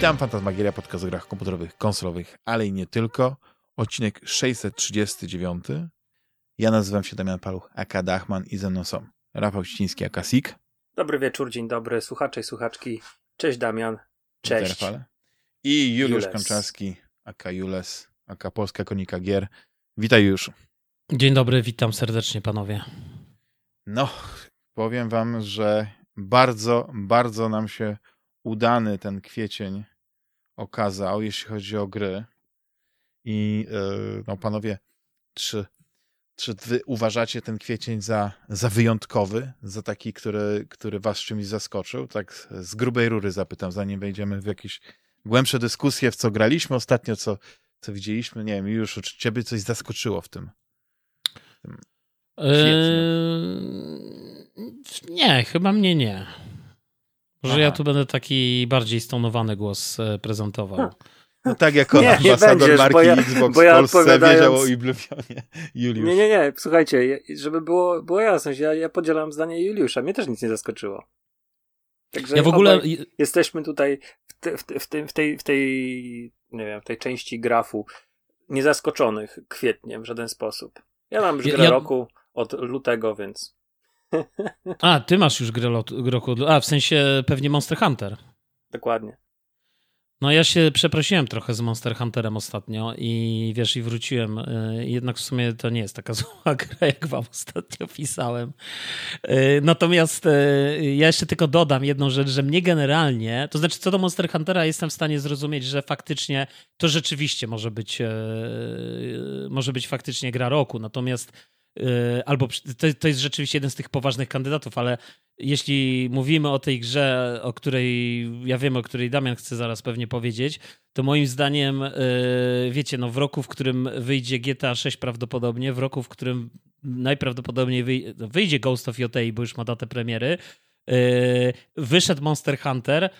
Witam, Fantasmagieria, podcast o grach komputerowych, konsolowych, ale i nie tylko. Odcinek 639. Ja nazywam się Damian Paluch, aka Dachman i ze mną są Rafał Ściński, aka Sik. Dobry wieczór, dzień dobry, słuchacze i słuchaczki. Cześć Damian. Cześć. I Juliusz Jules. Kamczarski, aka Jules, aka Polska Konika Gier. Witaj już. Dzień dobry, witam serdecznie panowie. No, powiem wam, że bardzo, bardzo nam się udany ten kwiecień okazał, jeśli chodzi o gry. I yy, no panowie, czy, czy wy uważacie ten kwiecień za, za wyjątkowy, za taki, który, który was czymś zaskoczył? Tak z grubej rury zapytam, zanim wejdziemy w jakieś głębsze dyskusje, w co graliśmy ostatnio, co, co widzieliśmy. Nie wiem, już czy ciebie coś zaskoczyło w tym? Eee, nie, chyba mnie nie. Może Aha. ja tu będę taki bardziej stonowany głos e, prezentował. No tak jako Nie, nie ambasador będziesz, marki bo ja- Xbox bo ja w Polsce odpowiadając- wiedział o. Juliusz. Nie, nie, nie, słuchajcie, żeby było, było jasność, ja, ja podzielam zdanie Juliusza, mnie też nic nie zaskoczyło. Także Ja w ogóle. jesteśmy tutaj w, te, w, te, w, tej, w, tej, w tej, nie wiem, w tej części grafu niezaskoczonych kwietniem w żaden sposób. Ja mam już Ja- grę ja- roku od lutego, więc A, ty masz już grę roku. A, w sensie pewnie Monster Hunter. dokładnie. No ja się przeprosiłem trochę z Monster Hunterem ostatnio i wiesz, i wróciłem. y, Jednak w sumie to nie jest taka zła gra, jak wam ostatnio pisałem. Y, Natomiast y, ja jeszcze tylko dodam jedną rzecz, że mnie generalnie, to znaczy co do Monster Huntera jestem w stanie zrozumieć, że faktycznie to rzeczywiście może być, e, może być faktycznie gra roku. Natomiast albo przy- to, to jest rzeczywiście jeden z tych poważnych kandydatów, ale jeśli mówimy o tej grze, o której ja wiem, o której Damian chce zaraz pewnie powiedzieć, to moim zdaniem, yy, wiecie, no w roku, w którym wyjdzie GTA 6 prawdopodobnie, w roku, w którym najprawdopodobniej no, wyjdzie Ghost of Yotei, bo już ma datę premiery, yy, wyszedł Monster Hunter,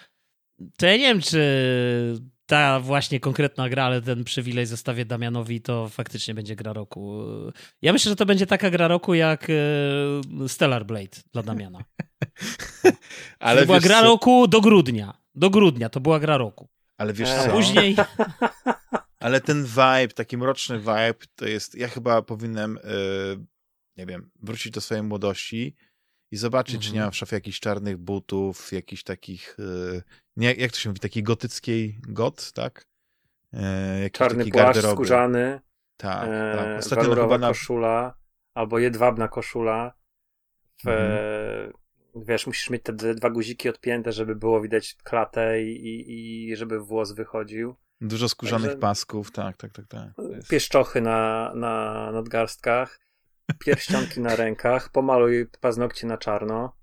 to ja nie wiem, czy ta właśnie konkretna gra, ale ten przywilej zostawię Damianowi, to faktycznie będzie gra roku. Ja myślę, że to będzie taka gra roku jak yy, Stellar Blade dla Damiana. ale, to była gra co? roku do grudnia. Do grudnia to była gra roku. ale wiesz A co? A później. Ale ten vibe, taki mroczny vibe, to jest, ja chyba powinienem, e, nie wiem, wrócić do swojej młodości i zobaczyć, czy nie Mhm. mam w szafie jakichś czarnych butów, jakichś takich, e, nie, jak to się mówi, takiej gotyckiej got, tak? E, jakiejś Czarny płaszcz garderoby. skórzany, Tak, e, tak. Ostatnio walurowa chyba na... koszula albo jedwabna koszula. W, Mhm. Wiesz, musisz mieć te dwa guziki odpięte, żeby było widać klatę i, i, i żeby włos wychodził. Dużo skórzanych Także- pasków, tak, tak, tak. tak. Pieszczochy na, na nadgarstkach, pierścionki na rękach, pomaluj paznokcie na czarno.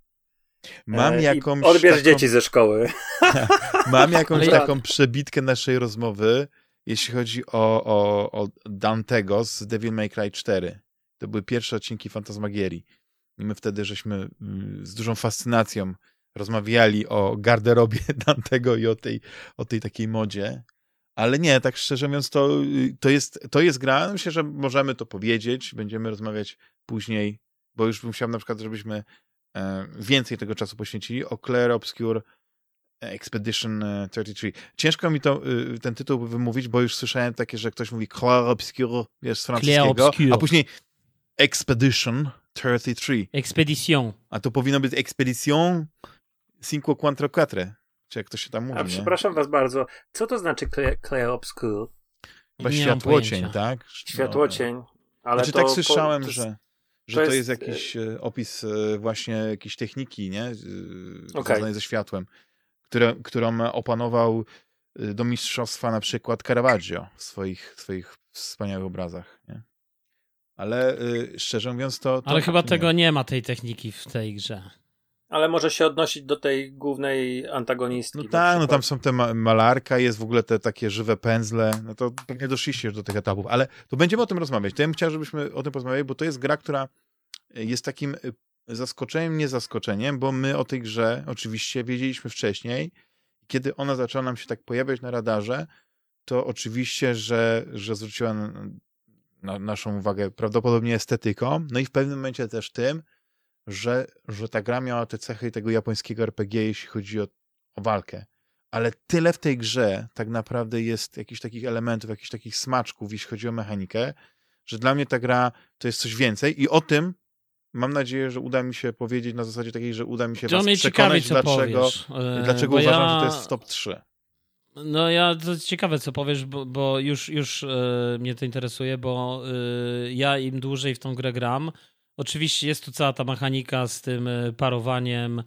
Mam e, jakąś Odbierz taką... dzieci ze szkoły. Mam jakąś taką przebitkę naszej rozmowy, jeśli chodzi o, o, o Dantego z Devil May Cry 4. To były pierwsze odcinki Fantasmagierii. I my wtedy żeśmy mm, z dużą fascynacją rozmawiali o garderobie Dantego i o tej, o tej takiej modzie. Ale nie, tak szczerze mówiąc, to, y, to, jest, to jest gra. Myślę, że możemy to powiedzieć. Będziemy rozmawiać później, bo już bym chciał na przykład, żebyśmy e, więcej tego czasu poświęcili o Claire Obscure Expedition e, 33. Ciężko mi to, y, ten tytuł wymówić, bo już słyszałem takie, że ktoś mówi Claire Obscure, wiesz, z francuskiego, Obscure. a później Expedition 33. Expedition. A to powinno być Expedition Cinque Quattro Quatre. Czy jak to się tam mówi, A nie? przepraszam was bardzo, co to znaczy Obscure? Chyba Nie mam światłocień, pojęcia. tak? Światłocień. Ale znaczy to tak po- słyszałem, to jest- że, że to to jest, jest jakiś e, opis e, właśnie jakiejś techniki, nie? E, Okej. Związanej ze światłem, które, którą opanował e, do mistrzostwa na przykład Caravaggio w swoich, swoich wspaniałych obrazach, nie? Ale e, szczerze mówiąc to... to Ale chyba nie. tego nie ma tej techniki w tej grze. Ale może się odnosić do tej głównej antagonistki. No tak, no tam są te ma malarka, jest w ogóle te takie żywe pędzle, no to pewnie doszliście już do tych etapów, ale to będziemy o tym rozmawiać. To ja bym chciał, żebyśmy o tym porozmawiali, bo to jest gra, która jest takim y, zaskoczeniem, nie zaskoczeniem, bo my o tej grze oczywiście wiedzieliśmy wcześniej. Kiedy ona zaczęła nam się tak pojawiać na radarze, to oczywiście, że, że zwróciła na naszą uwagę prawdopodobnie estetyką, no i w pewnym momencie też tym, że, że ta gra miała te cechy tego japońskiego RPG, jeśli chodzi o, o walkę. ale tyle w tej grze tak naprawdę jest jakichś takich elementów, jakichś takich smaczków, jeśli chodzi o mechanikę, że dla mnie ta gra to jest coś więcej i o tym mam nadzieję, że uda mi się powiedzieć na zasadzie takiej, że uda mi się To was przekonać, ciekawi, dlaczego, powiesz. E, dlaczego bo uważam, ja... że to jest w top 3. No ja, to ciekawe co powiesz, bo, bo już, już e, mnie to interesuje, bo e, ja im dłużej w tą grę gram, oczywiście jest tu cała ta mechanika z tym e, parowaniem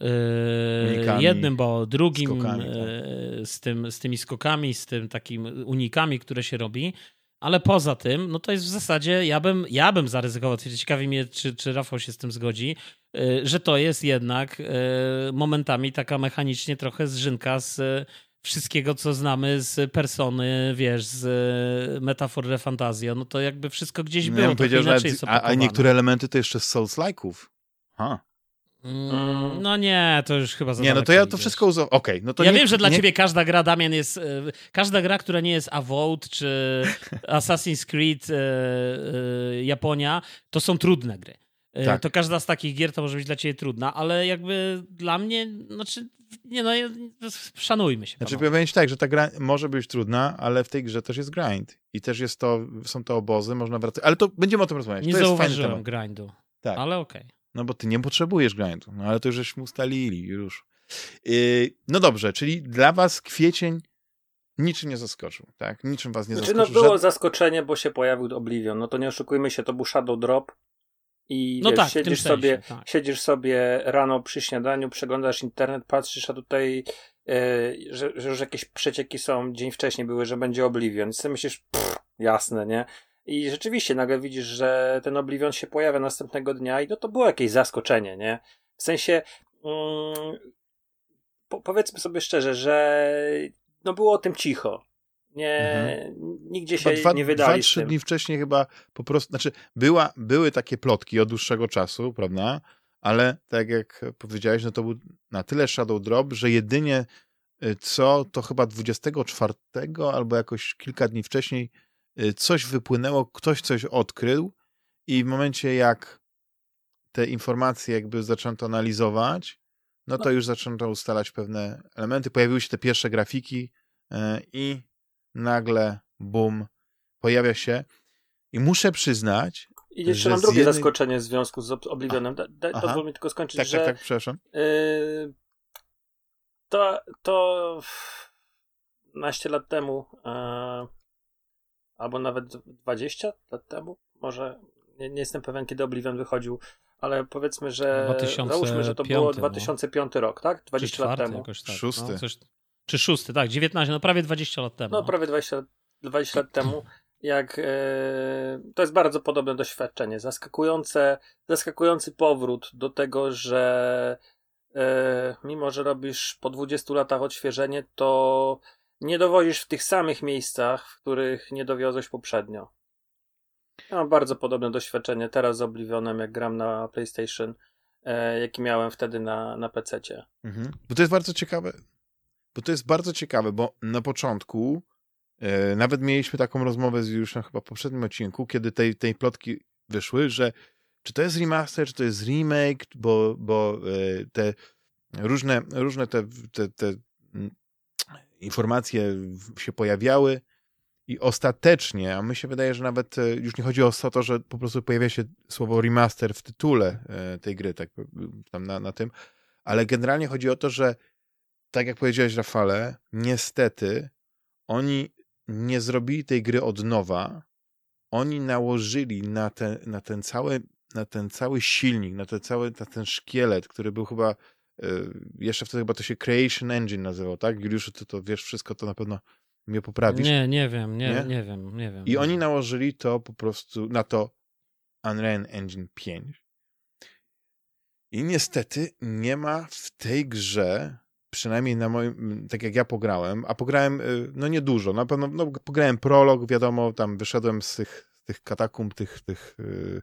e, Unikami, jednym, bo drugim skokami, e, z, tym, z tymi skokami, z tym takim unikami, które się robi, ale poza tym, no to jest w zasadzie, ja bym, ja bym zaryzykował, ciekawi mnie, czy, czy Rafał się z tym zgodzi, że to jest jednak momentami taka mechanicznie trochę zżynka z wszystkiego, co znamy z persony, wiesz, z e, metafor Refantazja, no to jakby wszystko gdzieś było, ja powiedział, że a, a niektóre elementy to jeszcze z Souls-like'ów. Ha. Mm, No nie, to już chyba za Nie, no to ja to wszystko uzo... Okej, no to ja nie, wiem, że dla nie... ciebie każda gra, Damian, jest. e, Każda gra, która nie jest Avowed czy Assassin's Creed e, Japonia, to są trudne gry. E, Tak. To każda z takich gier to może być dla ciebie trudna, ale jakby dla mnie, znaczy, nie no, szanujmy się. Znaczy powiem ci tak, że ta gra może być trudna, ale w tej grze też jest grind. I też jest to, są to obozy, można wracać. Ale to będziemy o tym rozmawiać. nie to jest fajny zauważyłem temat. grindu, Tak. ale okej. No bo ty nie potrzebujesz grindu. No ale to już żeśmy ustalili już. Yy, no dobrze, czyli dla was kwiecień niczym nie zaskoczył, tak? Niczym was nie Znaczy, no zaskoczył. było Żad- zaskoczenie, bo się pojawił Oblivion. No to nie oszukujmy się, to był Shadow Drop. I No wiesz, tak, siedzisz, sensie, sobie, tak. siedzisz sobie rano przy śniadaniu, przeglądasz internet, patrzysz, a tutaj, e, że, że już jakieś przecieki są, dzień wcześniej były, że będzie Oblivion. I sobie myślisz, pff, jasne, nie? I rzeczywiście nagle widzisz, że ten Oblivion się pojawia następnego dnia i no to było jakieś zaskoczenie, nie? W sensie, mm, po, powiedzmy sobie szczerze, że no było o tym cicho. Nie, nigdzie się Chyba dwa, nie wydali dwa trzy dni wcześniej chyba po prostu, znaczy była, były takie plotki od dłuższego czasu, prawda? Ale tak jak powiedziałeś, no to był na tyle Shadow Drop, że jedynie y, co, to chyba 24 albo jakoś kilka dni wcześniej y, coś wypłynęło, ktoś coś odkrył i w momencie jak te informacje jakby zaczęto analizować, no to już zaczęto ustalać pewne elementy, pojawiły się te pierwsze grafiki y, i nagle, bum, pojawia się. I muszę przyznać, I jeszcze mam drugie jednej- zaskoczenie w związku z Ob- Oblivionem. Da, da, Aha. pozwól mi tylko skończyć, tak, że tak, tak, przepraszam. Yy, to, to 15 lat temu, e, albo nawet 20 lat temu, może nie, nie jestem pewien, kiedy Oblivion wychodził, ale powiedzmy, że 2005, załóżmy, że to było no. 2005 rok, tak? Czy 20 lat temu. jakoś tak. Szósty. No, coś, czy szósty, tak, 19, no prawie 20 lat temu. No, prawie 20, lat- 20 lat temu. Jak, e, to jest bardzo podobne doświadczenie. Zaskakujące, zaskakujący powrót do tego, że e, mimo, że robisz po 20 latach odświeżenie, to nie dowozisz w tych samych miejscach, w których nie dowiozłeś poprzednio. Ja mam bardzo podobne doświadczenie teraz z Oblivionem, jak gram na PlayStation, e, jaki miałem wtedy na, na PC-cie. Mhm. Bo to jest bardzo ciekawe. Bo to jest bardzo ciekawe, bo na początku e, nawet mieliśmy taką rozmowę z już na chyba poprzednim odcinku, kiedy tej, tej plotki wyszły, że czy to jest remaster, czy to jest remake, bo, bo e, te różne, różne te, te, te mm, informacje się pojawiały i ostatecznie, a my się wydaje, że nawet e, już nie chodzi o to, że po prostu pojawia się słowo remaster w tytule tej gry, tak tam na, na tym, ale generalnie chodzi o to, że tak jak powiedziałeś, Rafale, niestety oni nie zrobili tej gry od nowa. Oni nałożyli na ten, na ten, cały, na ten cały silnik, na ten cały na ten szkielet, który był chyba e, jeszcze wtedy chyba to się Creation Engine nazywał, tak? Juliuszu, ty to wiesz wszystko, to na pewno mnie poprawisz. Nie, nie wiem, nie, Nie? nie, wiem, nie wiem. I oni nałożyli to po prostu na to Unreal Engine 5. I niestety nie ma w tej grze, przynajmniej na moim, tak jak ja pograłem, a pograłem y, no niedużo, na pewno no, pograłem prolog, wiadomo, tam wyszedłem z tych, tych katakumb, tych, tych y,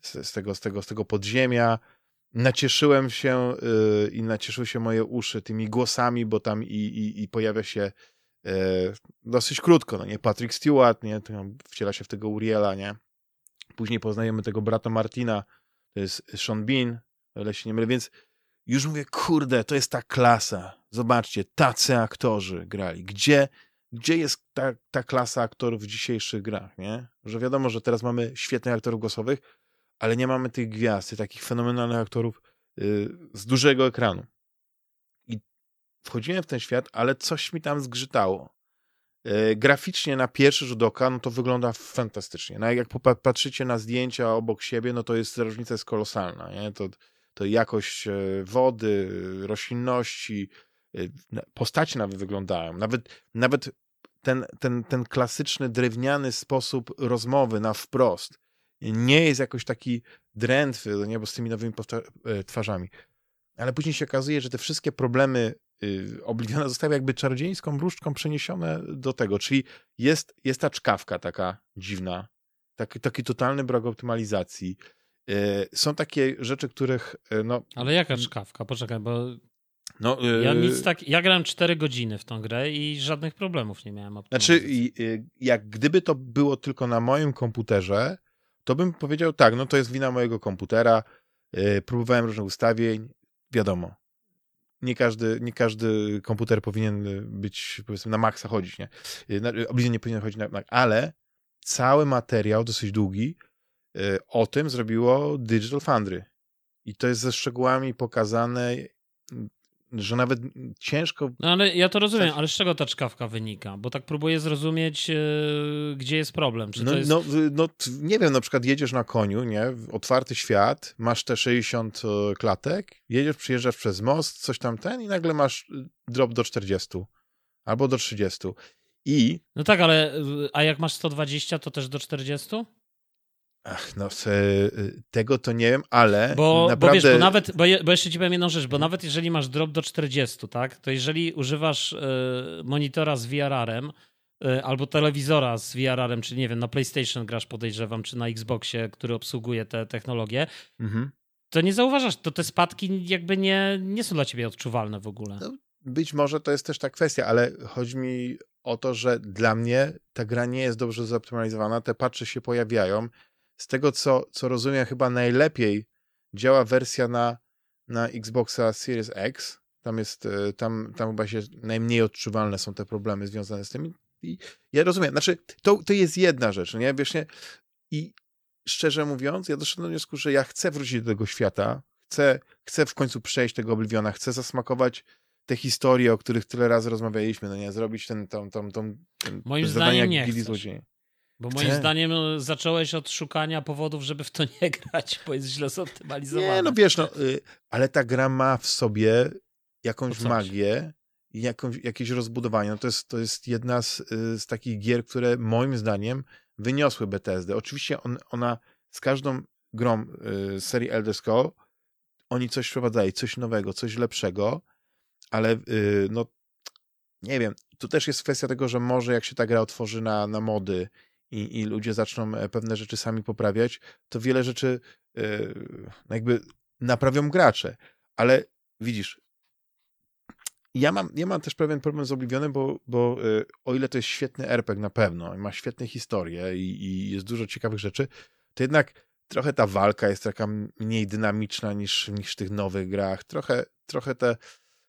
z, z, tego, z, tego, z tego podziemia, nacieszyłem się y, i nacieszyły się moje uszy tymi głosami, bo tam i, i, i pojawia się dosyć krótko, no nie? Patrick Stewart, nie? Wciela się w tego Uriela, nie? Później poznajemy tego brata Martina, to jest Sean Bean, o ile się nie mylę, więc już mówię, kurde, to jest ta klasa. Zobaczcie, tacy aktorzy grali. Gdzie, gdzie jest ta, ta klasa aktorów w dzisiejszych grach, nie? Że wiadomo, że teraz mamy świetnych aktorów głosowych, ale nie mamy tych gwiazd, takich fenomenalnych aktorów yy, z dużego ekranu. I wchodziłem w ten świat, ale coś mi tam zgrzytało. Yy, graficznie na pierwszy rzut oka, no to wygląda fantastycznie. No jak patrzycie na zdjęcia obok siebie, no to jest różnica jest kolosalna, nie? To, to jakość e, wody, roślinności, e, postacie nawet wyglądają. Nawet, nawet ten, ten, ten klasyczny drewniany sposób rozmowy na wprost nie jest jakoś taki drętwy, no nie, bo z tymi nowymi e, twarzami. Ale później się okazuje, że te wszystkie problemy y, Obliviona zostały jakby czarodziejską różdżką przeniesione do tego, czyli jest, jest ta czkawka taka dziwna, taki, taki totalny brak optymalizacji, są takie rzeczy, których. E, no, Ale jaka czkawka? Poczekaj, bo. No, ja nic tak. Ja grałem 4 godziny w tą grę i żadnych problemów nie miałem. Znaczy, jak gdyby to było tylko na moim komputerze, to bym powiedział tak, no to jest wina mojego komputera. Próbowałem różnych ustawień. Wiadomo, nie każdy, nie każdy komputer powinien być, powiedzmy, na maksa chodzić, nie? Obliwie nie powinien chodzić na maksa, ale cały materiał, dosyć długi, o tym zrobiło Digital Foundry. I to jest ze szczegółami pokazane, że nawet ciężko. No ale ja to rozumiem, ale z czego ta czkawka wynika? Bo tak próbuję zrozumieć, yy, gdzie jest problem. Czy no, jest... no, no, nie wiem, na przykład jedziesz na koniu, nie? Otwarty świat, masz te 60 e, klatek, jedziesz, przyjeżdżasz przez most, coś tam ten i nagle masz y, drop do 40 albo do 30. I. No tak, ale y, a jak masz 120, to też do 40? Ach, no, y, tego to nie wiem, ale bo, naprawdę... Bo wiesz, bo nawet, bo, bo, jeszcze ci powiem jedną rzecz, bo nawet jeżeli masz drop do 40, tak, to jeżeli używasz y, monitora z VRR-em y, albo telewizora z VRR-em, czy nie wiem, na PlayStation grasz podejrzewam, czy na Xboxie, który obsługuje te technologie, mhm. to nie zauważasz, to te spadki jakby nie, nie są dla ciebie odczuwalne w ogóle. No, być może to jest też ta kwestia, ale chodzi mi o to, że dla mnie ta gra nie jest dobrze zoptymalizowana, te patche się pojawiają, z tego, co, co rozumiem, chyba najlepiej działa wersja na, na Xboxa Series X. Tam jest, e, tam, tam chyba się najmniej odczuwalne są te problemy związane z tym. I ja rozumiem, znaczy, to, to jest jedna rzecz, nie? Wiesz, nie? I szczerze mówiąc, ja doszedłem do wniosku, że ja chcę wrócić do tego świata, chcę, chcę w końcu przejść tego Obliviona, chcę zasmakować te historie, o których tyle razy rozmawialiśmy, no nie? Zrobić ten, tą, tą, tą, ten Moim zdaniem nie chcesz. Bo moim Chcę. zdaniem no, zacząłeś od szukania powodów, żeby w to nie grać, bo jest źle zoptymalizowane. Nie, no wiesz, no, y, ale ta gra ma w sobie jakąś magię i jakąś, jakieś rozbudowanie. No to, jest, to jest jedna z, y, z takich gier, które moim zdaniem wyniosły BTSD. Oczywiście on, ona z każdą grą y, serii Elder Scrolls oni coś wprowadzali, coś nowego, coś lepszego, ale y, no nie wiem, tu też jest kwestia tego, że może jak się ta gra otworzy na, na mody i, i ludzie zaczną e, pewne rzeczy sami poprawiać, to wiele rzeczy e, jakby naprawią gracze. Ale widzisz, ja mam, ja mam też pewien problem z Oblivionem, bo, bo e, o ile to jest świetny RPG na pewno, ma świetne historie i, i jest dużo ciekawych rzeczy, to jednak trochę ta walka jest taka mniej dynamiczna niż, niż w tych nowych grach. Trochę, trochę te,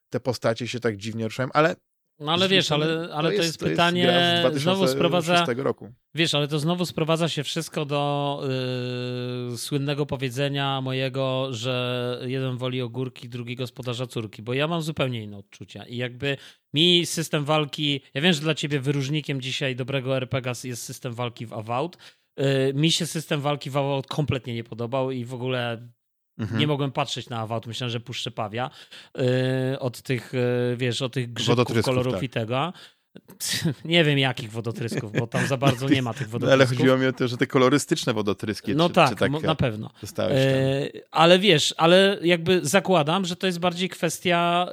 te postacie się tak dziwnie ruszają, ale no ale wiesz, ale, ale to, jest, to jest pytanie, to jest znowu sprowadza, roku. Wiesz, ale to znowu sprowadza się wszystko do yy, słynnego powiedzenia mojego, że jeden woli ogórki, drugi gospodarza córki, bo ja mam zupełnie inne odczucia i jakby mi system walki, ja wiem, że dla ciebie wyróżnikiem dzisiaj dobrego RPG jest system walki w Avowed, yy, mi się system walki w Avowed kompletnie nie podobał i w ogóle Mhm. Nie mogłem patrzeć na awat, myślałem, że puszczę pawia yy, od tych, yy, wiesz, od tych grzybków kolorów tak. i tego. Nie wiem jakich wodotrysków, bo tam za bardzo nie ma tych wodotrysków. No, ale chodziło mi o to, że te kolorystyczne wodotryski. No czy, tak, czy tak na pewno. E, ale wiesz, ale jakby zakładam, że to jest bardziej kwestia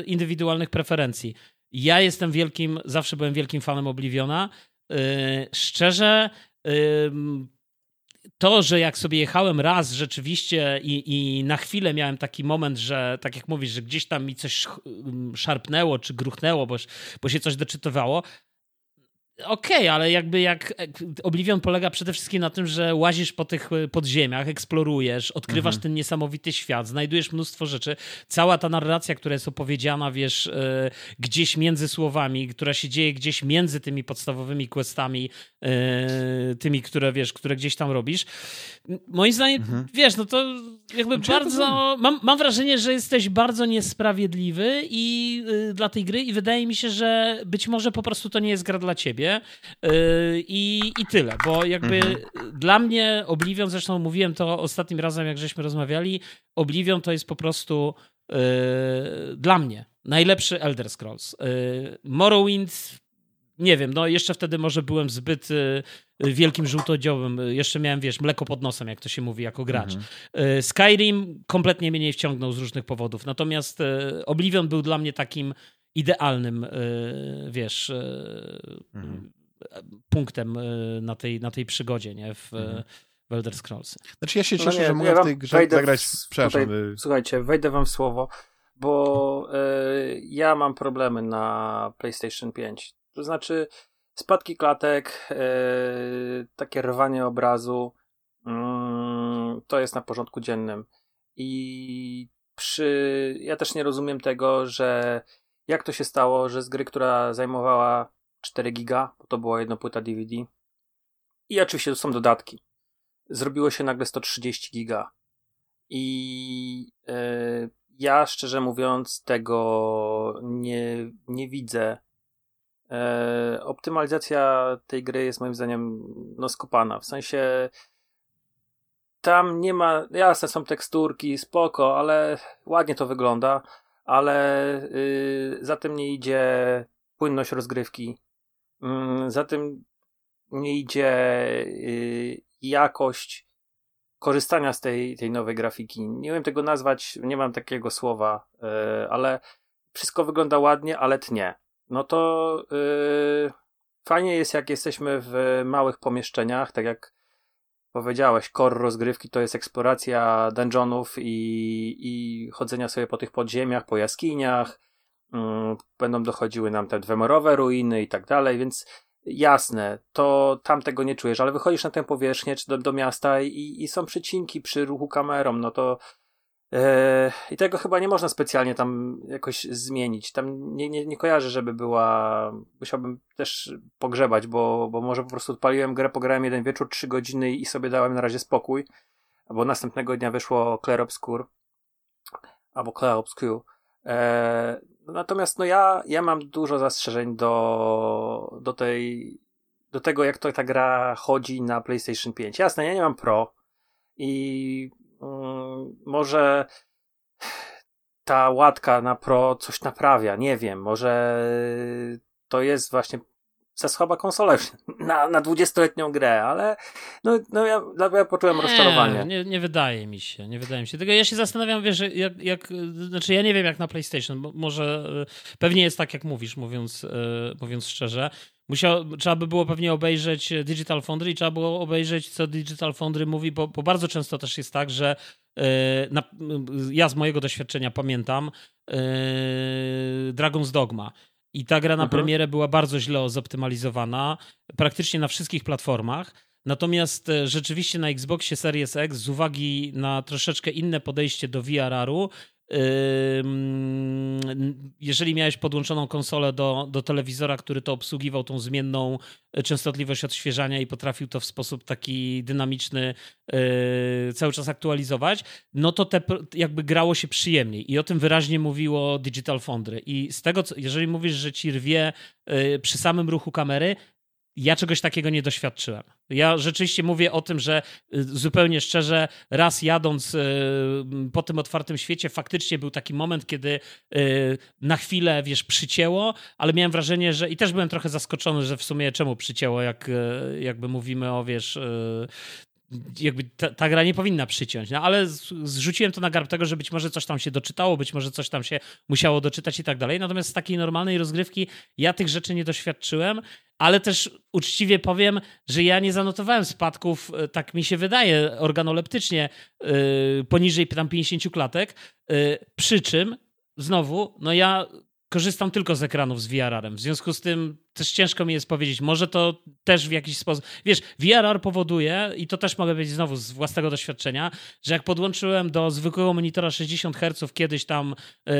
y, indywidualnych preferencji. Ja jestem wielkim, zawsze byłem wielkim fanem Obliviona. Y, szczerze, to, że jak sobie jechałem raz rzeczywiście i, i, na chwilę miałem taki moment, że tak jak mówisz, że gdzieś tam mi coś szarpnęło czy gruchnęło, bo, bo się coś doczytywało, Okej, okay, ale jakby jak Oblivion polega przede wszystkim na tym, że łazisz po tych e, podziemiach, eksplorujesz, odkrywasz mhm. ten niesamowity świat, znajdujesz mnóstwo rzeczy. Cała ta narracja, która jest opowiedziana, wiesz, e, gdzieś między słowami, która się dzieje gdzieś między tymi podstawowymi questami, e, tymi, które wiesz, które gdzieś tam robisz. Moim zdaniem, mhm. wiesz, no to jakby znaczy, bardzo. Mam, mam wrażenie, że jesteś bardzo niesprawiedliwy i dla tej gry, i wydaje mi się, że być może po prostu to nie jest gra dla ciebie. Yy, I, i tyle, bo jakby mhm. dla mnie Oblivion, zresztą mówiłem to ostatnim razem, jak żeśmy rozmawiali, Oblivion to jest po prostu yy, dla mnie najlepszy Elder Scrolls. Yy, Morrowind nie wiem, no jeszcze wtedy może byłem zbyt wielkim żółtodziobem, jeszcze miałem, wiesz, mleko pod nosem, jak to się mówi, jako gracz. Mhm. Skyrim kompletnie mnie nie wciągnął z różnych powodów, natomiast Oblivion był dla mnie takim idealnym, e, wiesz, e, mhm. punktem e, na tej, na tej przygodzie, nie? W, mhm. w Elder Scrolls. Znaczy ja się no cieszę, no nie, że mogę ja w tej grze zagrać, w, przepraszam. Tutaj, słuchajcie, wejdę wam w słowo, bo y, ja mam problemy na PlayStation 5. To znaczy spadki klatek, y, takie rwanie obrazu, y, to jest na porządku dziennym. I przy. Ja też nie rozumiem tego, że jak to się stało, że z gry, która zajmowała 4 giga, bo to była jedna płyta DVD i oczywiście to są dodatki, zrobiło się nagle 130 giga. I yy, ja szczerze mówiąc tego nie, nie widzę. Yy, optymalizacja tej gry jest moim zdaniem no skopana. W sensie tam nie ma, jasne są teksturki, spoko, ale ładnie to wygląda ale y, za tym nie idzie płynność rozgrywki. Y, za tym nie idzie y, jakość korzystania z tej, tej nowej grafiki. Nie wiem tego nazwać, nie mam takiego słowa, y, ale wszystko wygląda ładnie, ale tnie. No to fajnie jest, jak jesteśmy w małych pomieszczeniach, tak jak powiedziałeś, core rozgrywki to jest eksploracja dungeonów i, i chodzenia sobie po tych podziemiach, po jaskiniach. Mm, będą dochodziły nam te dwemorowe ruiny i tak dalej, więc jasne, to tam tego nie czujesz, ale wychodzisz na tę powierzchnię czy do, do miasta i, i są przecinki przy ruchu kamerą, no to I tego chyba nie można specjalnie tam jakoś zmienić. Tam nie, nie, nie kojarzę, żeby była. Musiałbym też pogrzebać, bo, bo może po prostu odpaliłem grę, pograłem jeden wieczór, trzy godziny i sobie dałem na razie spokój. Bo następnego dnia wyszło Claire Obscure. Albo Claire Obscure. Eee, natomiast no ja, ja mam dużo zastrzeżeń do, do tej. Do tego, jak to ta gra chodzi na PlayStation 5. Jasne, ja nie mam Pro i może ta łatka na Pro coś naprawia, nie wiem, może to jest właśnie za słaba konsola już na, na 20-letnią grę, ale no, no ja, ja poczułem nie, rozczarowanie. Nie, nie wydaje mi się, nie wydaje mi się. Tego ja się zastanawiam, wiesz, jak, jak znaczy ja nie wiem jak na PlayStation, bo może e, pewnie jest tak jak mówisz, mówiąc, e, mówiąc szczerze. Musiał, trzeba by było pewnie obejrzeć Digital Foundry i trzeba było obejrzeć, co Digital Foundry mówi, bo, bo bardzo często też jest tak, że ja z mojego doświadczenia pamiętam yy, Dragon's Dogma. I ta gra na mhm. premierę była bardzo źle zoptymalizowana, praktycznie na wszystkich platformach. Natomiast e, rzeczywiście na Xboxie Series X, z uwagi na troszeczkę inne podejście do VRR-u, jeżeli miałeś podłączoną konsolę do, do telewizora, który to obsługiwał tą zmienną e, częstotliwość odświeżania i potrafił to w sposób taki dynamiczny e, cały czas aktualizować, no to te, jakby grało się przyjemniej. I o tym wyraźnie mówiło Digital Foundry. I z tego, co, jeżeli mówisz, że ci rwie e, przy samym ruchu kamery, ja czegoś takiego nie doświadczyłem. Ja rzeczywiście mówię o tym, że y, zupełnie szczerze, raz jadąc y, po tym otwartym świecie, faktycznie był taki moment, kiedy y, na chwilę, wiesz, przycięło, ale miałem wrażenie, że i też byłem trochę zaskoczony, że w sumie czemu przycięło, jak jakby mówimy o, wiesz, jakby ta, ta, gra nie powinna przyciąć, no ale zrzuciłem to na garb tego, że być może coś tam się doczytało, być może coś tam się musiało doczytać i tak dalej. Natomiast z takiej normalnej rozgrywki ja tych rzeczy nie doświadczyłem, ale też uczciwie powiem, że ja nie zanotowałem spadków, e, tak mi się wydaje, organoleptycznie yy, poniżej tam 50 klatek. Yy, przy czym, znowu, no ja korzystam tylko z ekranów z VR-em. W związku z tym też ciężko mi jest powiedzieć. Może to też w jakiś sposób. Wiesz, VRR powoduje, i to też mogę powiedzieć znowu z własnego doświadczenia, że jak podłączyłem do zwykłego monitora 60 Hz kiedyś tam yy,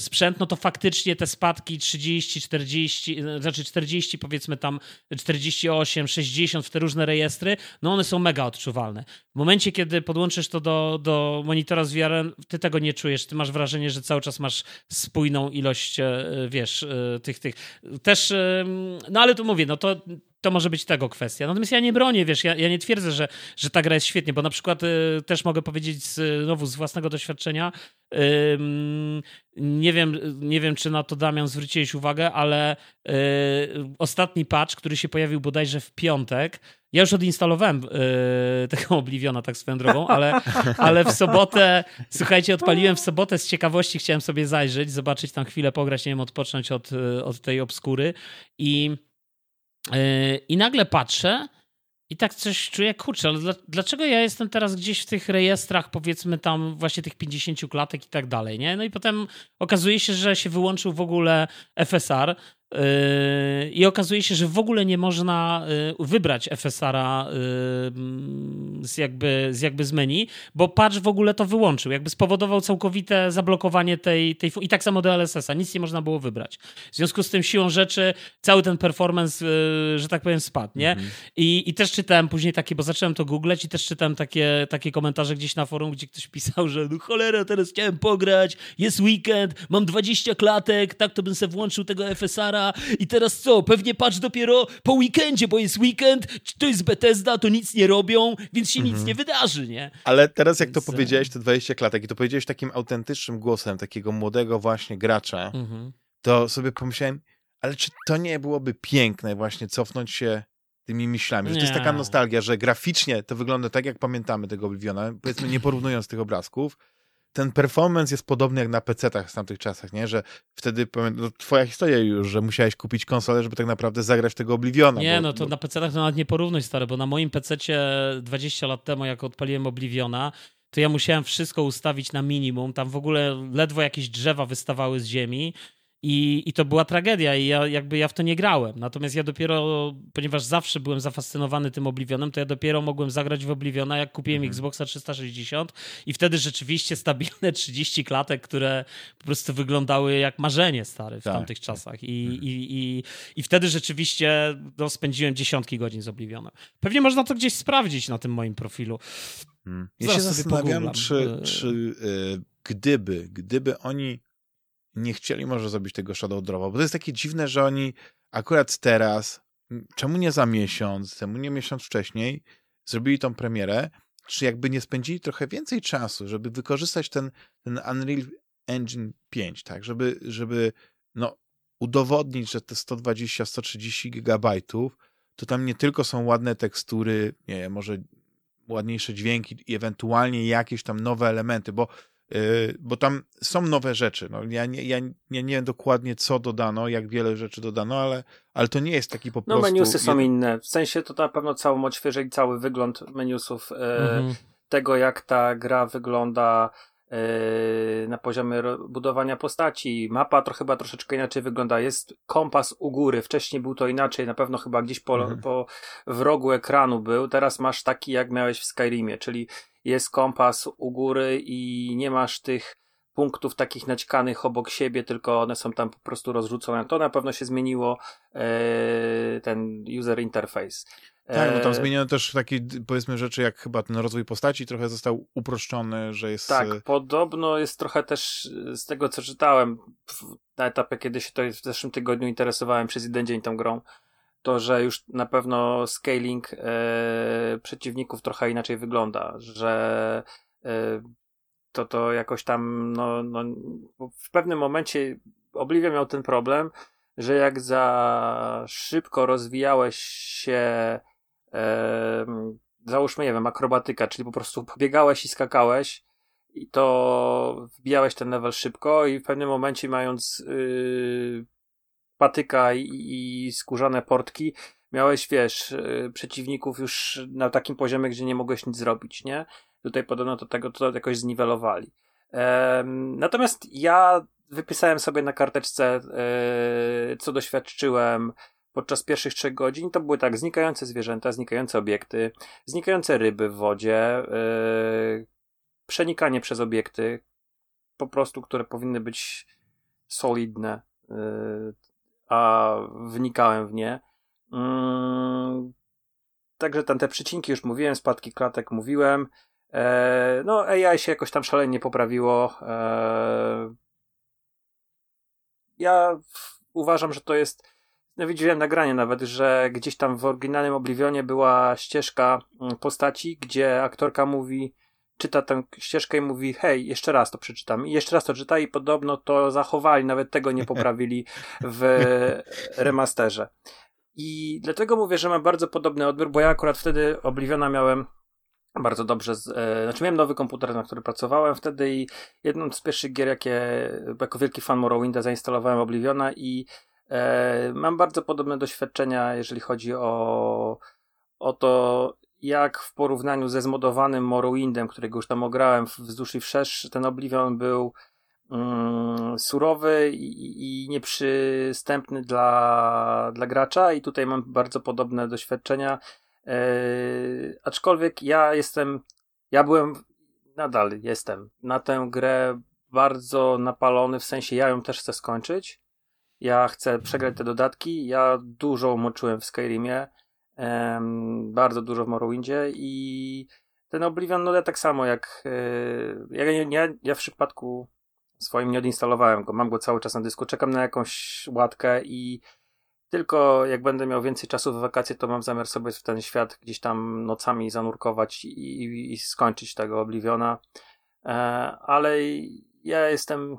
sprzęt, no to faktycznie te spadki 30, 40, znaczy 40, powiedzmy tam 48, 60 w te różne rejestry, no one są mega odczuwalne. W momencie, kiedy podłączysz to do, do monitora z VR, ty tego nie czujesz. Ty masz wrażenie, że cały czas masz spójną ilość, e, wiesz, e, tych, tych. Też, no ale tu mówię, no to to może być tego kwestia. Natomiast ja nie bronię, wiesz, ja, ja nie twierdzę, że, że ta gra jest świetnie, bo na przykład y, też mogę powiedzieć znowu z własnego doświadczenia, y, nie, wiem, nie wiem, czy na to Damian zwróciłeś uwagę, ale y, ostatni patch, który się pojawił bodajże w piątek, ja już odinstalowałem yy, tego Obliviona tak swoją drogą, ale, ale w sobotę, słuchajcie, odpaliłem w sobotę z ciekawości, chciałem sobie zajrzeć, zobaczyć tam chwilę pograć, nie wiem, odpocząć od, od tej obskury i I nagle patrzę i tak coś czuję, kurczę, ale dlaczego ja jestem teraz gdzieś w tych rejestrach, powiedzmy tam właśnie tych 50 klatek i tak dalej, nie? No i potem okazuje się, że się wyłączył w ogóle FSR, I okazuje się, że w ogóle nie można yy, wybrać FSR-a yy, z jakby, z jakby z menu, bo patch w ogóle to wyłączył. Jakby spowodował całkowite zablokowanie tej, tej i tak samo DLSS-a. Nic nie można było wybrać. W związku z tym siłą rzeczy cały ten performance, że tak powiem, spadł, nie? Mhm. I, I też czytałem później takie, bo zacząłem to googleć i też czytałem takie, takie komentarze gdzieś na forum, gdzie ktoś pisał, że no cholera, teraz chciałem pograć, jest weekend, mam 20 klatek, tak to bym sobie włączył tego FSR-a, i teraz co? Pewnie patrz dopiero po weekendzie, bo jest weekend, to jest Bethesda, to nic nie robią, więc się mhm. nic nie wydarzy, nie? Ale teraz jak więc... to powiedziałeś, te 20 klatek i to powiedziałeś takim autentycznym głosem, takiego młodego właśnie gracza, mhm. to sobie pomyślałem, ale czy to nie byłoby piękne właśnie cofnąć się tymi myślami, że nie. to jest taka nostalgia, że graficznie to wygląda tak, jak pamiętamy tego Obliviona, powiedzmy nie porównując tych obrazków, ten performance jest podobny jak na PC-tach w tamtych czasach, nie? Że wtedy, no, twoja historia już, że musiałeś kupić konsolę, żeby tak naprawdę zagrać tego Obliviona. Nie, bo, no to bo... na PC-tach to nawet nie porównuj, stary, bo na moim PC-cie 20 lat temu, jak odpaliłem Obliviona, to ja musiałem wszystko ustawić na minimum, tam w ogóle ledwo jakieś drzewa wystawały z ziemi, i, I to była tragedia i ja jakby ja w to nie grałem. Natomiast ja dopiero, ponieważ zawsze byłem zafascynowany tym Oblivionem, to ja dopiero mogłem zagrać w Obliviona, jak kupiłem mhm. Xboxa 360 i wtedy rzeczywiście stabilne 30 klatek, które po prostu wyglądały jak marzenie stary w tak. tamtych czasach. I, mhm. i, i, I wtedy rzeczywiście no, spędziłem dziesiątki godzin z Oblivionem. Pewnie można to gdzieś sprawdzić na tym moim profilu. Hmm. Ja się zastanawiam, czy, czy yy, gdyby, gdyby oni nie chcieli może zrobić tego Shadow Dropa, bo to jest takie dziwne, że oni akurat teraz, czemu nie za miesiąc, czemu nie miesiąc wcześniej, zrobili tą premierę, czy jakby nie spędzili trochę więcej czasu, żeby wykorzystać ten, ten Unreal Engine 5, tak, żeby, żeby no, udowodnić, że te 120-130 gigabajtów to tam nie tylko są ładne tekstury, nie może ładniejsze dźwięki i ewentualnie jakieś tam nowe elementy, bo bo tam są nowe rzeczy. No, ja, nie, ja nie, nie wiem dokładnie, co dodano, jak wiele rzeczy dodano, ale, ale to nie jest taki po no, prostu... No, menusy są inne. W sensie to na pewno całą odświeżyli cały wygląd menusów, y, mhm. tego jak ta gra wygląda y, na poziomie budowania postaci. Mapa to chyba troszeczkę inaczej wygląda. Jest kompas u góry. Wcześniej był to inaczej. Na pewno chyba gdzieś po, mhm. po w rogu ekranu był. Teraz masz taki, jak miałeś w Skyrimie, czyli jest kompas u góry i nie masz tych punktów takich naćkanych obok siebie, tylko one są tam po prostu rozrzucone. To na pewno się zmieniło e, ten user interface. Tak, no tam e, zmieniono też takie, powiedzmy, rzeczy jak chyba ten rozwój postaci trochę został uproszczony, że jest... Tak, podobno jest trochę też z tego, co czytałem na etapie, kiedy się to w zeszłym tygodniu interesowałem przez jeden dzień tą grą, to, że już na pewno scaling e, przeciwników trochę inaczej wygląda, że e, to to jakoś tam, no, no, w pewnym momencie Obliwia miał ten problem, że jak za szybko rozwijałeś się, e, załóżmy, nie wiem, akrobatyka, czyli po prostu biegałeś i skakałeś, i to wbijałeś ten level szybko i w pewnym momencie mając yy, patyka i, i skórzane portki, miałeś, wiesz, y, przeciwników już na takim poziomie, gdzie nie mogłeś nic zrobić, nie? Tutaj podobno to tego to jakoś zniwelowali. Ehm, natomiast ja wypisałem sobie na karteczce, e, co doświadczyłem, podczas pierwszych trzech godzin to były tak znikające zwierzęta, znikające obiekty, znikające ryby w wodzie, yy, przenikanie przez obiekty, po prostu, które powinny być solidne, yy, a wnikałem w nie. Yy, także tam te przycinki już mówiłem, spadki klatek mówiłem. E, no, AI się jakoś tam szalenie poprawiło. E, ja uważam, że to jest. No widziałem nagranie nawet, że gdzieś tam w oryginalnym Oblivionie była ścieżka mm, postaci, gdzie aktorka mówi, czyta tę ścieżkę i mówi, hej, jeszcze raz to przeczytam. I jeszcze raz to czyta i podobno to zachowali, nawet tego nie poprawili w remasterze. I dlatego mówię, że mam bardzo podobny odbiór, bo ja akurat wtedy Obliviona miałem bardzo dobrze. Z, e, znaczy, miałem nowy komputer, na który pracowałem wtedy i jedną z pierwszych gier, jakie jako wielki fan Morrowinda zainstalowałem Obliviona i e, mam bardzo podobne doświadczenia, jeżeli chodzi o, o to, jak w porównaniu ze zmodowanym Morrowindem, którego już tam ograłem wzdłuż i wszerz, ten Oblivion był mm, surowy i, i nieprzystępny dla, dla gracza i tutaj mam bardzo podobne doświadczenia Eee, aczkolwiek ja jestem, ja byłem, nadal jestem na tę grę bardzo napalony, w sensie ja ją też chcę skończyć. Ja chcę przegrać te dodatki. Ja dużo umoczyłem w Skyrimie, bardzo dużo w Morrowindzie i ten Oblivion, no ja tak samo jak e, ja, ja, ja w przypadku swoim nie odinstalowałem go, mam go cały czas na dysku, czekam na jakąś łatkę i tylko jak będę miał więcej czasu w wakacje, to mam zamiar sobie w ten świat gdzieś tam nocami zanurkować i, i, i skończyć tego Obliviona. E, ale ja jestem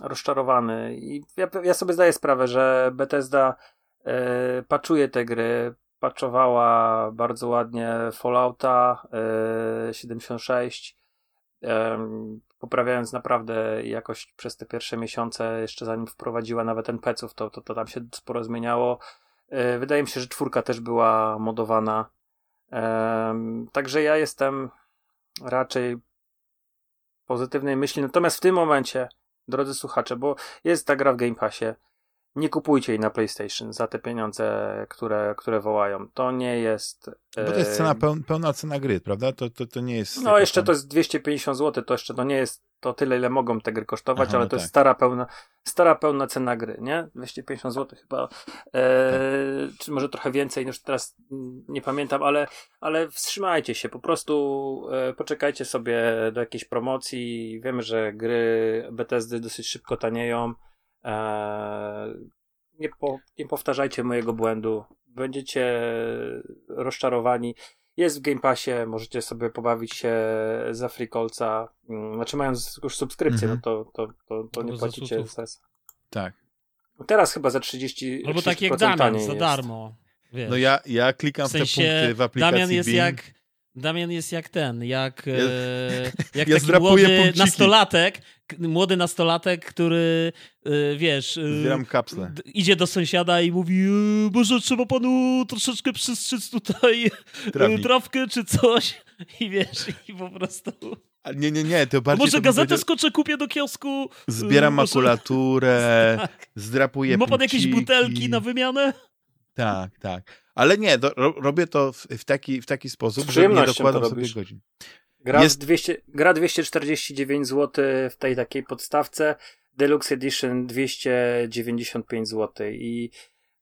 rozczarowany i ja, ja, sobie zdaję sprawę, że Bethesda e, paczuje te gry, paczowała bardzo ładnie Fallouta e, 76, e, poprawiając naprawdę jakość przez te pierwsze miesiące, jeszcze zanim wprowadziła nawet NPC-ów, to, to, to tam się sporo zmieniało. E, wydaje mi się, że czwórka też była modowana. Także ja jestem raczej pozytywnej myśli. Natomiast w tym momencie, drodzy słuchacze, bo jest ta gra w Game Passie, nie kupujcie jej na PlayStation za te pieniądze, które, które wołają. To nie jest. Bo to jest cena, pełna cena gry, prawda? To, to, to nie jest. No, jeszcze tam... to jest 250 zł, to jeszcze to nie jest to tyle, ile mogą te gry kosztować, Aha, ale no to tak. jest stara pełna, stara pełna cena gry, nie? 250 zł chyba. E, tak. Czy może trochę więcej, już teraz nie pamiętam, ale, ale wstrzymajcie się, po prostu e, poczekajcie sobie do jakiejś promocji. Wiemy, że gry Bethesdy dosyć szybko tanieją. Eee, nie, po, nie powtarzajcie mojego błędu. Będziecie rozczarowani. Jest w Game Passie, możecie sobie pobawić się za Freecolca. Mm, znaczy, mając już subskrypcję, mm -hmm. no to, to, to, to nie płacicie. Tak. Teraz chyba za 30 Albo tak jak Damian, za darmo. Wiesz. No ja, ja klikam w, sensie, w te punkty w aplikacji Damian jest Bing. jak Damian jest jak ten, jak, ja, e, jak ja taki młody punkciki. nastolatek, młody nastolatek, który, e, wiesz... E, Zbieram kapsle. Idzie do sąsiada i mówi, może trzeba panu troszeczkę przystrzyc tutaj Trawnik. trawkę czy coś. I wiesz, i po prostu... Nie, nie, nie, to bardziej... Może gazetę powiedział... skoczę, kupię do kiosku. Zbieram makulaturę, tak. zdrapuję Ma pan jakieś butelki na wymianę? Tak, tak. Ale nie, do, robię to w, w, taki, w taki sposób, że nie dokładam sobie godzin. Gra, Jest... 200, gra 249 zł w tej takiej podstawce, Deluxe Edition 295 zł i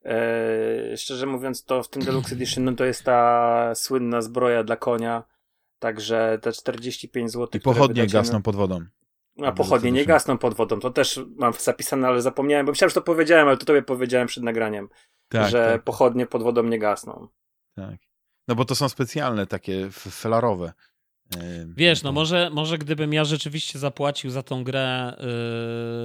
e, szczerze mówiąc to w tym Deluxe Edition no to jest ta słynna zbroja dla konia, także te 45 zł. I pochodnie gasną pod wodą. A pochodnie nie gasną pod wodą, to też mam zapisane, ale zapomniałem, bo myślałem, że to powiedziałem, ale to tobie powiedziałem przed nagraniem tak, że tak. pochodnie pod wodą nie gasną. Tak. No bo to są specjalne, takie felarowe. Wiesz, no może, może gdybym ja rzeczywiście zapłacił za tą grę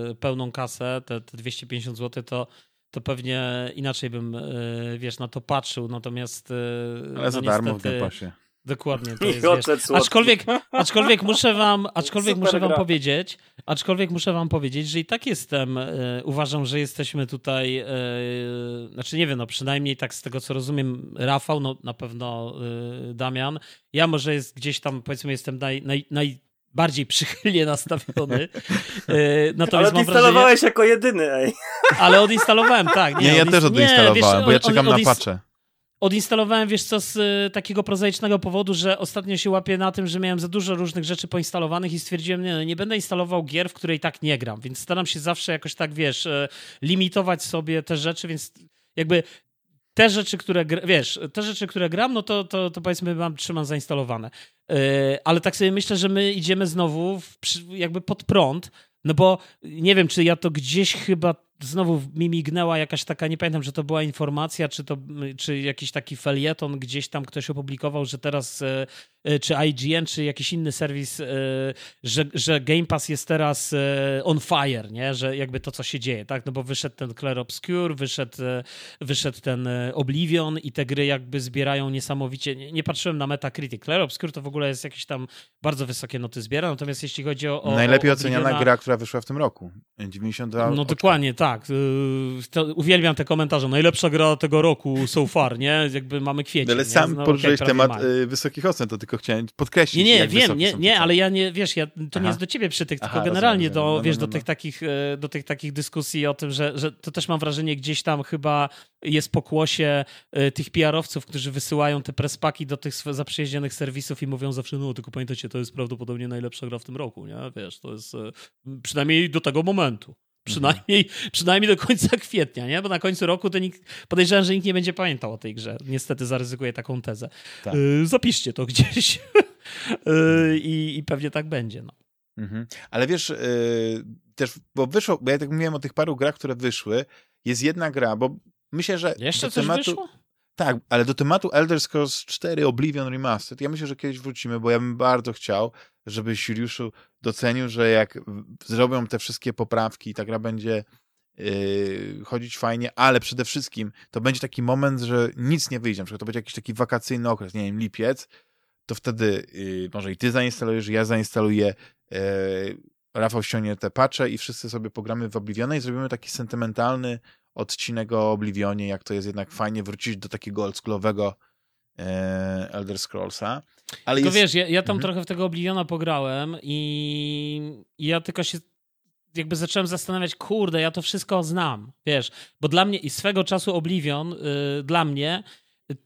yy, pełną kasę, te, te 250 zł, to, to pewnie inaczej bym, yy, wiesz, na to patrzył, natomiast... Yy, Ale no za darmo w Game Passie. Dokładnie, to jest, wiesz, aczkolwiek, aczkolwiek muszę wam, aczkolwiek muszę wam powiedzieć, aczkolwiek muszę wam powiedzieć, że i tak jestem, e, uważam, że jesteśmy tutaj, e, znaczy nie wiem, no przynajmniej tak z tego co rozumiem, Rafał, no na pewno e, Damian, ja może jest gdzieś tam, powiedzmy, jestem naj, naj, naj bardziej przychylnie nastawiony. Natomiast Ale ty instalowałeś wrażenie... jako jedyny, ej. Ale odinstalowałem, tak. Nie, nie ja też odinstalowałem, nie, wiesz, bo ja czekam na patche. Odinstalowałem, wiesz co, z y, takiego prozaicznego powodu, że ostatnio się łapię na tym, że miałem za dużo różnych rzeczy poinstalowanych i stwierdziłem, nie, no, nie będę instalował gier, w której tak nie gram, więc staram się zawsze jakoś tak, wiesz, y, limitować sobie te rzeczy, więc jakby te rzeczy, które, wiesz, te rzeczy, które gram, no to, to, to powiedzmy mam, trzymam zainstalowane. Yy, ale tak sobie myślę, że my idziemy znowu w, jakby pod prąd, no bo nie wiem, czy ja to gdzieś chyba znowu mi mignęła jakaś taka, nie pamiętam, że to była informacja, czy to, czy jakiś taki felieton gdzieś tam ktoś opublikował, że teraz e, e, czy IGN, czy jakiś inny serwis, e, że, że Game Pass jest teraz on fire, nie? Że jakby to, co się dzieje, tak? No bo wyszedł ten Clair Obscure, wyszedł, wyszedł ten Oblivion i te gry jakby zbierają niesamowicie, nie, nie patrzyłem na Metacritic, Clair Obscure to w ogóle jest jakieś tam bardzo wysokie noty zbiera, natomiast jeśli chodzi o... o Najlepiej o oceniana gra, która wyszła w tym roku. 92 No dokładnie, tak tak. Y, to, uwielbiam te komentarze. Najlepsza gra tego roku so far, nie? Jakby mamy kwiecień. Ale sam no, poruszyłeś okay, temat y, wysokich ocen, to tylko chciałem podkreślić. Nie, nie, wiem, nie, nie, ale ja nie, wiesz, ja, to Aha. nie jest do ciebie przytyk, tylko Aha, generalnie rozumiem, do, no, wiesz, no, no, do, tych takich, y, do tych takich dyskusji o tym, że, że to też mam wrażenie gdzieś tam chyba jest pokłosie tych PR-owców, którzy wysyłają te prespaki do tych zaprzyjaźnionych serwisów i mówią zawsze, no tylko pamiętajcie, to jest prawdopodobnie najlepsza gra w tym roku, nie? Wiesz, to jest przynajmniej do tego momentu. Przynajmniej, mhm. przynajmniej do końca kwietnia, nie? Bo na końcu roku to nikt, podejrzewam, że nikt nie będzie pamiętał o tej grze. Niestety zaryzykuję taką tezę. Tak. Y, zapiszcie to gdzieś. y, i, I pewnie tak będzie, no. Mhm. Ale wiesz, y, też, bo wyszło, bo ja tak mówiłem o tych paru grach, które wyszły, jest jedna gra, bo myślę, że... Jeszcze coś tematu, wyszło? Tak, ale do tematu Elder Scrolls 4 Oblivion Remastered, ja myślę, że kiedyś wrócimy, bo ja bym bardzo chciał, żebyś Juliuszu docenił, że jak zrobią te wszystkie poprawki, ta gra będzie yy, chodzić fajnie, ale przede wszystkim to będzie taki moment, że nic nie wyjdzie, na przykład to będzie jakiś taki wakacyjny okres, nie wiem, lipiec, to wtedy yy, może i ty zainstalujesz, ja zainstaluję, yy, Rafał ściągnie te patche i wszyscy sobie pogramy w Obliviona i zrobimy taki sentymentalny odcinek o Oblivionie, jak to jest jednak fajnie wrócić do takiego oldschoolowego Elder Scrollsa. Ale tylko jest... wiesz, ja, ja tam mhm. trochę w tego Obliviona pograłem i, ja tylko się jakby zacząłem zastanawiać, kurde, ja to wszystko znam, wiesz, bo dla mnie i swego czasu Oblivion, y, dla mnie, y,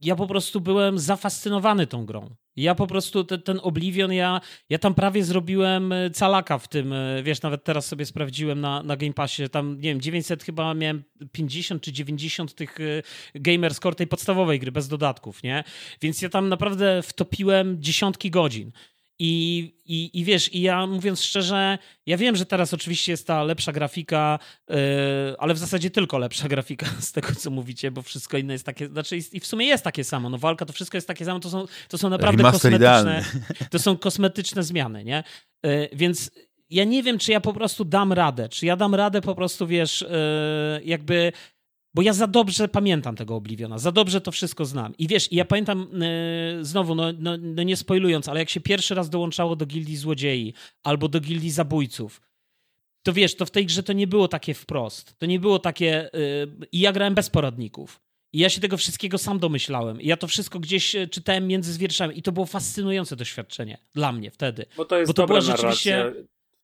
ja po prostu byłem zafascynowany tą grą. Ja po prostu te, ten Oblivion, ja, ja tam prawie zrobiłem e, calaka w tym, e, wiesz, nawet teraz sobie sprawdziłem na, na Game Passie, tam nie wiem, 900 chyba miałem 50 czy 90 tych e, gamer score tej podstawowej gry, bez dodatków, nie? Więc ja tam naprawdę wtopiłem dziesiątki godzin. I, i, I wiesz, i ja mówiąc szczerze, ja wiem, że teraz oczywiście jest ta lepsza grafika, yy, ale w zasadzie tylko lepsza grafika z tego, co mówicie, bo wszystko inne jest takie, znaczy i w sumie jest takie samo, no walka to wszystko jest takie samo, to są, to są naprawdę Remaster kosmetyczne, idealny. to są kosmetyczne zmiany, nie? Yy, więc ja nie wiem, czy ja po prostu dam radę, czy ja dam radę po prostu, wiesz, yy, jakby bo ja za dobrze pamiętam tego Obliviona, za dobrze to wszystko znam. I wiesz, ja pamiętam, yy, znowu, no, no, no, nie spoilując, ale jak się pierwszy raz dołączało do gildii złodziei albo do gildii zabójców, to wiesz, to w tej grze to nie było takie wprost. To nie było takie... Yy, I ja grałem bez poradników. I ja się tego wszystkiego sam domyślałem. I ja to wszystko gdzieś e, czytałem między zwierszami. I to było fascynujące doświadczenie dla mnie wtedy. Bo to jest Bo to była rzeczywiście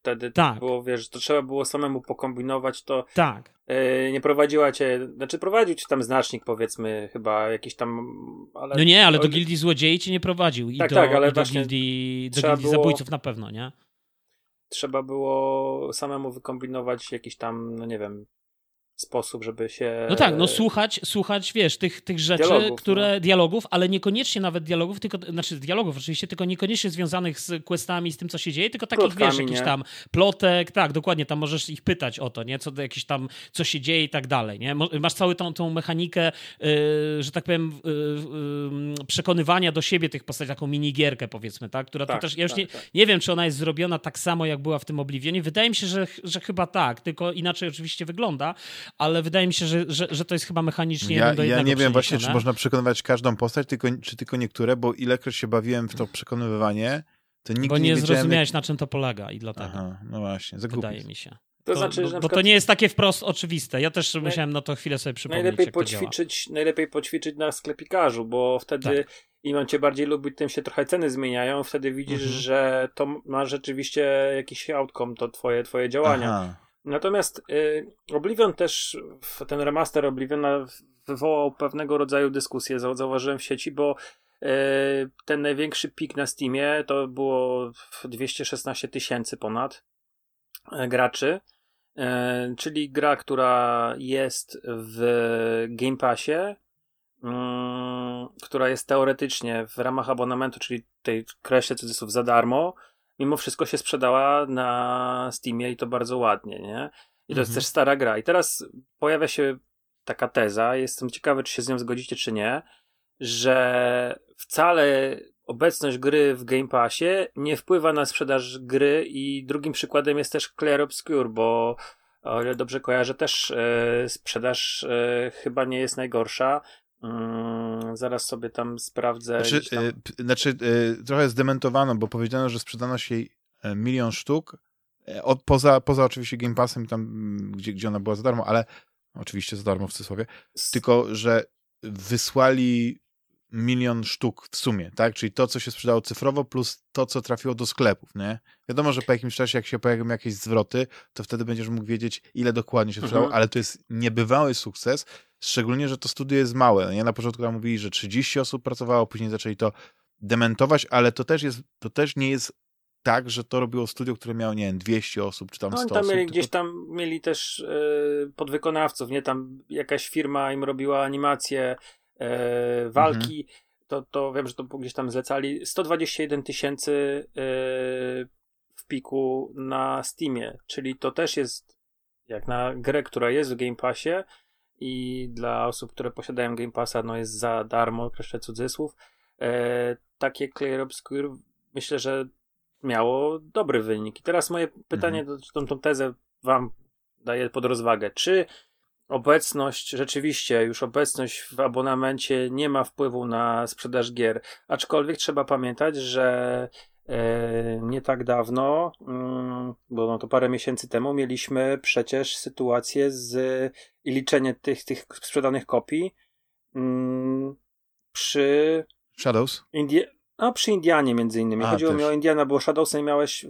wtedy tak. było, wiesz, to trzeba było samemu pokombinować, to tak. Yy, nie prowadziła cię, znaczy prowadził cię tam znacznik powiedzmy, chyba jakiś tam, ale... No nie, ale do gildii złodziei cię nie prowadził i tak, do, tak, ale i do gildii, do gildii było... zabójców na pewno, nie? Trzeba było samemu wykombinować jakiś tam, no nie wiem, sposób, żeby się... No tak, no słuchać, słuchać wiesz, tych, tych rzeczy, dialogów, które, no. dialogów, ale niekoniecznie nawet dialogów, tylko, znaczy dialogów oczywiście, tylko niekoniecznie związanych z questami, z tym, co się dzieje, tylko takich, Plotkami, wiesz, jakichś tam plotek, tak, dokładnie, tam możesz ich pytać o to, nie, co do jakiś tam, co się dzieje i tak dalej, nie, masz całą tą, tą mechanikę, yy, że tak powiem, yy, yy, przekonywania do siebie tych postaci, taką minigierkę powiedzmy, tak, która tak, to też, ja już tak, nie, tak. nie wiem, czy ona jest zrobiona tak samo, jak była w tym Oblivionie, wydaje mi się, że, że chyba tak, tylko inaczej oczywiście wygląda, ale wydaje mi się, że, że, że to jest chyba mechanicznie ja, do Ja nie wiem właśnie, czy można przekonywać każdą postać, tylko, czy tylko niektóre, bo ilekroć się bawiłem w to przekonywanie, to nigdy Bo nie, nie zrozumiałeś, jak... na czym to polega i dlatego. Aha, no właśnie, Wydaje mi się. To, to znaczy, bo, że bo to nie jest takie wprost oczywiste. Ja też naj... musiałem na to chwilę sobie przypomnieć. Najlepiej poćwiczyć, najlepiej poćwiczyć na sklepikarzu, bo wtedy tak. im on cię bardziej lubi, tym się trochę ceny zmieniają. Wtedy widzisz, mhm. że to ma rzeczywiście jakiś outcome, to twoje, twoje działania. Aha. Natomiast y, Oblivion też, ten remaster Obliviona wywołał pewnego rodzaju dyskusję, zauważyłem w sieci, bo y, ten największy pik na Steamie to było 216 tysięcy ponad y, graczy, czyli gra, która jest w Game Passie, mm, która jest teoretycznie w ramach abonamentu, czyli tej kreślę cudzysłów za darmo, mimo wszystko się sprzedała na Steamie i to bardzo ładnie, nie? I to mhm. jest też stara gra. I teraz pojawia się taka teza, jestem ciekawy, czy się z nią zgodzicie, czy nie, że wcale obecność gry w Game Passie nie wpływa na sprzedaż gry i drugim przykładem jest też Clear Obscure, bo o ile dobrze kojarzę, też e, sprzedaż e, chyba nie jest najgorsza. Mm, zaraz sobie tam sprawdzę. Znaczy, tam... Y, znaczy y, trochę zdementowano, bo powiedziano, że sprzedano się e, milion sztuk, e, od, poza, poza oczywiście Game Passem, tam, mm, gdzie, gdzie ona była za darmo, ale oczywiście za darmo w cudzysłowie, tylko, że wysłali milion sztuk w sumie, tak? Czyli to, co się sprzedało cyfrowo, plus to, co trafiło do sklepów, nie? Wiadomo, że po jakimś czasie, jak się pojawią jakieś zwroty, to wtedy będziesz mógł wiedzieć, ile dokładnie się sprzedało, mhm. ale to jest niebywały sukces, szczególnie, że to studio jest małe. Nie na początku tam mówili, że 30 osób pracowało, później zaczęli to dementować, ale to też jest, to też nie jest tak, że to robiło studio, które miało, nie wiem, 200 osób, czy tam 100 no, tam osób. Mieli, Gdzieś tam mieli też yy, podwykonawców, nie? Tam jakaś firma im robiła animację, e, walki, mhm. to, to wiem, że to gdzieś tam zlecali. 121 tysięcy e, w piku na Steamie, czyli to też jest jak na grę, która jest w Game Passie i dla osób, które posiadają Game Passa, no jest za darmo, kreślę cudzysłów. E, takie Clear Obscure myślę, że miało dobry wynik. I teraz moje pytanie, mhm. tą, tą tezę wam daję pod rozwagę. Czy obecność, rzeczywiście już obecność w abonamencie nie ma wpływu na sprzedaż gier, aczkolwiek trzeba pamiętać, że e, nie tak dawno, mm, bo no to parę miesięcy temu mieliśmy przecież sytuację z i liczenie tych, tych sprzedanych kopii mm, przy Shadows? Indie, no przy Indianie między innymi. A, Chodziło też. mi o Indiana, bo Shadowsa nie miałeś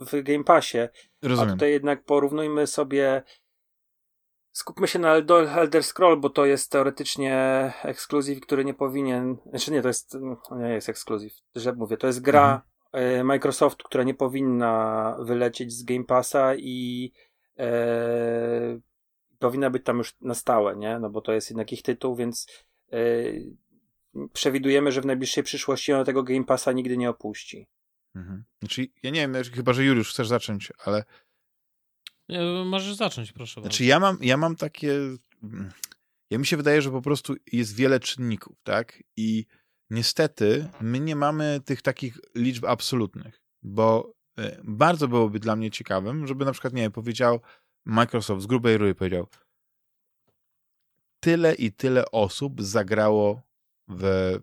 w Game Passie. Rozumiem. A tutaj jednak porównujmy sobie Skupmy się na Elder Scroll, bo to jest teoretycznie ekskluzyw, który nie powinien. Znaczy nie, to jest. Nie jest ekskluzyw, że mówię. To jest gra mhm. E, Microsoft, która nie powinna wylecieć z Game Passa i e, powinna być tam już na stałe, nie? No bo to jest jednak ich tytuł, więc e, przewidujemy, że w najbliższej przyszłości ona tego Game Passa nigdy nie opuści. Mhm. Znaczy, ja nie wiem, chyba, że Juliusz chcesz zacząć, ale Możesz zacząć, proszę bardzo. Znaczy ja mam, ja mam takie... Ja mi się wydaje, że po prostu jest wiele czynników, tak? I niestety my nie mamy tych takich liczb absolutnych, bo e, bardzo byłoby dla mnie ciekawym, żeby na przykład, nie wiem, powiedział Microsoft z grubej rury powiedział tyle i tyle osób zagrało w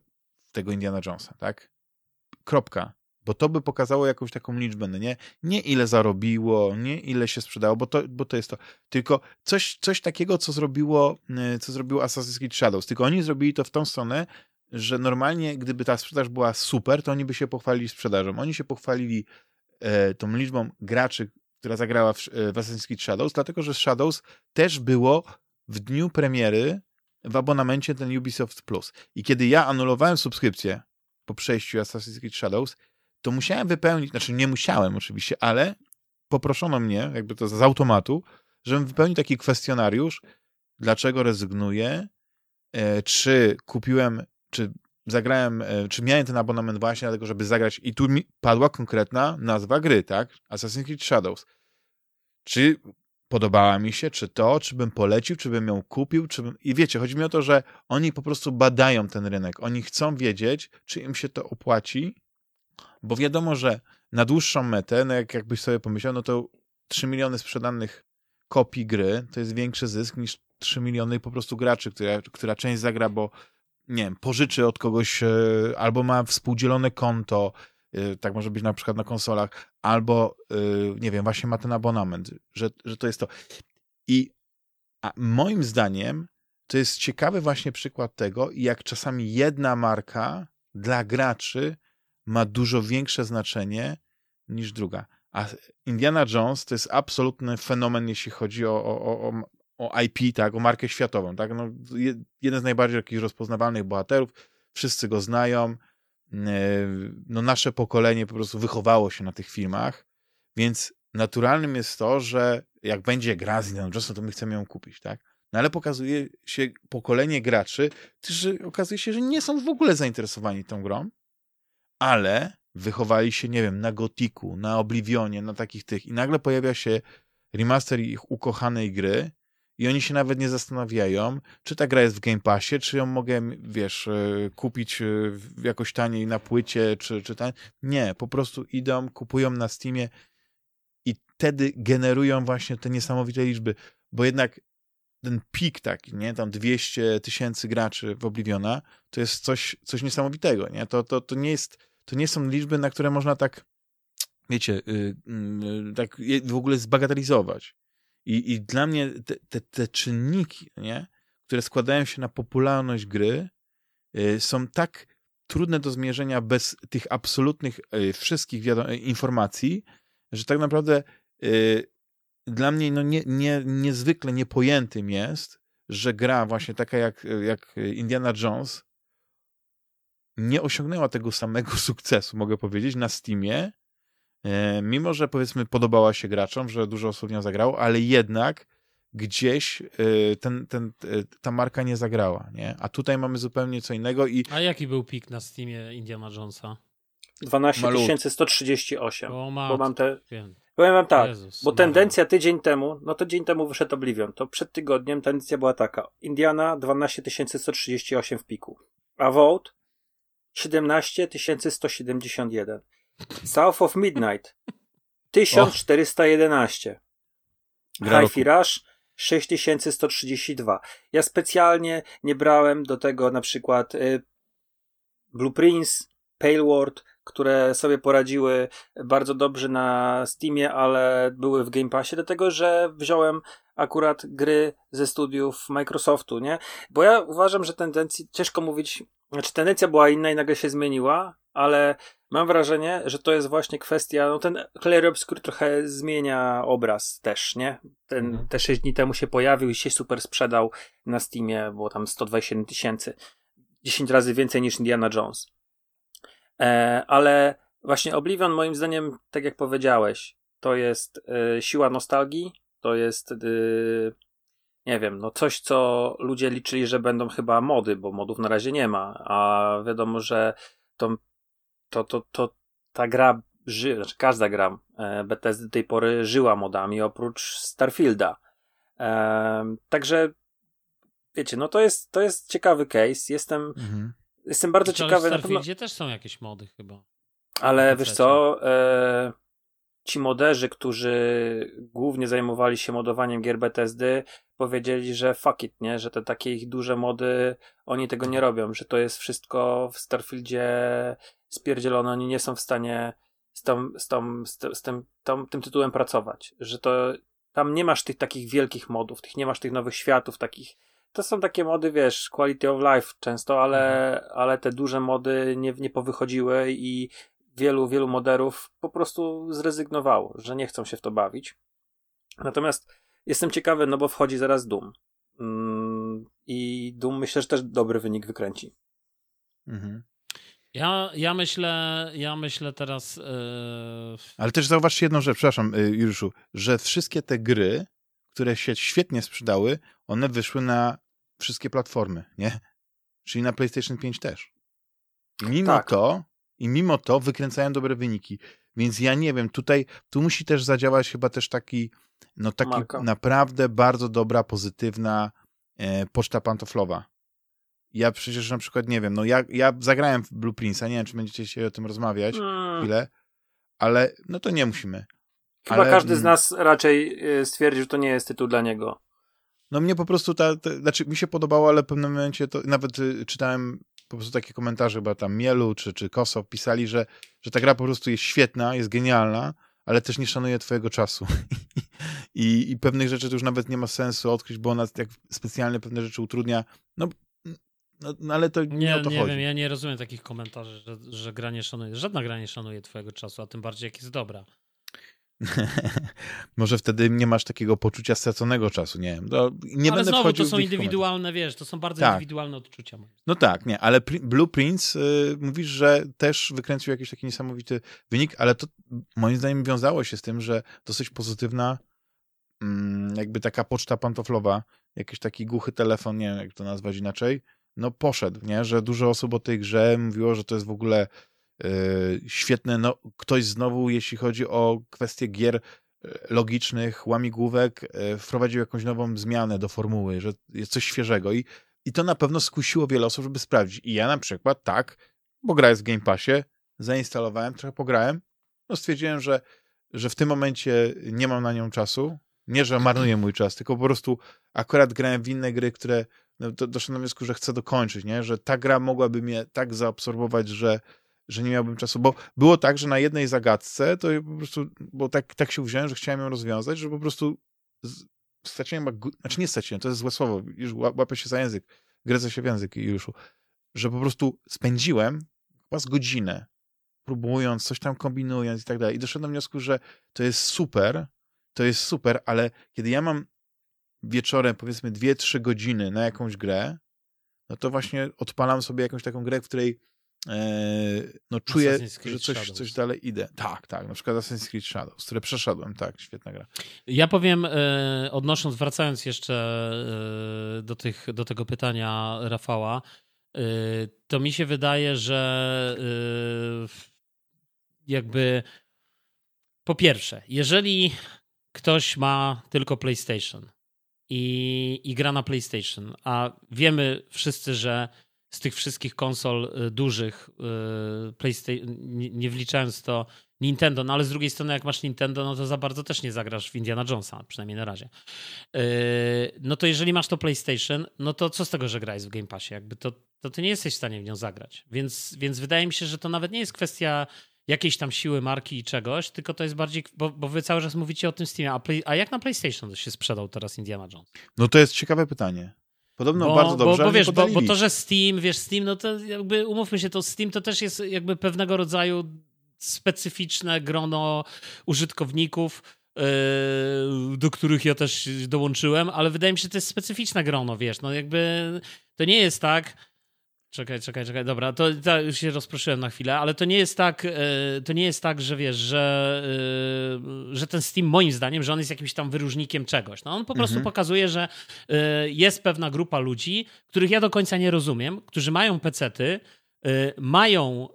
tego Indiana Jonesa, tak? Kropka bo to by pokazało jakąś taką liczbę, no nie? Nie ile zarobiło, nie ile się sprzedało, bo to, bo to jest to. Tylko coś, coś takiego, co zrobiło, y, co zrobiło Assassin's Creed Shadows. Tylko oni zrobili to w tą stronę, że normalnie, gdyby ta sprzedaż była super, to oni by się pochwalili sprzedażą. Oni się pochwalili e, tą liczbą graczy, która zagrała w, w Assassin's Creed Shadows, dlatego że Shadows też było w dniu premiery w abonamencie ten Ubisoft Plus. I kiedy ja anulowałem subskrypcję po przejściu Assassin's Creed Shadows, to musiałem wypełnić, znaczy nie musiałem oczywiście, ale poproszono mnie, jakby to z automatu, żebym wypełnił taki kwestionariusz, dlaczego rezygnuję, e, czy kupiłem, czy zagrałem, e, czy miałem ten abonament właśnie dlatego, żeby zagrać i tu mi padła konkretna nazwa gry, tak? Assassin's Creed Shadows. Czy podobała mi się, czy to, czy bym polecił, czy bym ją kupił, czy bym... I wiecie, chodzi mi o to, że oni po prostu badają ten rynek. Oni chcą wiedzieć, czy im się to opłaci bo wiadomo, że na dłuższą metę, no jak, jakbyś sobie pomyślał, no to 3 miliony sprzedanych kopii gry to jest większy zysk niż 3 miliony po prostu graczy, która, która część zagra, bo nie wiem, pożyczy od kogoś e, albo ma współdzielone konto, e, tak może być na przykład na konsolach, albo e, nie wiem, właśnie ma ten abonament, że, że to jest to. I moim zdaniem to jest ciekawy właśnie przykład tego, jak czasami jedna marka dla graczy ma dużo większe znaczenie niż druga. A Indiana Jones to jest absolutny fenomen, jeśli chodzi o, o, o, o IP, tak, o markę światową, tak, no, jeden z najbardziej takich rozpoznawalnych bohaterów, wszyscy go znają, no nasze pokolenie po prostu wychowało się na tych filmach, więc naturalnym jest to, że jak będzie gra z Indiana Jonesem, to my chcemy ją kupić, tak? No ale pokazuje się pokolenie graczy, którzy okazuje się, że nie są w ogóle zainteresowani tą grą, ale wychowali się, nie wiem, na Gotiku, na Oblivionie, na takich tych i nagle pojawia się remaster ich ukochanej gry i oni się nawet nie zastanawiają, czy ta gra jest w Game Passie, czy ją mogę, wiesz, e, kupić e, jakoś taniej na płycie, czy, czy taniej. Nie, po prostu idą, kupują na Steamie i wtedy generują właśnie te niesamowite liczby, bo jednak ten pik taki, nie, tam 200 tysięcy graczy w Obliviona, to jest coś, coś niesamowitego, nie, to, to, to nie jest, to nie są liczby, na które można tak, wiecie, yy, yy, tak w ogóle zbagatelizować. I, i dla mnie te, te, te czynniki, nie, które składają się na popularność gry, yy, są tak trudne do zmierzenia bez tych absolutnych y, wszystkich informacji, że tak naprawdę y, dla mnie no nie, nie, niezwykle niepojętym jest, że gra właśnie taka jak, jak Indiana Jones nie osiągnęła tego samego sukcesu, mogę powiedzieć, na Steamie, e, mimo że powiedzmy podobała się graczom, że dużo osób nią zagrało, ale jednak gdzieś e, ten, ten, e, ta marka nie zagrała, nie? A tutaj mamy zupełnie co innego i... A jaki był pik na Steamie Indiana Jonesa? 12 138. O, ma... bo mam te... Powiem wam tak, Jezus, bo tendencja tydzień temu, no to dzień temu wyszedł Oblivion, to przed tygodniem tendencja była taka. Indiana 12 138 w piku, a Vote 17 171. South of Midnight 1411. Hi-Fi Rush 6132. Ja specjalnie nie brałem do tego na przykład y, Blueprints, Paleward, które sobie poradziły bardzo dobrze na Steamie, ale były w Game Passie, dlatego że wziąłem akurat gry ze studiów Microsoftu, nie? Bo ja uważam, że tendencja, ciężko mówić, znaczy tendencja była inna i nagle się zmieniła, ale mam wrażenie, że to jest właśnie kwestia, no ten Clair Obscure trochę zmienia obraz też, nie? Ten mhm. te 6 dni temu się pojawił i się super sprzedał na Steamie, było tam 127 tysięcy. 10 razy więcej niż Indiana Jones. E, ale właśnie Oblivion moim zdaniem, tak jak powiedziałeś, to jest e, siła nostalgii, to jest e, nie wiem, no coś, co ludzie liczyli, że będą chyba mody, bo modów na razie nie ma, a wiadomo, że to, to, to, to ta gra, ży, znaczy każda gra Bethesdy do tej pory żyła modami, oprócz Starfielda. także wiecie, no to jest, to jest ciekawy case. Jestem, mhm. Jestem bardzo ciekawy. W Starfieldzie pewno... też są jakieś mody chyba. Ale wiesz co, e, ci moderzy, którzy głównie zajmowali się modowaniem gier BTSD, powiedzieli, że fuck it, nie? Że te takie ich duże mody, oni tego nie robią, że to jest wszystko w Starfieldzie spierdzielone, oni nie są w stanie z, tą, z, tą, z, z tym, tą, tym tytułem pracować, że to tam nie masz tych takich wielkich modów, tych nie masz tych nowych światów, takich to są takie mody, wiesz, quality of life często, ale, mhm. ale te duże mody nie, nie powychodziły i wielu, wielu moderów po prostu zrezygnowało, że nie chcą się w to bawić. Natomiast jestem ciekawy, no bo wchodzi zaraz Doom. Mm, I Doom myślę, że też dobry wynik wykręci. Mhm. Ja, ja myślę, ja myślę teraz. Yy... Ale też zauważcie jedną rzecz, przepraszam, y, Juruszu, że wszystkie te gry, które się świetnie sprzedały, one wyszły na wszystkie platformy, nie? Czyli na PlayStation 5 też. I mimo tak. to, i mimo to wykręcają dobre wyniki. Więc ja nie wiem, tutaj, tu musi też zadziałać chyba też taki, no taki Marka. naprawdę bardzo dobra, pozytywna e, poczta pantoflowa. Ja przecież na przykład nie wiem, no ja, ja zagrałem w Blueprints, nie wiem, czy będziecie się o tym rozmawiać chwilę, ale no to nie musimy. Chyba ale... każdy z nas raczej e, stwierdził, że to nie jest tytuł dla niego. No mnie po prostu ta, ta znaczy mi się podobało, ale w pewnym momencie to nawet y, czytałem po prostu takie komentarze, chyba tam Mielu czy, czy Koso pisali, że, że ta gra po prostu jest świetna, jest genialna, ale też nie szanuje twojego czasu. I, I pewnych rzeczy to już nawet nie ma sensu odkryć, bo ona jak specjalnie pewne rzeczy utrudnia. No, no, no ale to nie, nie o to nie chodzi. wiem, ja nie rozumiem takich komentarzy, że, że gra nie szanuje. Żadna gra nie szanuje twojego czasu, a tym bardziej jak jest dobra. Może wtedy nie masz takiego poczucia straconego czasu, nie wiem. No, nie ale będę znowu to są indywidualne, wiesz, to są bardzo Tak. indywidualne odczucia. No tak, nie, ale Pri- Blueprints y, mówisz, że też wykręcił jakiś taki niesamowity wynik, ale to moim zdaniem wiązało się z tym, że dosyć pozytywna mm, jakby taka poczta pantoflowa, jakiś taki głuchy telefon, nie wiem jak to nazwać inaczej, no poszedł, nie, że dużo osób o tej grze mówiło, że to jest w ogóle świetne, no ktoś znowu, jeśli chodzi o kwestie gier y, logicznych, łamigłówek, y, wprowadził jakąś nową zmianę do formuły, że jest coś świeżego i i to na pewno skusiło wiele osób, żeby sprawdzić. I ja na przykład tak, bo gra jest w Game Passie, zainstalowałem, trochę pograłem, no stwierdziłem, że, że w tym momencie nie mam na nią czasu. Nie, że marnuję mój czas, tylko po prostu akurat grałem w inne gry, które no, do, doszedłem do wniosku, że chcę dokończyć, nie? że ta gra mogłaby mnie tak zaabsorbować, że, że nie miałbym czasu. Bo było tak, że na jednej zagadce to po prostu, bo tak, tak się wziąłem, że chciałem ją rozwiązać, że po prostu straciłem, znaczy nie straciłem, to jest złe słowo, już ła- łapię się za język, gryzę się w język Juliuszu, że po prostu spędziłem chyba z godzinę próbując, coś tam kombinując i tak dalej. I doszedłem do wniosku, że to jest super, to jest super, ale kiedy ja mam wieczorem powiedzmy 2-3 godziny na jakąś grę, no to właśnie odpalam sobie jakąś taką grę, w której no czuję, że coś, Shadows. coś dalej idę. Tak, tak, na przykład Assassin's Creed Shadows, które przeszedłem, tak, świetna gra. Ja powiem, e, odnosząc, wracając jeszcze e, do, tych, do tego pytania Rafała, e, to mi się wydaje, że e, jakby po pierwsze, jeżeli ktoś ma tylko PlayStation i, i gra na PlayStation, a wiemy wszyscy, że z tych wszystkich konsol y, dużych, y, PlayStation, nie, wliczając to Nintendo, no ale z drugiej strony jak masz Nintendo, no to za bardzo też nie zagrasz w Indiana Jonesa, przynajmniej na razie. Yy, No to jeżeli masz to PlayStation, no to co z tego, że gra jest w Game Passie? Jakby to, to ty nie jesteś w stanie w nią zagrać. Więc, więc wydaje mi się, że to nawet nie jest kwestia jakiejś tam siły marki i czegoś, tylko to jest bardziej, bo, bo wy cały czas mówicie o tym Steamie, a, play, a jak na PlayStation się sprzedał teraz Indiana Jones? No to jest ciekawe pytanie. Podobno bo, bardzo dobrze, bo, bo wiesz, bo, bo to, że Steam, wiesz, Steam, no to jakby umówmy się, to Steam to też jest jakby pewnego rodzaju specyficzne grono użytkowników, yy, do których ja też dołączyłem, ale wydaje mi się, że to jest specyficzne grono, wiesz, no jakby to nie jest tak, Czekaj, czekaj, czekaj. Dobra, to, to już się rozproszyłem na chwilę, ale to nie jest tak, e, to nie jest tak, że wiesz, że, e, że ten Steam moim zdaniem, że on jest jakimś tam wyróżnikiem czegoś. No on po prostu Mhm. pokazuje, że e, jest pewna grupa ludzi, których ja do końca nie rozumiem, którzy mają pecety, mają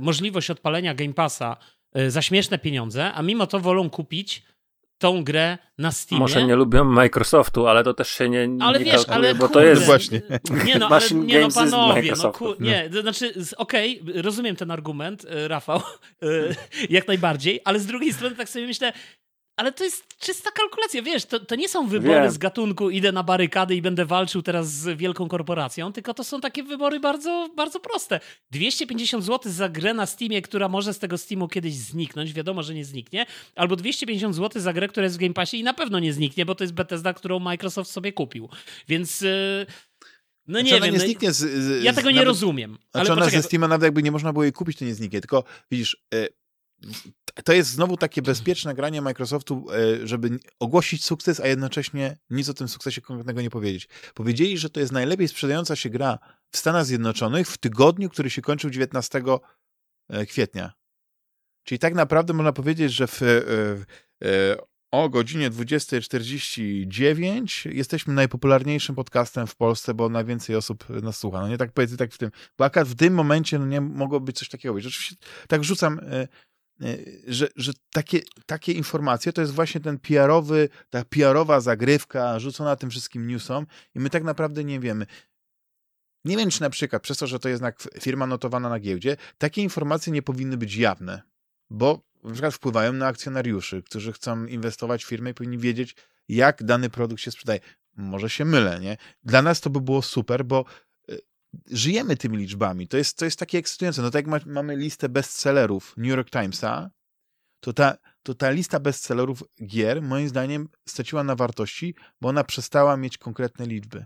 możliwość odpalenia Game Passa za śmieszne pieniądze, a mimo to wolą kupić tą grę na Steamie. Może nie lubią Microsoftu, ale to też się nie, Ale nie wiesz, kalkuluje, ale bo to jest... Właśnie. Nie no, ale, nie no panowie, no, ku, nie, to znaczy, okej, rozumiem ten argument, e, Rafał, e, jak najbardziej, ale z drugiej strony tak sobie myślę, ale to jest czysta kalkulacja, wiesz, to, to nie są wybory Wiem. z gatunku idę na barykady i będę walczył teraz z wielką korporacją, tylko to są takie wybory bardzo, bardzo proste. 250 zł za grę na Steamie, która może z tego Steamu kiedyś zniknąć, wiadomo, że nie zniknie, albo 250 zł za grę, która jest w Game Passie i na pewno nie zniknie, bo to jest Bethesda, którą Microsoft sobie kupił. Więc... e, No Znaczy nie wiem, nie no, zniknie z, z, ja tego nie nawet- rozumiem. Znaczy Ale ona poczekaj, ze Steama nawet jakby nie można było jej kupić, to nie zniknie. Tylko widzisz, e, to jest znowu takie bezpieczne granie Microsoftu, e, żeby ogłosić sukces, a jednocześnie nic o tym sukcesie konkretnego nie powiedzieć. Powiedzieli, że to jest najlepiej sprzedająca się gra w Stanach Zjednoczonych w tygodniu, który się kończył 19 e, kwietnia. Czyli tak naprawdę można powiedzieć, że w, e, e, o godzinie 20.49 jesteśmy najpopularniejszym podcastem w Polsce, bo najwięcej osób nas słucha. No nie tak powiedzmy tak w tym. Bo akurat w tym momencie no nie mogło być coś takiego być. Oczywiście tak rzucam, że, że takie, takie informacje to jest właśnie ten PR-owy, ta PR-owa zagrywka rzucona tym wszystkim newsom i my tak naprawdę nie wiemy. Nie wiem, czy na przykład przez to, że to jest firma notowana na giełdzie, takie informacje nie powinny być jawne, bo na przykład wpływają na akcjonariuszy, którzy chcą inwestować w firmę i powinni wiedzieć, jak dany produkt się sprzedaje. Może się mylę, nie? Dla nas to by było super, bo żyjemy tymi liczbami. To jest, to jest takie ekscytujące. No tak jak ma, mamy listę bestsellerów New York Timesa, to ta, to ta lista bestsellerów gier moim zdaniem straciła na wartości, bo ona przestała mieć konkretne liczby.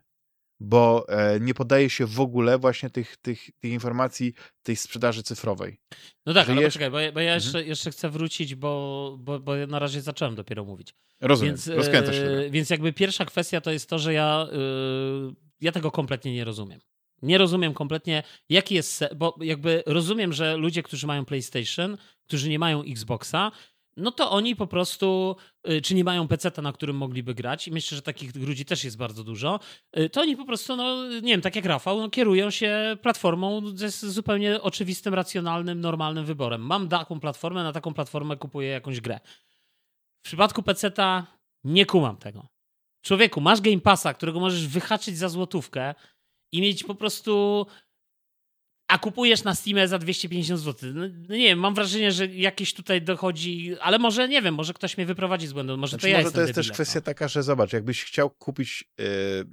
bo e, nie podaje się w ogóle właśnie tych, tych, tych informacji tej sprzedaży cyfrowej. No tak, ale poczekaj, bo, ja, bo ja jeszcze, mhm. jeszcze chcę wrócić, bo, bo, bo na razie zacząłem dopiero mówić. Rozumiem, więc, się. E, więc jakby pierwsza kwestia to jest to, że ja, yy, ja tego kompletnie nie rozumiem. Nie rozumiem kompletnie, jaki jest, bo jakby rozumiem, że ludzie, którzy mają PlayStation, którzy nie mają Xboxa, no to oni po prostu, y, czy nie mają PC, na którym mogliby grać, i myślę, że takich ludzi też jest bardzo dużo, y, to oni po prostu, no nie wiem, tak jak Rafał, no, kierują się platformą ze zupełnie oczywistym, racjonalnym, normalnym wyborem. Mam taką platformę, na taką platformę kupuję jakąś grę. W przypadku PC nie kumam tego. Człowieku, masz Game Passa, którego możesz wyhaczyć za złotówkę i mieć po prostu a kupujesz na Steamie za 250 zł. No, no, nie wiem, mam wrażenie, że jakieś tutaj dochodzi, ale może nie wiem, może ktoś mnie wyprowadzi z błędu, może znaczy, to ja Może to jest też kwestia no. taka, że zobacz, jakbyś chciał kupić, yy,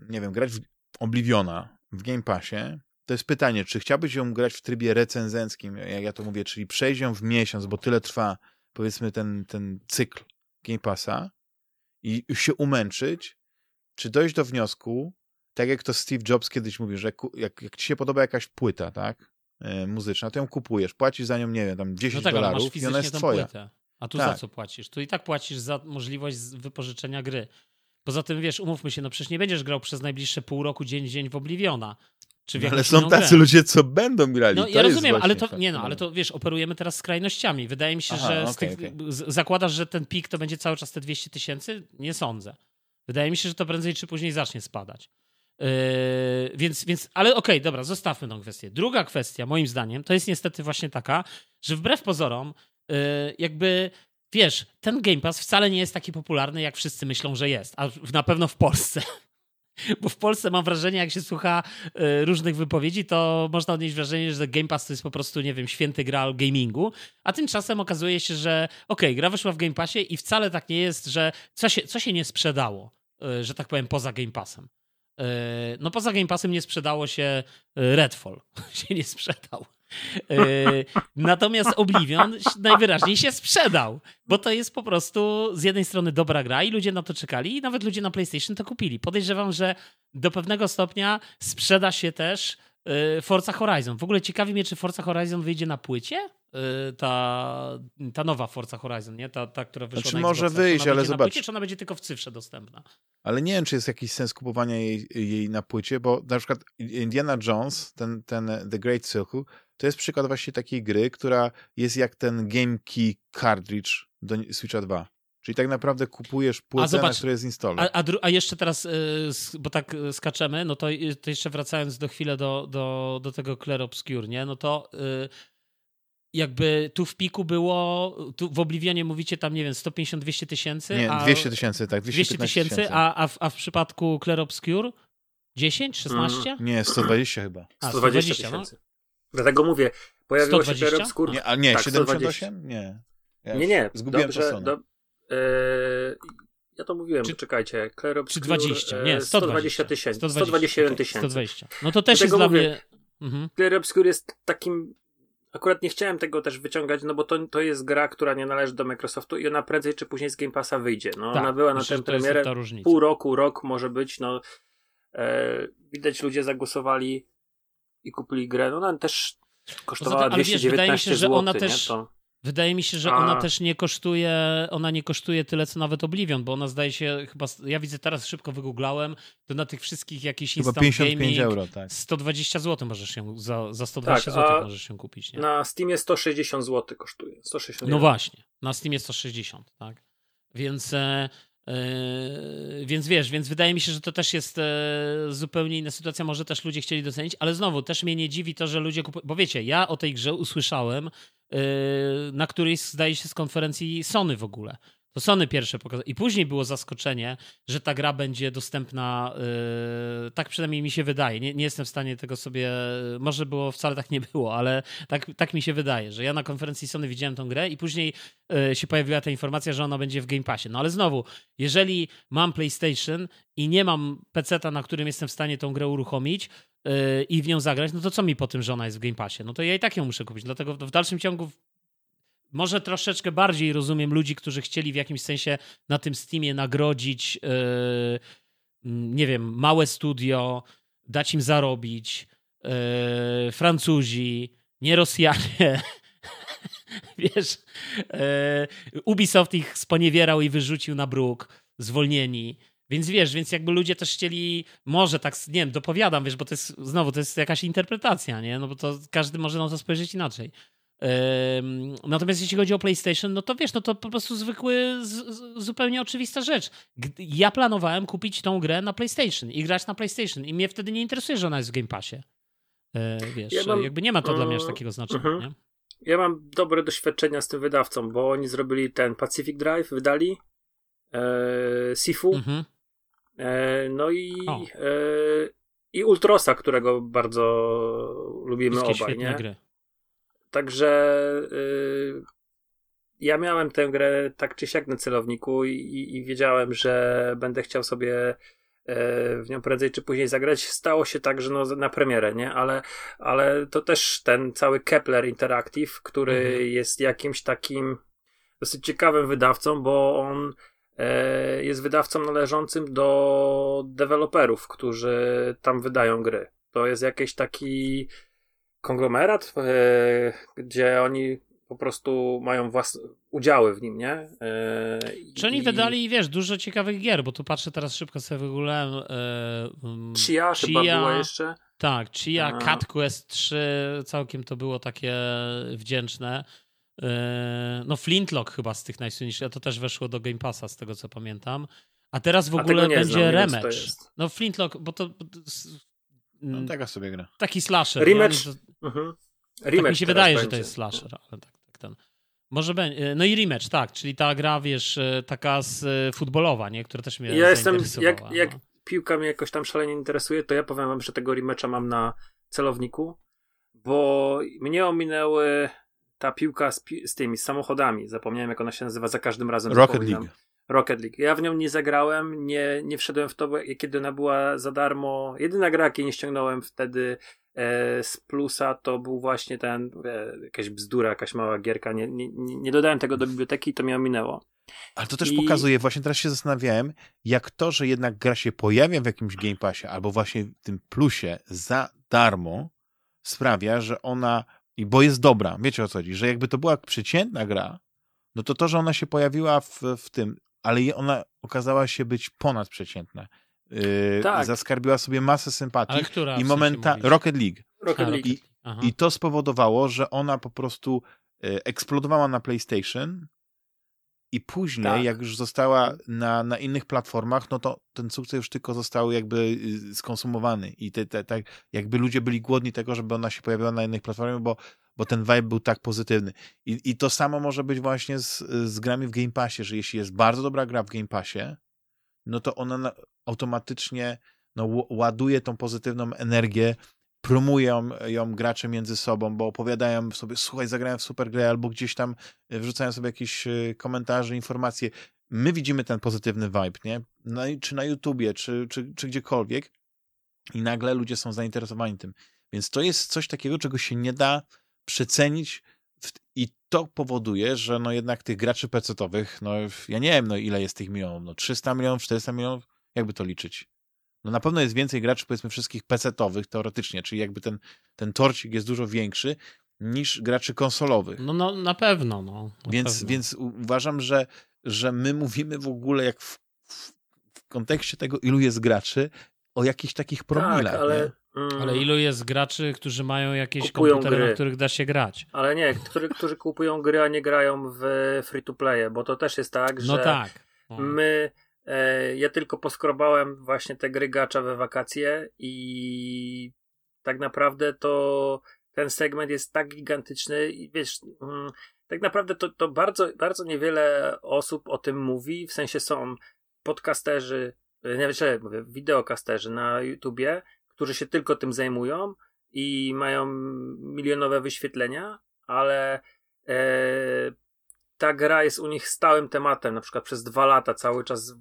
nie wiem, grać w Obliviona w Game Passie, to jest pytanie, czy chciałbyś ją grać w trybie recenzenckim, jak ja to mówię, czyli przejść ją w miesiąc, bo tyle trwa, powiedzmy, ten, ten cykl Game Passa i się umęczyć, czy dojść do wniosku, tak jak to Steve Jobs kiedyś mówił, że jak, jak ci się podoba jakaś płyta, tak, e, muzyczna, to ją kupujesz, płacisz za nią, nie wiem, tam 10 no tak, dolarów i ona jest twoja. Płytę. A tu tak. za co płacisz? Tu i tak płacisz za możliwość wypożyczenia gry. Poza tym, wiesz, umówmy się, no przecież nie będziesz grał przez najbliższe pół roku dzień dzień w Obliviona. Czy w no, ale są tacy grę. ludzie, co będą grali. No, ja rozumiem, ale to, nie no, ale to wiesz, operujemy teraz skrajnościami. Wydaje mi się, Aha, że okay, tych, okay. zakładasz, że ten pik to będzie cały czas te 200 tysięcy? Nie sądzę. Wydaje mi się, że to prędzej czy później zacznie spadać. Yy, więc, więc, ale okej, okay, dobra, zostawmy tą kwestię. Druga kwestia, moim zdaniem, to jest niestety właśnie taka, że wbrew pozorom, yy, jakby wiesz, ten Game Pass wcale nie jest taki popularny, jak wszyscy myślą, że jest, a na pewno w Polsce. Bo w Polsce mam wrażenie, jak się słucha yy, różnych wypowiedzi, to można odnieść wrażenie, że Game Pass to jest po prostu, nie wiem, święty graal gamingu, a tymczasem okazuje się, że okej, okay, gra wyszła w Game Passie i wcale tak nie jest, że co się, co się nie sprzedało, że tak powiem, poza Game Passem. E, no poza Game Passem nie sprzedało się e, Redfall. się nie sprzedał. E, natomiast Oblivion najwyraźniej się sprzedał, bo to jest po prostu z jednej strony dobra gra i ludzie na to czekali i nawet ludzie na PlayStation to kupili. Podejrzewam, że do pewnego stopnia sprzeda się też Forza Horizon. W ogóle ciekawi mnie, czy Forza Horizon wyjdzie na płycie? Ta, ta nowa Forza Horizon, nie? Ta, ta która wyszła znaczy, na może wyjść, ale zobacz. Płycie, czy ona będzie tylko w cyfrze dostępna? Ale nie wiem, czy jest jakiś sens kupowania jej, jej na płycie, bo na przykład Indiana Jones, ten, ten The Great Circle, to jest przykład właśnie takiej gry, która jest jak ten Game Key cartridge do Switcha 2. Czyli tak naprawdę kupujesz płytę, zobacz, na której jest installer. A, a, a, jeszcze teraz, y, bo tak y, skaczemy, no to, y, to jeszcze wracając do chwilę do, do, do tego Clair Obscure, nie? No to jakby tu w piku było, tu w Oblivionie mówicie tam, nie wiem, 150-200 tysięcy. Nie, 200 tysięcy, tak, 200 tysięcy, a, a, w, a w przypadku Clair Obscure 10, 16? Mm, nie, 120 chyba. A, 120 tysięcy. No? Dlatego mówię, pojawiło 120? się Clair Obscure. Nie, a nie, tak, 78? Nie. Ja nie, nie. Zgubiłem dobrze, to do, yy, ja to mówiłem, czy, czekajcie, Clair Obscure, Czy 20, nie, 120 tysięcy. 121 tysięcy. 120. No to też jest dla mówię, mnie... Mhm. Clair Obscure jest takim Akurat nie chciałem tego też wyciągać, no bo to, to jest gra, która nie należy do Microsoftu i ona prędzej czy później z Game Passa wyjdzie. No, tak, ona była na tę premierę pół roku, rok może być. No, e, widać ludzie zagłosowali i kupili grę. No ona też kosztowała 219 zł. Że ona też, to... Wydaje mi się, że A. ona też nie kosztuje, ona nie kosztuje tyle, co nawet Oblivion, bo ona zdaje się chyba, ja widzę teraz, szybko wygooglałem, to na tych wszystkich jakichś chyba instant 55 gaming, euro, tak. 120 zł możesz ją, za, za 120 tak, zł możesz ją kupić. Nie? Na Steamie 160 zł kosztuje. 160 no właśnie, na Steamie 160, tak. Więc e, Yy, więc wiesz, więc wydaje mi się, że to też jest e, zupełnie inna sytuacja. Może też ludzie chcieli docenić, ale znowu też mnie nie dziwi to, że ludzie kupują. Bo wiecie, ja o tej grze usłyszałem yy, na którejś, zdaje się, z konferencji Sony w ogóle. To Sony pierwsze pokazało. I później było zaskoczenie, że ta gra będzie dostępna. Yy, tak przynajmniej mi się wydaje. Nie, nie, jestem w stanie tego sobie. Może było wcale tak nie było, ale tak, tak mi się wydaje, że ja na konferencji Sony widziałem tą grę i później yy, się pojawiła ta informacja, że ona będzie w Game Passie. No ale znowu, jeżeli mam PlayStation i nie mam PC-a, na którym jestem w stanie tą grę uruchomić, yy, i w nią zagrać, no to co mi po tym, że ona jest w Game Passie? No to ja i tak ją muszę kupić. Dlatego w dalszym ciągu może troszeczkę bardziej rozumiem ludzi, którzy chcieli w jakimś sensie na tym Steamie nagrodzić, yy, nie wiem, małe studio, dać im zarobić, e, Francuzi, nie Rosjanie. Wiesz, e, Ubisoft ich sponiewierał i wyrzucił na bruk, zwolnieni. Więc wiesz, więc jakby ludzie też chcieli, może tak, nie wiem, dopowiadam, wiesz, bo to jest, znowu, to jest jakaś interpretacja, nie? No bo to każdy może na to spojrzeć inaczej. Natomiast jeśli chodzi o PlayStation, no to wiesz, no to po prostu zwykły, zupełnie oczywista rzecz. Ja planowałem kupić tą grę na PlayStation i grać na PlayStation i mnie wtedy nie interesuje, że ona jest w Game Passie. E, wiesz, ja mam, jakby nie ma to dla mnie aż takiego znaczenia, uh mhm. -huh. Ja mam dobre doświadczenia z tym wydawcą, bo oni zrobili ten Pacific Drive, wydali e, Sifu, uh mhm. -huh. e, no i e, i Ultrosa, którego bardzo lubimy Wszystkie obaj, nie? Gry. Także yy, ja miałem tę grę tak czy siak na celowniku i, i wiedziałem, że będę chciał sobie yy, w nią prędzej czy później zagrać. Stało się tak, że no, na premierę, nie? Ale, ale to też ten cały Kepler Interactive, który mhm. jest jakimś takim dosyć ciekawym wydawcą, bo on yy, jest wydawcą należącym do deweloperów, którzy tam wydają gry. To jest jakiś taki konglomerat, e, gdzie oni po prostu mają własne udziały w nim, nie? E, Czy oni i... wydali, wiesz, dużo ciekawych gier, bo tu patrzę teraz szybko sobie wyglądałem. E, Chia, Chia chyba była jeszcze. Tak, Chia, A. Cat Quest 3, całkiem to było takie wdzięczne. E, no Flintlock chyba z tych najsłynniejszych, a to też weszło do Game Passa, z tego co pamiętam. A teraz w ogóle będzie rematch. No Flintlock, bo to no, mm. taka sobie gra. Taki slasher. Rematch. To, mhm. Rematch tak mi się wydaje, będzie. że to jest slasher, ale tak, tak ten. Może będzie. No i rematch, tak, czyli ta gra, wiesz, e, taka z e, futbolowa, nie? Która też mnie Ja jestem, jak, no. jak piłka mnie jakoś tam szalenie interesuje, to ja powiem wam, że tego rematcha mam na celowniku, bo mnie ominęły ta piłka z, z tymi z samochodami. Zapomniałem, jak ona się nazywa za każdym razem. Rocket. League. Rocket League. Ja w nią nie zagrałem, nie, nie wszedłem w to, kiedy ona była za darmo. Jedyna gra, jakiej nie ściągnąłem wtedy e, z plusa, to był właśnie ten, e, jakaś bzdura, jakaś mała gierka. Nie, nie, nie dodałem tego do biblioteki i to mnie ominęło. Ale to też I... pokazuje, właśnie teraz się zastanawiałem, jak to, że jednak gra się pojawia w jakimś Game Passie albo właśnie w tym plusie za darmo, sprawia, że ona, i bo jest dobra, wiecie o co chodzi, że jakby to była przeciętna gra, no to to, że ona się pojawiła w, w tym, ale ona okazała się być ponadprzeciętna. Yy, tak. Zaskarbiła sobie masę sympatii. Ale która, I momenta Rocket League. Rocket League. I, I, to spowodowało, że ona po prostu yy, eksplodowała na PlayStation i później, tak. jak już została na, na innych platformach, no to ten sukces już tylko został jakby yy, skonsumowany. I te, te, te, jakby ludzie byli głodni tego, żeby ona się pojawiła na innych platformach, bo bo ten vibe był tak pozytywny. I, i to samo może być właśnie z, z grami w Game Passie, że jeśli jest bardzo dobra gra w Game Passie, no to ona automatycznie no, ładuje tą pozytywną energię, promują ją gracze między sobą, bo opowiadają sobie, słuchaj, zagrałem w super grę, albo gdzieś tam e, wrzucają sobie jakieś e, komentarze, informacje. My widzimy ten pozytywny vibe, nie? No, czy na YouTubie, czy, czy, czy gdziekolwiek i nagle ludzie są zainteresowani tym. Więc to jest coś takiego, czego się nie da przecenić i to powoduje, że no jednak tych graczy pecetowych, no ja nie wiem, no ile jest tych milionów, no 300 milionów, 400 milionów, jakby to liczyć? No na pewno jest więcej graczy, powiedzmy, wszystkich pecetowych teoretycznie, czyli jakby ten, ten torcik jest dużo większy niż graczy konsolowych. No, no na pewno, no. Na więc, pewno. więc uważam, że, że my mówimy w ogóle jak w, w, w kontekście tego, ilu jest graczy, o jakichś takich promilach. Tak, ale... Nie? Mm. Ale ilu jest graczy, którzy mają jakieś kupują komputery, gry. na których da się grać? Ale nie, którzy, którzy kupują gry, a nie grają w free to play, bo to też jest tak, no że tak. No. my e, ja tylko poskrobałem właśnie te gry gacza we wakacje i tak naprawdę to ten segment jest tak gigantyczny i wiesz, mm, tak naprawdę to, to bardzo, bardzo niewiele osób o tym mówi, w sensie są podcasterzy, nie wiem, mówię, wideokasterzy na YouTubie, którzy się tylko tym zajmują i mają milionowe wyświetlenia, ale e, ta gra jest u nich stałym tematem. Na przykład przez dwa lata cały czas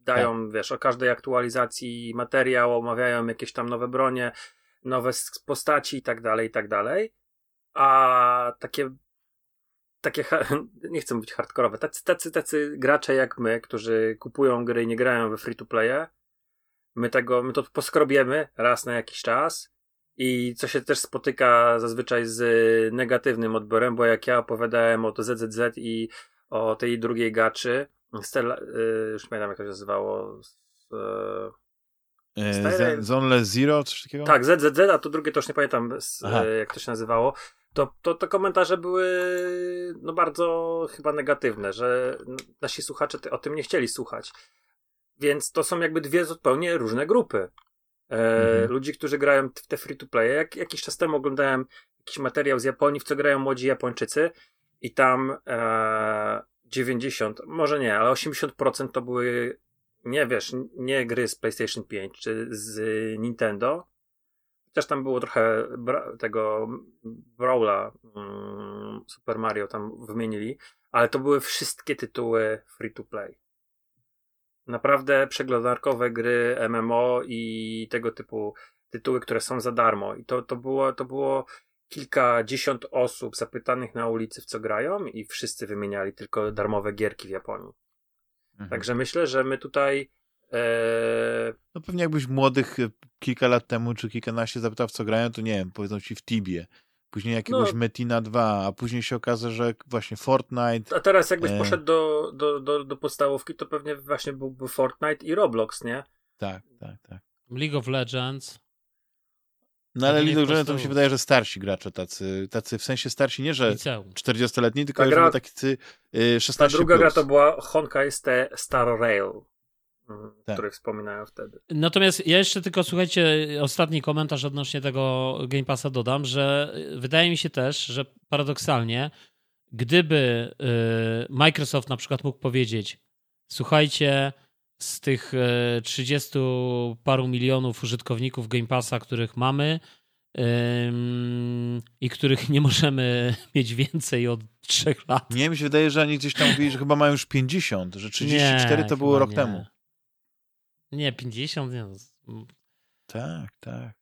dają, tak. wiesz, o każdej aktualizacji materiał, omawiają jakieś tam nowe bronie, nowe postaci i tak dalej, i tak dalej. A takie takie, nie chcę mówić hardkorowe, tacy, tacy, tacy gracze jak my, którzy kupują gry i nie grają we free to playe, My tego, my to poskrobiemy raz na jakiś czas i co się też spotyka zazwyczaj z negatywnym odbiorem, bo jak ja opowiadałem o to ZZZ i o tej drugiej gaczy, Stella, y, już nie pamiętam jak to się nazywało, e, Zonle Zero, coś takiego? Tak, ZZZ, a to drugie to już nie pamiętam jak to się nazywało. To, to te komentarze były no bardzo chyba negatywne, że nasi słuchacze o tym nie chcieli słuchać. Więc to są jakby dwie zupełnie różne grupy. E, mhm. Ludzi, którzy grają w te free-to-play. Jak, jakiś czas temu oglądałem jakiś materiał z Japonii, w co grają młodzi Japończycy i tam e, 90, może nie, ale 80% to były nie wiesz, nie gry z PlayStation 5 czy z Nintendo. Chociaż tam było trochę bra tego Brawla mm, Super Mario tam wymienili, ale to były wszystkie tytuły free to play naprawdę przeglądarkowe gry MMO i tego typu tytuły, które są za darmo. I to, to, było, to było kilkadziesiąt osób zapytanych na ulicy, w co grają, i wszyscy wymieniali tylko darmowe gierki w Japonii. Mhm. Także myślę, że my tutaj. E... No pewnie jakbyś młodych e, kilka lat temu, czy kilkanaście zapytał, w co grają, to nie wiem, powiedzą ci w Tibie później jakiegoś no, Metina 2, a później się okaże, że właśnie Fortnite. A teraz jakbyś e... poszedł do, do, do, do podstawówki, to pewnie właśnie byłby Fortnite i Roblox, nie? Tak, tak, tak. League of Legends. No ale League of Legends to mi się wydaje, że starsi gracze tacy, tacy w sensie starsi, nie że 40-letni, tylko że tacy y, 16 Ta druga plus. gra to była Honkai Star Rail. Mhm, tak. które wspominają wtedy. Natomiast ja jeszcze tylko, słuchajcie, ostatni komentarz odnośnie tego Game Passa dodam, że wydaje mi się też, że paradoksalnie, gdyby y, Microsoft na przykład mógł powiedzieć, słuchajcie, z tych 30 y, paru milionów użytkowników Game Passa, których mamy i których nie możemy mieć więcej od trzech lat. Nie, mi się wydaje, że oni gdzieś tam mówili, że chyba mają już 50, że 34 nie, to było rok nie. temu. Nie, 50, nie. No, tak, tak.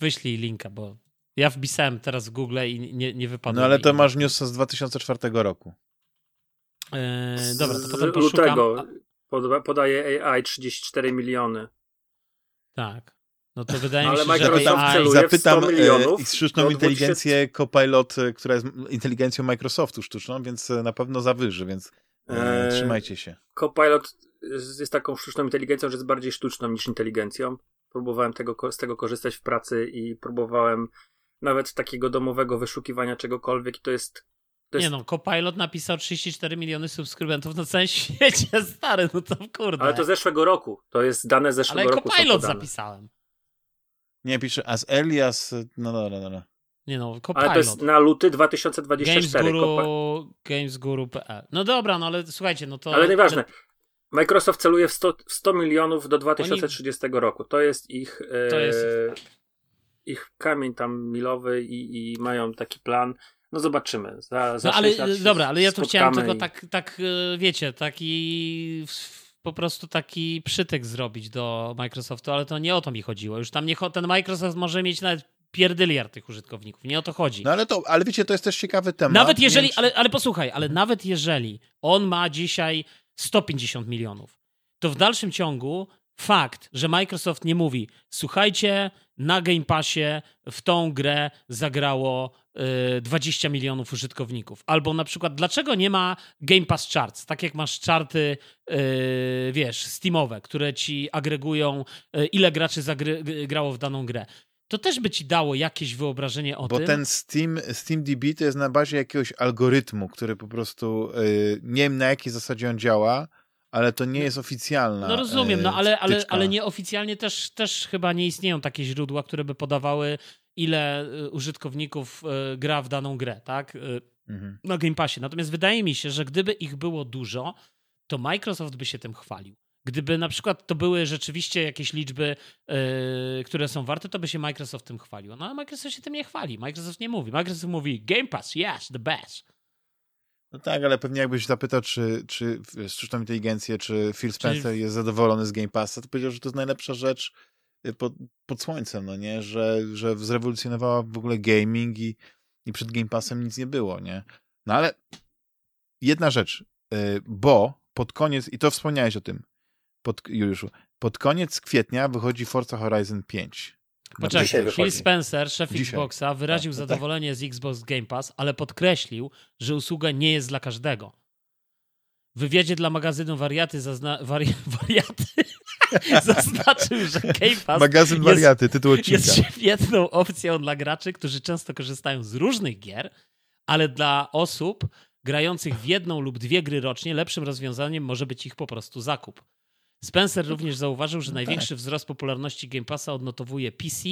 Wyślij linka, bo ja wpisałem teraz w Google i nie, nie wypadło. No ale to masz news z 2004 roku. Eee, dobra, to potem poszukam. Lutego podaje AI 34 miliony. Tak. No to wydaje no, mi się, ale że AI... Zapytam milionów, sztuczną inteligencję 2000... Copilot, e, która jest inteligencją Microsoftu sztuczną, więc e, na pewno zawyży, więc eee, trzymajcie się. Copilot jest taką sztuczną inteligencją, że jest bardziej sztuczną niż inteligencją. Próbowałem tego, z tego korzystać w pracy i próbowałem nawet takiego domowego wyszukiwania czegokolwiek i to jest to nie no, Copilot napisał 34 miliony subskrybentów na całym świecie, stary, no to kurde. Ale to zeszłego roku, to jest dane z zeszłego Ale roku. Ale Copilot zapisałem. Nie, pisze as early as, no dobra, dobra. Nie no, Copilot. Ale to jest na luty 2024. Gamesguru.pl Gamesguru.pl No dobra, no ale słuchajcie, no to... Ale nieważne. Microsoft celuje w 100, w 100 milionów do 2030 Oni... roku. To jest ich, to jest... E, ich kamień tam milowy i, i mają taki plan. No zobaczymy. Za, za no ale dobra, ale ja tu chciałem tylko i... tak, tak, e, wiecie, taki po prostu taki przytyk zrobić do Microsoftu, ale to nie o to mi chodziło. Już tam nie, ten Microsoft może mieć nawet pierdyliard tych użytkowników. Nie o to chodzi. No ale to, ale wiecie, to jest też ciekawy temat. Nawet jeżeli, ale, ale posłuchaj, ale nawet jeżeli on ma dzisiaj 150 milionów. To w dalszym ciągu fakt, że Microsoft nie mówi, słuchajcie, na Game Passie w tą grę zagrało y, 20 milionów użytkowników. Albo na przykład, dlaczego nie ma Game Pass Charts? Tak jak masz charty, y, wiesz, Steamowe, które ci agregują, y, ile graczy zagrało w daną grę to też by ci dało jakieś wyobrażenie o Bo tym. Bo ten Steam, SteamDB to jest na bazie jakiegoś algorytmu, który po prostu yy, nie wiem na jakiej zasadzie on działa, ale to nie jest oficjalna. No rozumiem, no ale, ale, ale nieoficjalnie też, też chyba nie istnieją takie źródła, które by podawały, ile y, użytkowników y, gra w daną grę, tak? Y, mhm. Na Game Passie. Natomiast wydaje mi się, że gdyby ich było dużo, to Microsoft by się tym chwalił. Gdyby na przykład to były rzeczywiście jakieś liczby, yy, które są warte, to by się Microsoft tym chwalił. No ale Microsoft się tym nie chwali. Microsoft nie mówi. Microsoft mówi Game Pass, yes, the best. No tak, ale pewnie jakbyś zapytał, czy, czy sztuczną inteligencję, czy Phil Spencer Czyli... jest zadowolony z Game Passa, to powiedział, że to jest najlepsza rzecz y, pod, pod słońcem, no nie? Że, że zrewolucjonowała w ogóle gaming i, i przed Game Passem nic nie było, nie? No ale jedna rzecz, y, bo pod koniec, i to wspomniałeś o tym, pod, Juliuszu, pod koniec kwietnia wychodzi Forza Horizon 5. Poczekaj, Phil Spencer, szef Dzisiaj. Xboxa, wyraził Tak, tak. zadowolenie z Xbox Game Pass, ale podkreślił, że usługa nie jest dla każdego. W wywiadzie dla magazynu Wariaty, zazna... wari... wariaty zaznaczył, że Game Pass Magazyn jest- Wariaty, tytuł odcinka. jest świetną opcją dla graczy, którzy często korzystają z różnych gier, ale dla osób grających w jedną lub dwie gry rocznie lepszym rozwiązaniem może być ich po prostu zakup. Spencer również zauważył, że No największy wzrost popularności Game Passa odnotowuje PC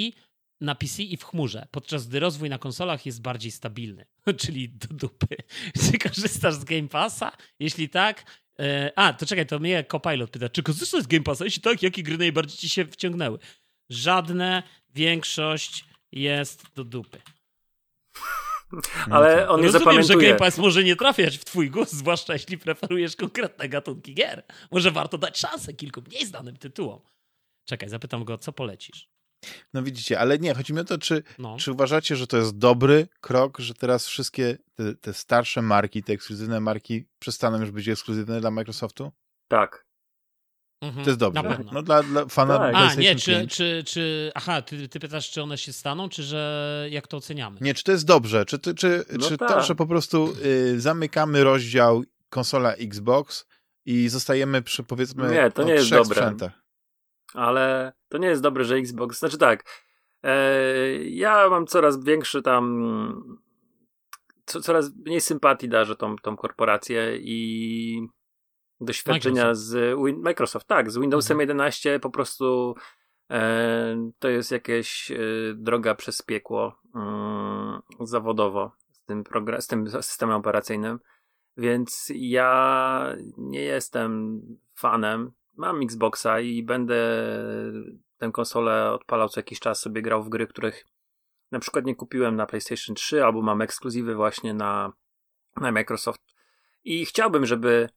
na PC i w chmurze, podczas gdy rozwój na konsolach jest bardziej stabilny. Czyli do dupy. Czy korzystasz z Game Passa? Jeśli tak, e, a, to czekaj, to mnie Copilot pyta, czy korzystasz z Game Passa? Jeśli tak, jakie gry najbardziej ci się wciągnęły? Żadne, większość jest do dupy. Ale on nie Rozumiem, że. Game Pass może nie trafiać w twój gust, zwłaszcza jeśli preferujesz konkretne gatunki gier. Może warto dać szansę kilku mniej znanym tytułom. Czekaj, zapytam go, co polecisz? No widzicie, ale nie, chodzi mi o to, czy, No. czy uważacie, że to jest dobry krok, że teraz wszystkie te, te starsze marki, te ekskluzywne marki przestaną już być ekskluzywne dla Microsoftu? Tak. Mhm, To jest dobrze. No dla, dla fana Tak. A, nie, czy, 5. czy, czy. Aha, ty, ty pytasz, czy one się staną, czy że jak to oceniamy? Nie, czy to jest dobrze? Czy, to- czy, No czy to, tak. że po prostu y, zamykamy rozdział konsola Xbox i zostajemy przy powiedzmy Nie, to nie jest dobre. sprzętach? ale to nie jest dobre, że Xbox. Znaczy tak, e, ja mam coraz większy tam. Co, coraz mniej sympatii darzę tą, tą korporację i doświadczenia Microsoft. z Win- Microsoft, tak, z Windowsem Mhm. 11 po prostu e, to jest jakieś e, droga przez piekło mm, zawodowo z tym, z tym systemem operacyjnym. Więc ja nie jestem fanem. Mam Xboxa i będę tę konsolę odpalał co jakiś czas, sobie grał w gry, których na przykład nie kupiłem na PlayStation 3, albo mam ekskluzywy właśnie na, na Microsoft. I chciałbym, żeby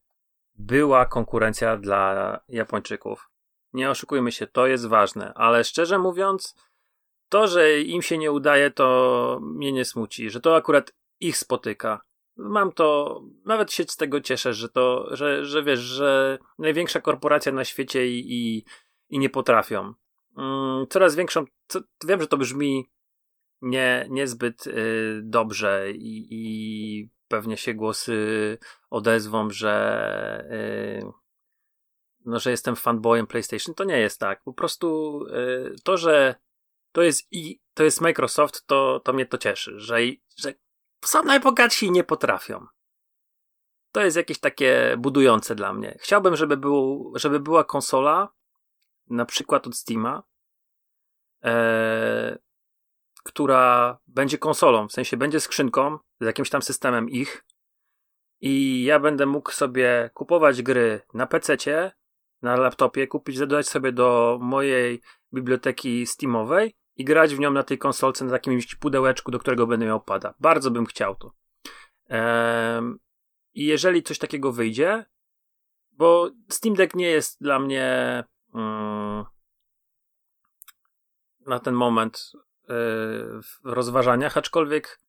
była konkurencja dla Japończyków. Nie oszukujmy się, to jest ważne, ale szczerze mówiąc, to, że im się nie udaje, to mnie nie smuci, że to akurat ich spotyka. Mam to, nawet się z tego cieszę, że to, że, że wiesz, że największa korporacja na świecie i, i, i nie potrafią. Mm, coraz większą, co, wiem, że to brzmi nie, niezbyt y, dobrze i, i pewnie się głosy odezwą, że y, no, że jestem fanboyem PlayStation. To nie jest tak. Po prostu y, to, że to jest i to jest Microsoft, to, to mnie to cieszy, że, że są najbogatsi nie potrafią. To jest jakieś takie budujące dla mnie. Chciałbym, żeby, był, żeby była konsola, na przykład od Steama, e, która będzie konsolą, w sensie będzie skrzynką z jakimś tam systemem ich i ja będę mógł sobie kupować gry na PC-cie, na laptopie, kupić, dodać sobie do mojej biblioteki Steamowej i grać w nią na tej konsolce na jakimś pudełeczku, do którego będę miał pada. Bardzo bym chciał to. Ehm, I jeżeli coś takiego wyjdzie, bo Steam Deck nie jest dla mnie mm, na ten moment w rozważaniach, aczkolwiek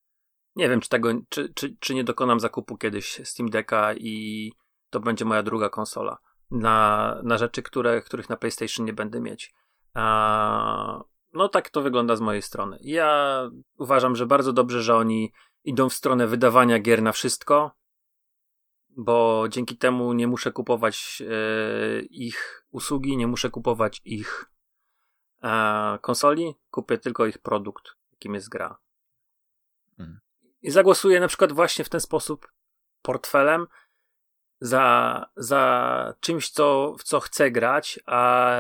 nie wiem, czy tego, czy, czy, czy nie dokonam zakupu kiedyś Steam Decka i to będzie moja druga konsola na, na rzeczy, które, których na PlayStation nie będę mieć. A, no tak to wygląda z mojej strony. Ja uważam, że bardzo dobrze, że oni idą w stronę wydawania gier na wszystko, bo dzięki temu nie muszę kupować e, ich usługi, nie muszę kupować ich e, konsoli, kupię tylko ich produkt, jakim jest gra. Mm. I zagłosuję na przykład właśnie w ten sposób portfelem za, za czymś, co, w co chcę grać, a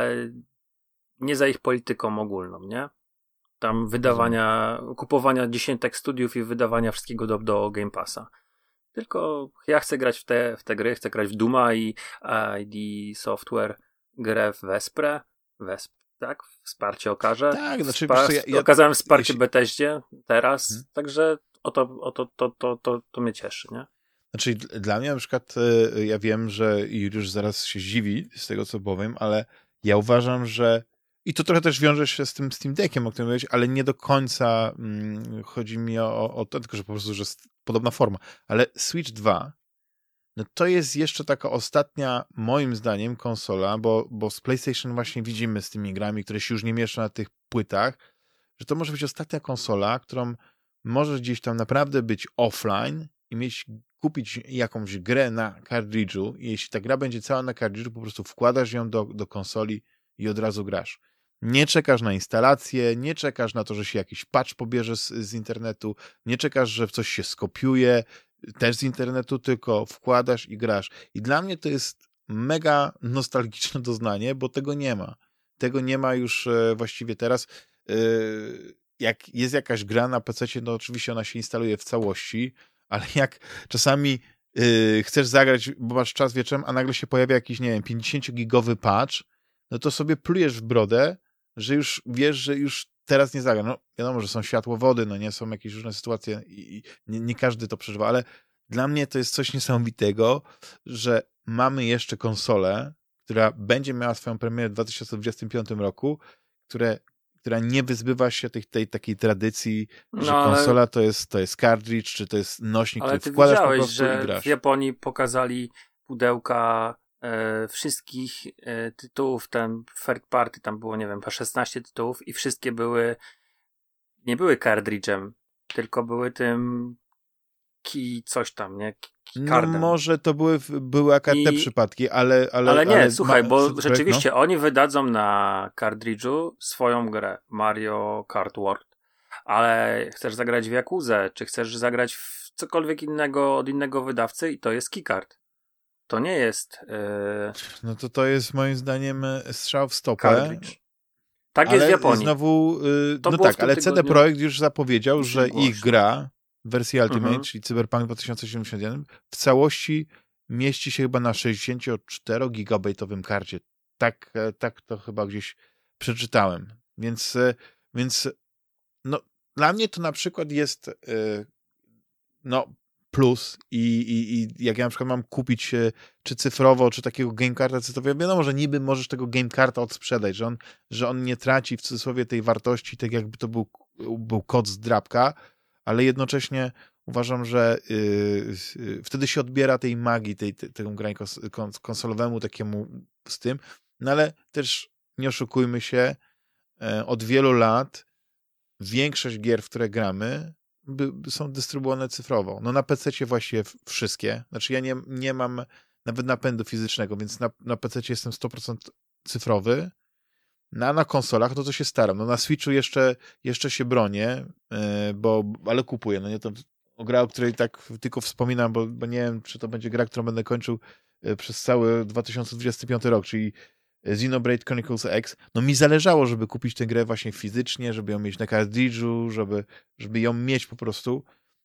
nie za ich polityką ogólną, nie? Tam wydawania, kupowania dziesiątek studiów i wydawania wszystkiego do, do Game Passa. Tylko ja chcę grać w te, w te gry, chcę grać w Duma i ID Software grę w Vesprę. Wesp, tak? Wsparcie okaże. Tak, znaczy, Spa- ja- ja- okazałem wsparcie jeśli- Beteździe teraz, Mhm. także o to, o to, to, to, to, to mnie cieszy, nie? Znaczy, dla mnie na przykład, e, ja wiem, że Juliusz zaraz się zdziwi z tego, co powiem, ale ja uważam, że i to trochę też wiąże się z tym Steam Deckiem, o którym mówiłeś, ale nie do końca mm, chodzi mi o, o to, tylko że po prostu, że jest podobna forma. Ale Switch 2 no to jest jeszcze taka ostatnia, moim zdaniem, konsola, bo, bo z PlayStation właśnie widzimy z tymi grami, które się już nie mieszczą na tych płytach, że to może być ostatnia konsola, którą możesz gdzieś tam naprawdę być offline i mieć, kupić jakąś grę na kartridżu i jeśli ta gra będzie cała na kartridżu, po prostu wkładasz ją do, do konsoli i od razu grasz. Nie czekasz na instalację, nie czekasz na to, że się jakiś patch pobierze z, z internetu, nie czekasz, że coś się skopiuje też z internetu, tylko wkładasz i grasz. I dla mnie to jest mega nostalgiczne doznanie, bo tego nie ma. Tego nie ma już e, właściwie teraz. E, jak jest jakaś gra na PC, no oczywiście ona się instaluje w całości, ale jak czasami yy, chcesz zagrać, bo masz czas wieczorem, a nagle się pojawia jakiś, nie wiem, 50-gigowy patch, no to sobie plujesz w brodę, że już wiesz, że już teraz nie zagra. No wiadomo, że są światłowody, no nie są jakieś różne sytuacje i nie, nie każdy to przeżywa, ale dla mnie to jest coś niesamowitego, że mamy jeszcze konsolę, która będzie miała swoją premierę w 2025 roku, które która nie wyzbywa się tej, tej takiej tradycji, no, że konsola ale... to, jest, to jest cartridge, czy to jest nośnik, ale który wkładasz po prostu że i grasz. w Japonii pokazali pudełka e, wszystkich e, tytułów, tam third party, tam było, nie wiem, po 16 tytułów i wszystkie były, nie były cartridge'em, tylko były tym key coś tam, nie? No może to były, były akurat I... te przypadki, ale... Ale, ale nie, ale słuchaj, bo rzeczywiście no? oni wydadzą na cartridge'u swoją grę Mario Kart World, ale chcesz zagrać w Jakuzę, czy chcesz zagrać w cokolwiek innego od innego wydawcy i to jest keycard. To nie jest... Yy... No to to jest moim zdaniem e, strzał w stopę. Cartridge. Tak ale jest w Japonii. znowu, yy, no tak, ale CD Projekt już zapowiedział, że ich gra wersji Ultimate, mhm. czyli Cyberpunk 2071, w całości mieści się chyba na 64-gigabajtowym karcie. Tak, e, tak to chyba gdzieś przeczytałem. Więc, więc no, dla mnie to na przykład jest no, plus i, i, i jak ja na przykład mam kupić czy cyfrowo, czy takiego gamecarta cyfrowego, wiadomo, że niby możesz tego gamecarta odsprzedać, że on, że on nie traci w cudzysłowie tej wartości, tak jakby to był, był kod z drapka, ale jednocześnie uważam, że yy, wtedy się odbiera tej magii, tej, tej, temu graniu kons konsolowemu takiemu z tym, no ale też nie oszukujmy się, yy, od wielu lat większość gier, w które gramy, by, są dystrybuowane cyfrowo. No na PC właściwie wszystkie. Znaczy ja nie, nie mam nawet napędu fizycznego, więc na, na PC jestem 100% cyfrowy, na, na konsolach, no to się staram. No na Switchu jeszcze, jeszcze się bronię, yy, bo, ale kupuję. No nie to gra, o której tak tylko wspominam, bo, bo nie wiem, czy to będzie gra, którą będę kończył yy, przez cały 2025 rok, czyli Xenoblade Chronicles X. No mi zależało, żeby kupić tę grę właśnie fizycznie, żeby ją mieć na cartridge'u, żeby, żeby ją mieć po prostu,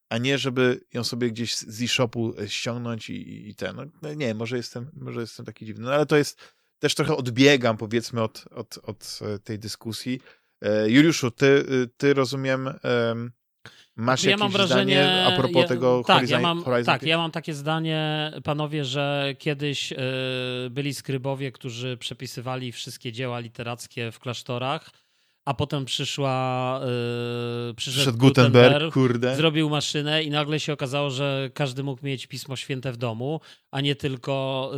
a nie żeby ją sobie gdzieś z e-shopu ściągnąć i, i ten. No, no nie, może jestem, może jestem taki dziwny, no ale to jest też trochę odbiegam, powiedzmy, od, od, od e, tej dyskusji. E, Juliuszu, ty, ty rozumiem, masz ja jakieś wrażenie, zdanie a propos ja, tego tak, Horizon, ja mam, Horizon Tak, ja mam takie zdanie, panowie, że kiedyś y, byli skrybowie, którzy przepisywali wszystkie dzieła literackie w klasztorach, a potem przyszła yy, przyszedł, przyszedł Gutenberg, Gutenberg, kurde. zrobił maszynę i nagle się okazało, że każdy mógł mieć Pismo Święte w domu, a nie tylko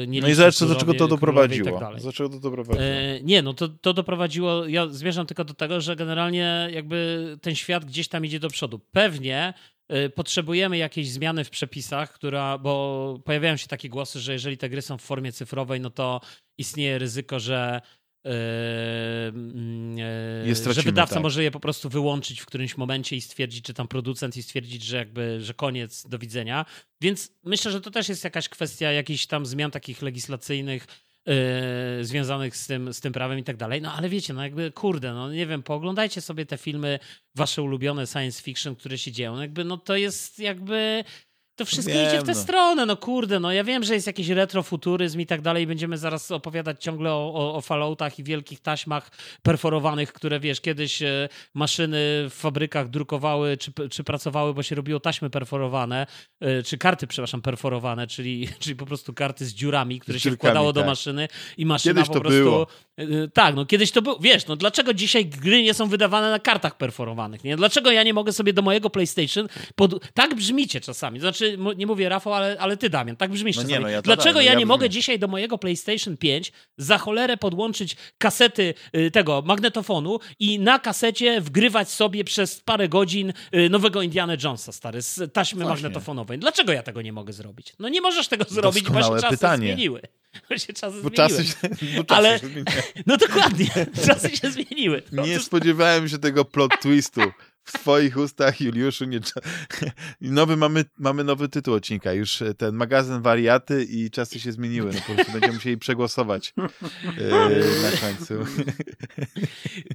yy, nie No i zobacz, do czego to doprowadziło. Tak Dlaczego to doprowadziło? Yy, nie, no to, to doprowadziło, ja zmierzam tylko do tego, że generalnie jakby ten świat gdzieś tam idzie do przodu. Pewnie yy, potrzebujemy jakiejś zmiany w przepisach, która, bo pojawiają się takie głosy, że jeżeli te gry są w formie cyfrowej, no to istnieje ryzyko, że że wydawca tak. może je po prostu wyłączyć w którymś momencie i stwierdzić, czy tam producent i stwierdzić, że jakby, że koniec, do widzenia. Więc myślę, że to też jest jakaś kwestia jakichś tam zmian takich legislacyjnych yy, związanych z tym, z tym prawem i tak dalej. No ale wiecie, no jakby kurde, no nie wiem, pooglądajcie sobie te filmy, wasze ulubione science fiction, które się dzieją. Jakby, no to jest jakby to wszystko wiem, idzie w tę no. stronę, no kurde, no ja wiem, że jest jakiś retrofuturyzm i tak dalej, będziemy zaraz opowiadać ciągle o, o, o falloutach i wielkich taśmach perforowanych, które wiesz, kiedyś e, maszyny w fabrykach drukowały czy, czy pracowały, bo się robiło taśmy perforowane, e, czy karty, przepraszam, perforowane, czyli, czyli po prostu karty z dziurami, które z się wkładało tak. do maszyny i maszyna kiedyś po prostu było. Y, tak, no kiedyś to było, wiesz, no dlaczego dzisiaj gry nie są wydawane na kartach performowanych, nie? Dlaczego ja nie mogę sobie do mojego PlayStation, pod... tak brzmicie czasami, znaczy, nie mówię Rafał, ale, ale ty Damian, tak brzmisz no. Nie, no ja dlaczego ja, ja nie mogę dzisiaj do mojego PlayStation 5 za cholerę podłączyć kasety y, tego magnetofonu i na kasecie wgrywać sobie przez parę godzin y, nowego Indiana Jonesa, stary, z taśmy Właśnie. magnetofonowej. Dlaczego ja tego nie mogę zrobić? No nie możesz tego zrobić, bo się czasy pytanie. zmieniły. Bo się czasy bo zmieniły. Czasy się, bo czasy ale, się no dokładnie, czasy się zmieniły. No, nie to... spodziewałem się tego plot twistu w twoich ustach, Juliuszu. Nie... Nowy, mamy, mamy nowy tytuł odcinka. Już e, ten magazyn wariaty i czasy się zmieniły. No, po prostu będziemy musieli przegłosować yy, na końcu.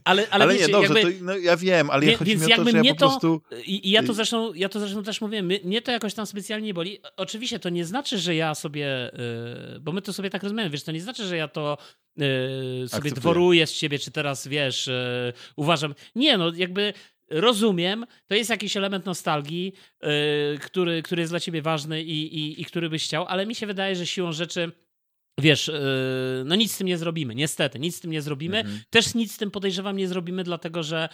Ale, ale, ale wiecie, nie, dobrze, jakby... to, no, ja wiem, ale wie, chodzi mi o to, że ja po prostu... I, ja to zresztą, ja to zresztą też mówiłem, mnie to jakoś tam specjalnie nie boli. Oczywiście to nie znaczy, że ja sobie, yy, bo my to sobie tak rozumiemy, wiesz, to nie znaczy, że ja to yy, sobie Akceptuję. dworuję z ciebie, czy teraz, wiesz, uważam... Nie, no jakby rozumiem, to jest jakiś element nostalgii, yy, który, który jest dla ciebie ważny i, i, i który byś chciał, ale mi się wydaje, że siłą rzeczy wiesz, yy, no nic z tym nie zrobimy, niestety, nic z tym nie zrobimy. Mhm. Też nic z tym podejrzewam nie zrobimy, dlatego że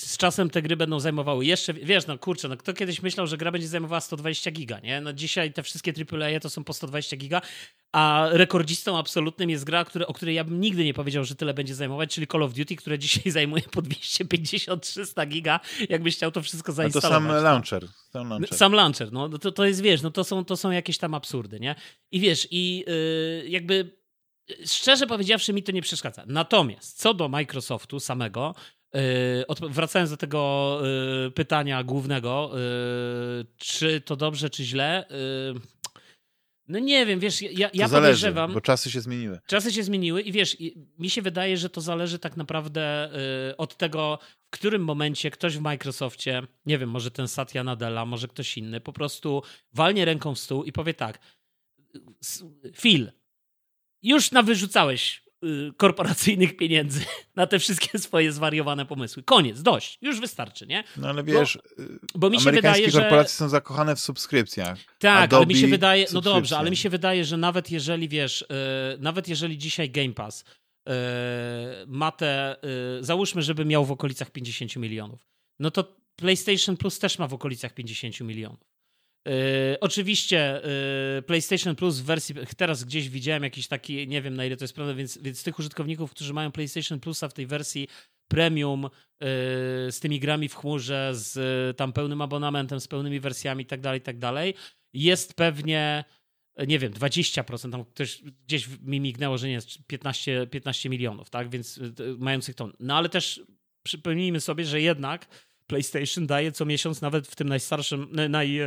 z czasem te gry będą zajmowały jeszcze, wiesz, no kurczę, no kto kiedyś myślał, że gra będzie zajmowała 120 giga, nie? No dzisiaj te wszystkie AAA to są po 120 giga, a rekordzistą absolutnym jest gra, który, o której ja bym nigdy nie powiedział, że tyle będzie zajmować, czyli Call of Duty, które dzisiaj zajmuje po 250-300 giga, jakbyś chciał to wszystko zainstalować. No to sam launcher. Sam launcher, sam launcher no to, to jest, wiesz, no to są, to są jakieś tam absurdy, nie? I wiesz, i yy, jakby szczerze powiedziawszy mi to nie przeszkadza. Natomiast co do Microsoftu samego, Yy, wracając do tego yy, pytania głównego, yy, czy to dobrze, czy źle, no nie wiem, wiesz, ja, ja zależy, podejrzewam... bo czasy się zmieniły. Czasy się zmieniły i wiesz, mi się wydaje, że to zależy tak naprawdę y, od tego, w którym momencie ktoś w Microsoftie, nie wiem, może ten Satya Nadella, może ktoś inny, po prostu walnie ręką w stół i powie tak, Phil, już nawyrzucałeś Y, korporacyjnych pieniędzy na te wszystkie swoje zwariowane pomysły. Koniec, dość, już wystarczy, nie? No ale wiesz, bo, y, bo mi się wydaje, że korporacje są zakochane w subskrypcjach. Tak, Adobe, ale mi się wydaje, no dobrze, ale mi się wydaje, że nawet jeżeli wiesz, yy, nawet jeżeli dzisiaj Game Pass yy, ma te, yy, załóżmy, żeby miał w okolicach 50 milionów, no to PlayStation Plus też ma w okolicach 50 milionów. Yy, oczywiście yy, PlayStation Plus w wersji, teraz gdzieś widziałem jakiś taki, nie wiem na ile to jest prawda, więc, więc tych użytkowników, którzy mają PlayStation Plusa w tej wersji premium yy, z tymi grami w chmurze, z tam pełnym abonamentem, z pełnymi wersjami i tak dalej, tak dalej, jest pewnie nie wiem, 20%, tam ktoś gdzieś mi mignęło, że nie jest 15, 15 milionów, tak, więc mających to. No ale też przypomnijmy sobie, że jednak PlayStation daje co miesiąc, nawet w tym najstarszym, naj,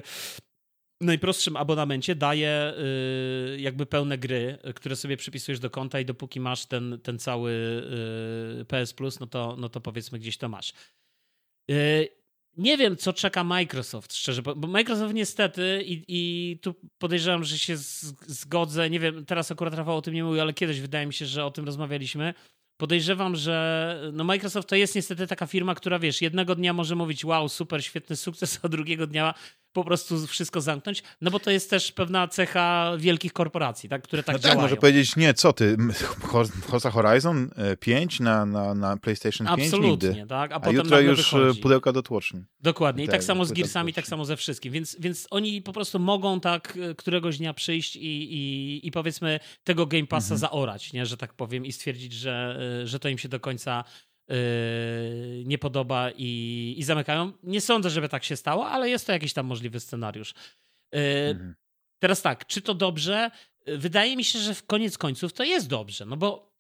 najprostszym abonamencie daje y, jakby pełne gry, które sobie przypisujesz do konta i dopóki masz ten, ten cały y, PS Plus, no to, no to powiedzmy gdzieś to masz. Y, nie wiem, co czeka Microsoft, szczerze, bo Microsoft niestety i, i tu podejrzewam, że się zgodzę, nie wiem, teraz akurat Rafał o tym nie mówił, ale kiedyś wydaje mi się, że o tym rozmawialiśmy, podejrzewam, że no Microsoft to jest niestety taka firma, która wiesz, jednego dnia może mówić wow, super, świetny sukces, a drugiego dnia po prostu wszystko zamknąć, no bo to jest też pewna cecha wielkich korporacji, tak, które tak tak, działają. może powiedzieć, nie, co ty, Forza Horizon 5 e, na, na, na PlayStation 5 Absolutnie, nigdy. tak, a, a potem jutro już e, wychodzi. pudełka do tłoczni. Dokładnie, i tak, tak samo z Gearsami, tak samo ze wszystkim, więc, więc oni po prostu mogą tak e, któregoś dnia przyjść i, i, i powiedzmy tego Game Passa mhm. zaorać, nie, że tak powiem, i stwierdzić, że, że to im się do końca nie podoba i, i zamykają. Nie sądzę, żeby tak się stało, ale jest to jakiś tam możliwy scenariusz. Yy, mhm. Teraz tak, czy to dobrze? Wydaje mi się, że w koniec końców to jest dobrze, no bo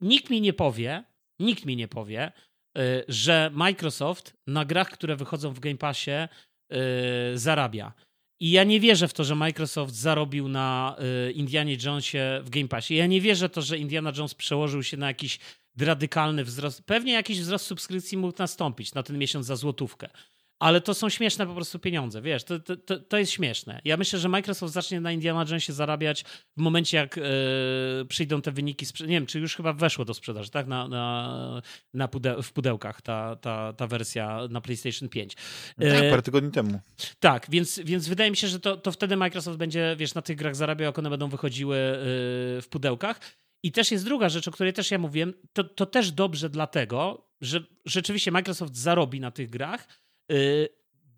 nikt mi nie powie, nikt mi nie powie, yy, że Microsoft na grach, które wychodzą w Game Passie, zarabia. I ja nie wierzę w to, że Microsoft zarobił na Indianie Jonesie w Game Passie. Ja nie wierzę w to, że Indiana Jones przełożył się na jakiś radykalny wzrost. Pewnie jakiś wzrost subskrypcji mógł nastąpić na ten miesiąc za złotówkę. ale to są śmieszne po prostu pieniądze, wiesz, to, to, to jest śmieszne. Ja myślę, że Microsoft zacznie na Indiana Jonesie zarabiać w momencie, jak e, przyjdą te wyniki, nie wiem, czy już chyba weszło do sprzedaży, tak, na, na, na pudeł, w pudełkach ta, ta, ta wersja na PlayStation 5. E, tak, parę tygodni temu. Tak, więc, więc wydaje mi się, że to, to wtedy Microsoft będzie, wiesz, na tych grach zarabiał, jak one będą wychodziły e, w pudełkach. I też jest druga rzecz, o której też ja mówiłem, to, to też dobrze dlatego, że rzeczywiście Microsoft zarobi na tych grach, Y,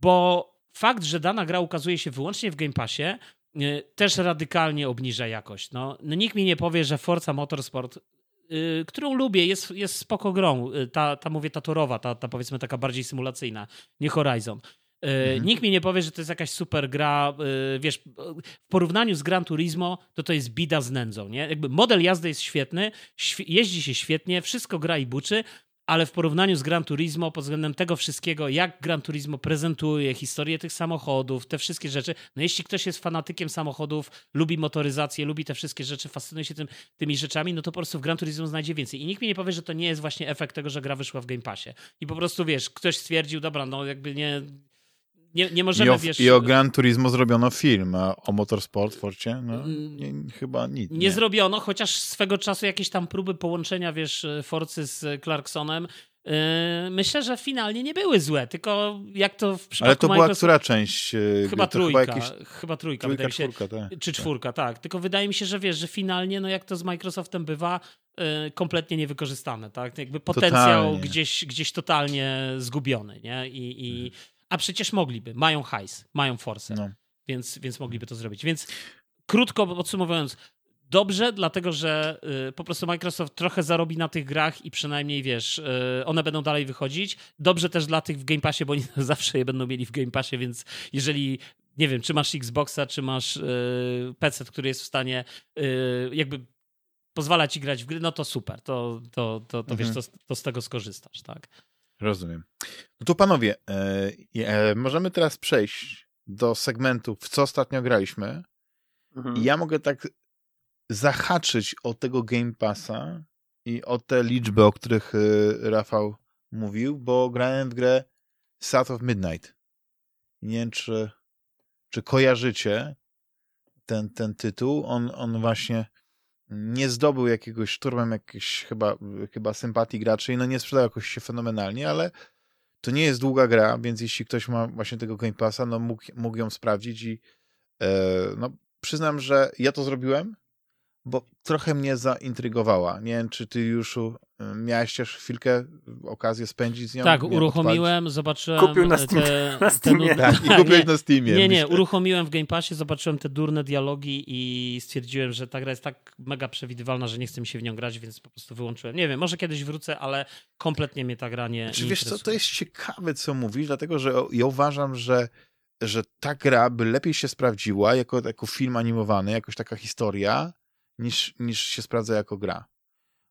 bo fakt, że dana gra ukazuje się wyłącznie w Game Passie, y, też radykalnie obniża jakość. No, no nikt mi nie powie, że Forza Motorsport, y, którą lubię, jest, jest spoko grą, ta, ta mówię ta torowa, ta, ta powiedzmy taka bardziej symulacyjna, nie Horizon. Mhm. Nikt mi nie powie, że to jest jakaś super gra, wiesz, w porównaniu z Gran Turismo, to to jest bida z nędzą, nie? Jakby model jazdy jest świetny, jeździ się świetnie, wszystko gra i buczy, ale w porównaniu z Gran Turismo, pod względem tego wszystkiego, jak Gran Turismo prezentuje historię tych samochodów, te wszystkie rzeczy, no jeśli ktoś jest fanatykiem samochodów, lubi motoryzację, lubi te wszystkie rzeczy, fascynuje się tym, tymi rzeczami, no to po prostu w Gran Turismo znajdzie więcej. I nikt mi nie powie, że to nie jest właśnie efekt tego, że gra wyszła w Game Passie. I po prostu, wiesz, ktoś stwierdził, dobra, no jakby nie, nie, nie możemy, I o, wiesz... I o Gran Turismo zrobiono film, a o Motorsport Forcie, no, mm, nie, chyba nic. Nie. nie. zrobiono, chociaż swego czasu jakieś tam próby połączenia, wiesz, Forcy z Clarksonem yy, myślę, że finalnie nie były złe, tylko jak to w przypadku Ale to była która część? Yy, chyba trójka, chyba, jakieś... chyba trójka, trójka się, czwórka, tak. czy czwórka, tak. Tylko wydaje mi się, że wiesz, że finalnie, no jak to z Microsoftem bywa, kompletnie niewykorzystane, tak? Jakby potencjał totalnie. Gdzieś, gdzieś totalnie zgubiony, nie? I, i, hmm a przecież mogliby, mają hajs, mają forsę, no. więc, więc mogliby to zrobić. Więc krótko podsumowując, dobrze, dlatego że y, po prostu Microsoft trochę zarobi na tych grach i przynajmniej wiesz, y, one będą dalej wychodzić. Dobrze też dla tych w Game Passie, bo oni zawsze je będą mieli w Game Passie, więc jeżeli nie wiem, czy masz Xboxa, czy masz y, PC, który jest w stanie y, jakby pozwala ci grać w gry, no to super, to, to, to, to mhm. wiesz, to, to z tego skorzystasz, tak? Rozumiem. No to panowie, e, e, możemy teraz przejść do segmentu, w co ostatnio graliśmy. Mhm. I ja mogę tak zahaczyć o tego Game Passa i o te liczby, o których e, Rafał mówił, bo grałem w grę South of Midnight. Nie wiem, czy, czy kojarzycie ten, ten tytuł. On, on właśnie nie zdobył jakiegoś szturmem jakiejś chyba, chyba sympatii graczy i no nie sprzedał jakoś się fenomenalnie, ale to nie jest długa gra, więc jeśli ktoś ma właśnie tego Game Passa, no mógł, mógł ją sprawdzić i e, no przyznam, że ja to zrobiłem, bo trochę mnie zaintrygowała. Nie wiem, czy ty już miałeś też chwilkę okazję spędzić z nią? Tak, uruchomiłem, odpalić. zobaczyłem Kupił na, Steam, te, na Steamie. Te, tak, i kupiłeś na Steamie. Nie, nie, uruchomiłem w Game Passie, zobaczyłem te durne dialogi i stwierdziłem, że ta gra jest tak mega przewidywalna, że nie chcę mi się w nią grać, więc po prostu wyłączyłem. Nie wiem, może kiedyś wrócę, ale kompletnie mnie ta gra nie, znaczy, nie wiesz co, to jest ciekawe, co mówisz, dlatego, że ja uważam, że że ta gra by lepiej się sprawdziła jako, jako film animowany, jakoś taka historia, niż, niż się sprawdza jako gra.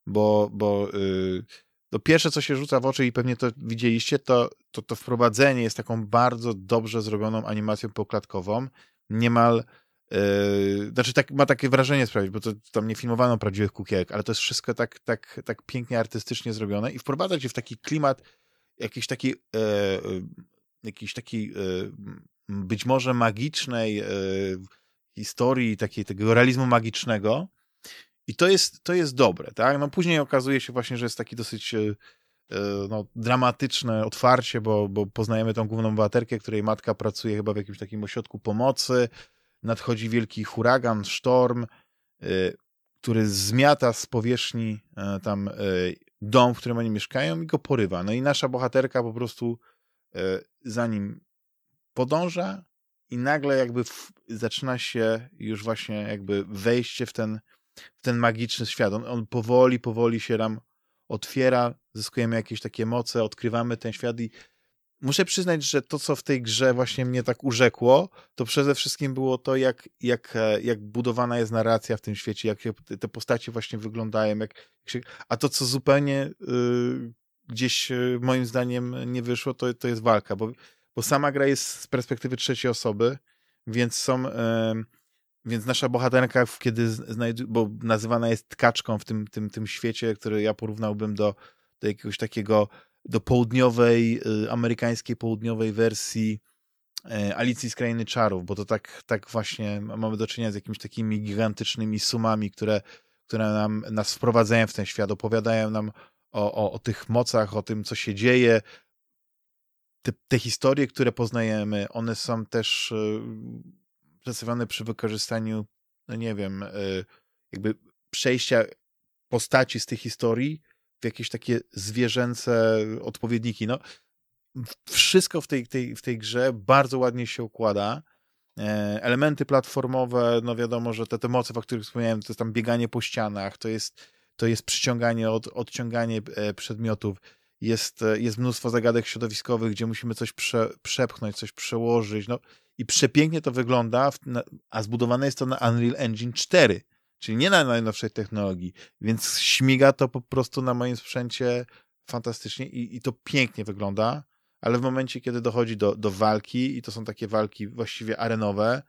Bo, bo yy, to pierwsze, co się rzuca w oczy i pewnie to widzieliście, to, to, to wprowadzenie jest taką bardzo dobrze zrobioną animacją poklatkową. Niemal Yy, znaczy tak, ma takie wrażenie sprawić, bo to tam nie filmowano prawdziwych kukiełek, ale to jest wszystko tak, tak, tak pięknie artystycznie zrobione i wprowadza cię w taki klimat jakiś taki yy, jakiś taki yy, być może magicznej historii, takiej, tego realizmu magicznego. I to jest, to jest dobre, tak? No później okazuje się właśnie, że jest taki dosyć e, e, no, dramatyczne otwarcie, bo, bo poznajemy tą główną bohaterkę, której matka pracuje chyba w jakimś takim ośrodku pomocy. Nadchodzi wielki huragan, sztorm, e, który zmiata z powierzchni tam dom, w którym oni mieszkają i go porywa. No i nasza bohaterka po prostu za nim podąża i nagle jakby w, zaczyna się już właśnie jakby wejście w ten, w ten magiczny świat. On, on powoli, powoli się nam otwiera, zyskujemy jakieś takie moce, odkrywamy ten świat i muszę przyznać, że to, co w tej grze właśnie mnie tak urzekło, to przede wszystkim było to, jak, jak, jak budowana jest narracja w tym świecie, jak te postacie właśnie wyglądają, jak, jak się, a to, co zupełnie y, gdzieś y, moim zdaniem nie wyszło, to, to jest walka, bo bo sama gra jest z perspektywy trzeciej osoby, więc są, więc nasza bohaterka, kiedy znajdu, bo nazywana jest tkaczką w tym, tym, tym świecie, który ja porównałbym do, do jakiegoś takiego do południowej, y, amerykańskiej południowej wersji e, Alicji z Krainy Czarów, bo to tak, tak właśnie mamy do czynienia z jakimiś takimi gigantycznymi sumami, które, które nam, nas wprowadzają w ten świat, opowiadają nam o, o, o tych mocach, o tym, co się dzieje. Te, te historie, które poznajemy, one są też y, przedstawione przy wykorzystaniu, no nie wiem, y, jakby przejścia postaci z tych historii w jakieś takie zwierzęce odpowiedniki. No, wszystko w tej, tej, w tej grze bardzo ładnie się układa. E, elementy platformowe, no wiadomo, że te, te moce, o których wspomniałem, to jest tam bieganie po ścianach, to jest, to jest przyciąganie, od, odciąganie e, przedmiotów, jest, e, jest mnóstwo zagadek środowiskowych, gdzie musimy coś prze, przepchnąć, coś przełożyć, no. I przepięknie to wygląda, a zbudowane jest to na Unreal Engine 4, czyli nie na najnowszej technologii, więc śmiga to po prostu na moim sprzęcie fantastycznie i, i to pięknie wygląda, ale w momencie, kiedy dochodzi do, do walki i to są takie walki właściwie arenowe,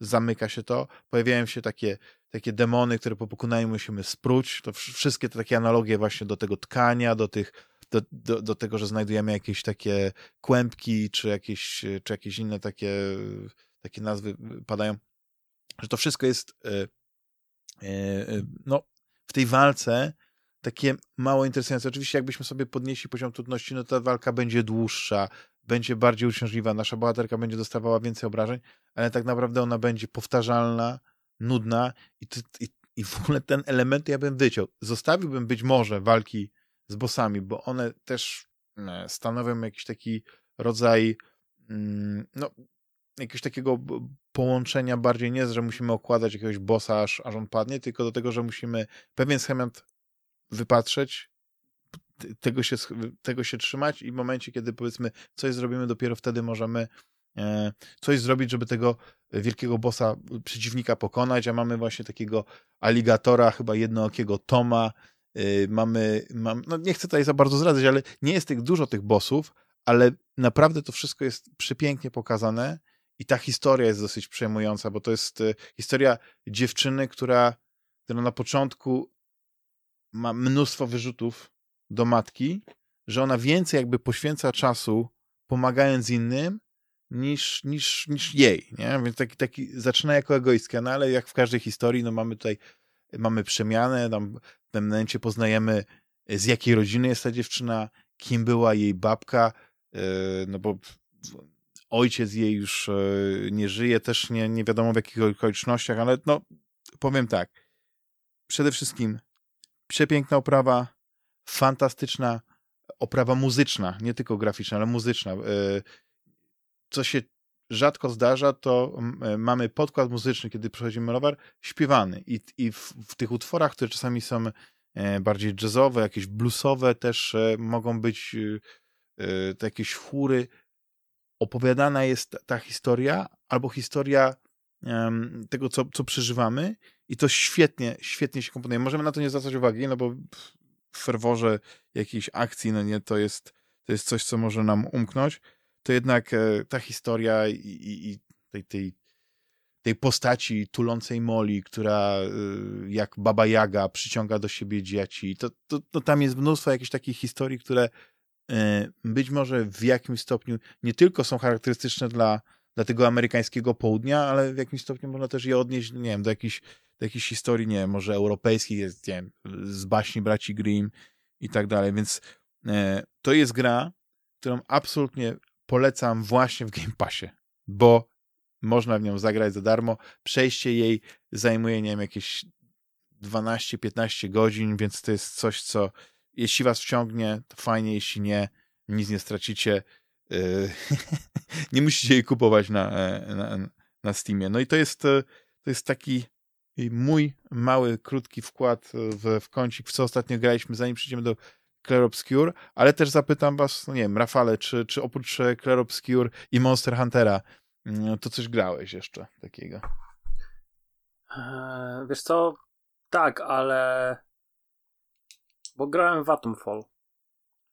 zamyka się to, pojawiają się takie, takie demony, które po pokonaniu musimy spróć, to wszystkie te takie analogie właśnie do tego tkania, do tych do, do, do tego, że znajdujemy jakieś takie kłębki, czy jakieś, czy jakieś inne takie, takie nazwy padają, że to wszystko jest e, e, no, w tej walce takie mało interesujące. Oczywiście jakbyśmy sobie podnieśli poziom trudności, no ta walka będzie dłuższa, będzie bardziej uciążliwa, nasza bohaterka będzie dostawała więcej obrażeń, ale tak naprawdę ona będzie powtarzalna, nudna i, i, i w ogóle ten element ja bym wyciął. Zostawiłbym być może walki z bossami, bo one też e, stanowią jakiś taki rodzaj mm, no, jakiegoś takiego połączenia bardziej nie, że musimy okładać jakiegoś bossa, aż, aż on padnie, tylko do tego, że musimy pewien schemat wypatrzeć, tego się, tego się trzymać i w momencie, kiedy powiedzmy coś zrobimy, dopiero wtedy możemy e, coś zrobić, żeby tego wielkiego bossa, przeciwnika pokonać, a mamy właśnie takiego aligatora, chyba jednookiego Toma, mamy, mam, no nie chcę tutaj za bardzo zdradzać, ale nie jest tych dużo tych bossów, ale naprawdę to wszystko jest przepięknie pokazane i ta historia jest dosyć przejmująca, bo to jest y, historia dziewczyny, która, która na początku ma mnóstwo wyrzutów do matki, że ona więcej jakby poświęca czasu pomagając innym niż, niż, niż jej, nie? Więc taki, taki zaczyna jako egoistka, no ale jak w każdej historii, no mamy tutaj mamy przemianę, tam w pewnym momencie poznajemy z jakiej rodziny jest ta dziewczyna, kim była jej babka, e, no bo ojciec jej już e, nie żyje, też nie, nie wiadomo w jakich okolicznościach, ale no powiem tak, przede wszystkim przepiękna oprawa, fantastyczna oprawa muzyczna, nie tylko graficzna, ale muzyczna. E, co się rzadko zdarza, to e, mamy podkład muzyczny, kiedy przechodzimy rower, śpiewany. I, i w, w, tych utworach, które czasami są e, bardziej jazzowe, jakieś bluesowe, też e, mogą być te jakieś chóry. Opowiadana jest ta historia, albo historia tego, co, co przeżywamy, i to świetnie, świetnie się komponuje. Możemy na to nie zwracać uwagi, no bo w ferworze jakiejś akcji, no nie, to jest, to jest coś, co może nam umknąć to jednak e, ta historia i, i, i tej, tej, tej postaci tulącej Moli, która e, jak Baba Jaga przyciąga do siebie dzieci, to, to, to tam jest mnóstwo jakichś takich historii, które e, być może w jakimś stopniu nie tylko są charakterystyczne dla, dla tego amerykańskiego południa, ale w jakimś stopniu można też je odnieść, nie wiem, do jakichś, do jakichś historii, nie wiem, może europejskich, jest, nie wiem, z baśni braci Grimm i tak dalej, więc to jest gra, którą absolutnie polecam właśnie w Game Passie, bo można w nią zagrać za darmo. Przejście jej zajmuje, nie wiem, jakieś 12-15 godzin, więc to jest coś, co jeśli was wciągnie, to fajnie, jeśli nie, nic nie stracicie. Yy, nie musicie jej kupować na, e, na, na Steamie. No i to jest, e, to jest taki mój mały, krótki wkład w, w kącik, w co ostatnio graliśmy, zanim przejdziemy do Clair Obscure, ale też zapytam was, no nie wiem, Rafale, czy, czy oprócz e, Clair Obscure i Monster Huntera mm, to coś grałeś jeszcze takiego? Eee, wiesz co, tak, ale bo grałem w Atomfall.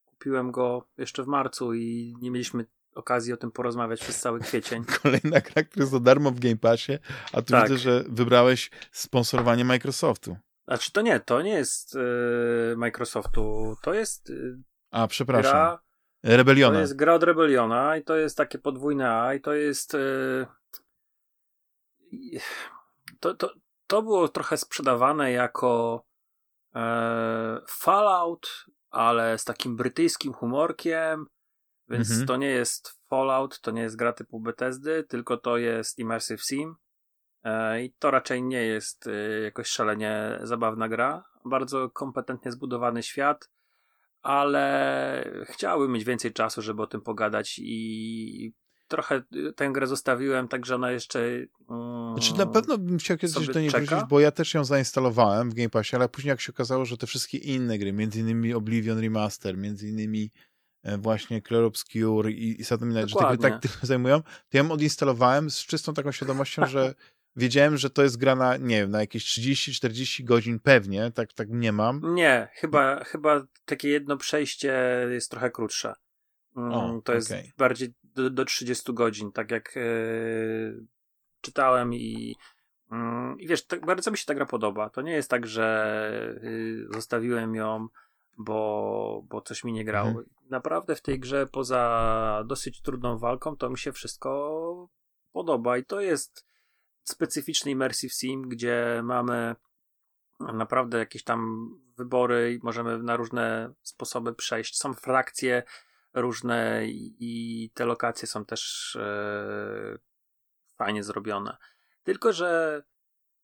Kupiłem go jeszcze w marcu i nie mieliśmy okazji o tym porozmawiać przez cały kwiecień. Kolejna gra, która jest za darmo w Game Passie, a tu tak. widzę, że wybrałeś sponsorowanie Microsoftu. Znaczy to nie, to nie jest yy, Microsoftu, to jest yy, A, przepraszam. Gra, Rebeliona. To jest gra od Rebeliona i to jest takie podwójne A i to jest... Yy... To, to, to było trochę sprzedawane jako Fallout, ale z takim brytyjskim humorkiem, więc mhm. to nie jest Fallout, to nie jest gra typu Bethesdy, tylko to jest Immersive Sim. E, I to raczej nie jest e, jakoś szalenie zabawna gra. Bardzo kompetentnie zbudowany świat, ale chciałbym mieć więcej czasu, żeby o tym pogadać i trochę tę grę zostawiłem, tak że ona jeszcze. Um, znaczy na pewno bym chciał kiedyś do niej czeka? wrócić, bo ja też ją zainstalowałem w Game Passie, ale później jak się okazało, że te wszystkie inne gry, między innymi Oblivion Remaster, między innymi e, właśnie Clair Obscure i, i Saturn Night, że te tak tyle zajmują, to ja ją odinstalowałem z czystą taką świadomością, że wiedziałem, że to jest gra na, nie wiem, na jakieś 30-40 godzin pewnie, tak, tak nie mam. Nie, chyba, chyba takie jedno przejście jest trochę krótsze. Mm, o, to jest okay. bardziej do, do 30 godzin, tak jak yy, czytałem i, yy, i wiesz, tak, bardzo mi się ta gra podoba. To nie jest tak, że yy, zostawiłem ją, bo, bo coś mi nie grało. Mhm. Naprawdę w tej grze poza dosyć trudną walką to mi się wszystko podoba i to jest specyficzny immersive sim, gdzie mamy naprawdę jakieś tam wybory i możemy na różne sposoby przejść. Są frakcje, różne i, te lokacje są też e, fajnie zrobione. Tylko, że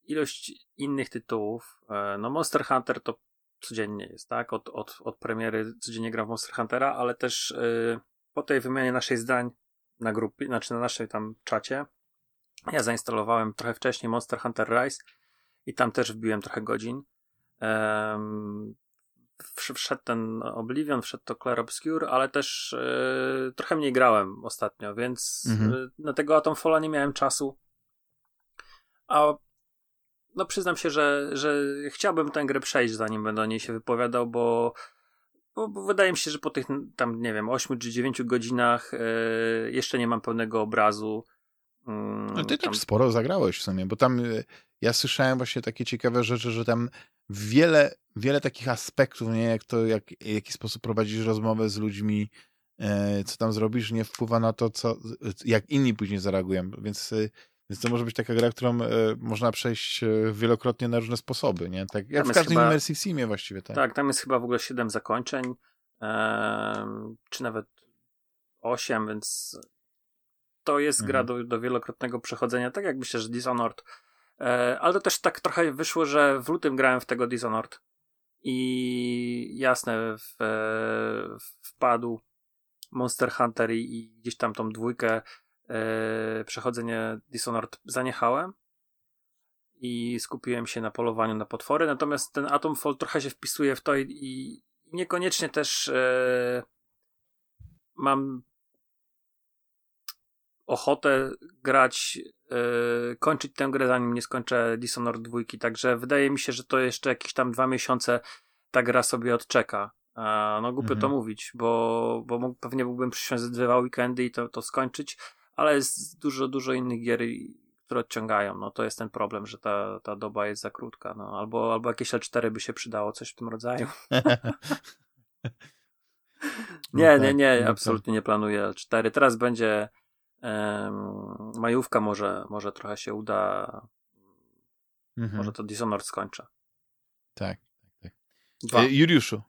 ilość innych tytułów, e, no Monster Hunter to codziennie jest, tak? Od, od, od premiery codziennie gram w Monster Huntera, ale też e, po tej wymianie naszej zdań na grupie, znaczy na naszej tam czacie, ja zainstalowałem trochę wcześniej Monster Hunter Rise i tam też wbiłem trochę godzin. Um, wszedł ten Oblivion, wszedł to Clair Obscure, ale też e, trochę mniej grałem ostatnio, więc mhm. E, na tego Atomfalla nie miałem czasu. A no przyznam się, że, że chciałbym tę grę przejść, zanim będę o niej się wypowiadał, bo, bo, bo wydaje mi się, że po tych tam, nie wiem, 8 czy 9 godzinach e, jeszcze nie mam pełnego obrazu. Mm, Ale ty tam... też sporo zagrałeś w sumie, bo tam ja słyszałem właśnie takie ciekawe rzeczy, że tam wiele, wiele takich aspektów, nie, jak to, jak, w jaki sposób prowadzisz rozmowę z ludźmi, e, co tam zrobisz, nie wpływa na to, co, jak inni później zareagują, więc, e, więc to może być taka gra, którą e, można przejść e, wielokrotnie na różne sposoby, nie? Tak jak tam w każdym chyba, Immersive Simie właściwie, tak. Tak, tam jest chyba w ogóle 7 zakończeń, czy nawet 8, więc to jest mhm. gra do, do wielokrotnego przechodzenia, tak jak myślę, że Dishonored. E, ale to też tak trochę wyszło, że w lutym grałem w tego Dishonored. I jasne w, e, wpadł Monster Hunter i, i, gdzieś tam tą dwójkę e, przechodzenie Dishonored zaniechałem. I skupiłem się na polowaniu na potwory, natomiast ten Atomfall trochę się wpisuje w to i, i niekoniecznie też e, mam ochotę grać, yy, kończyć tę grę zanim nie skończę Dishonored 2, także wydaje mi się, że to jeszcze jakieś tam dwa miesiące ta gra sobie odczeka. A, no głupio mhm. to mówić, bo, bo mógł, pewnie mógłbym przysiąść dwa weekendy i to, to skończyć, ale jest dużo, dużo innych gier, które odciągają. No to jest ten problem, że ta, ta doba jest za krótka. No, albo, albo jakieś L4 by się przydało, coś w tym rodzaju. nie, no tak, nie, nie, no absolutnie tak. nie planuję L4. Teraz będzie majówka może, może trochę się uda. Mhm. Może to Dishonored skończę. Tak, tak, tak. E, Juliuszu,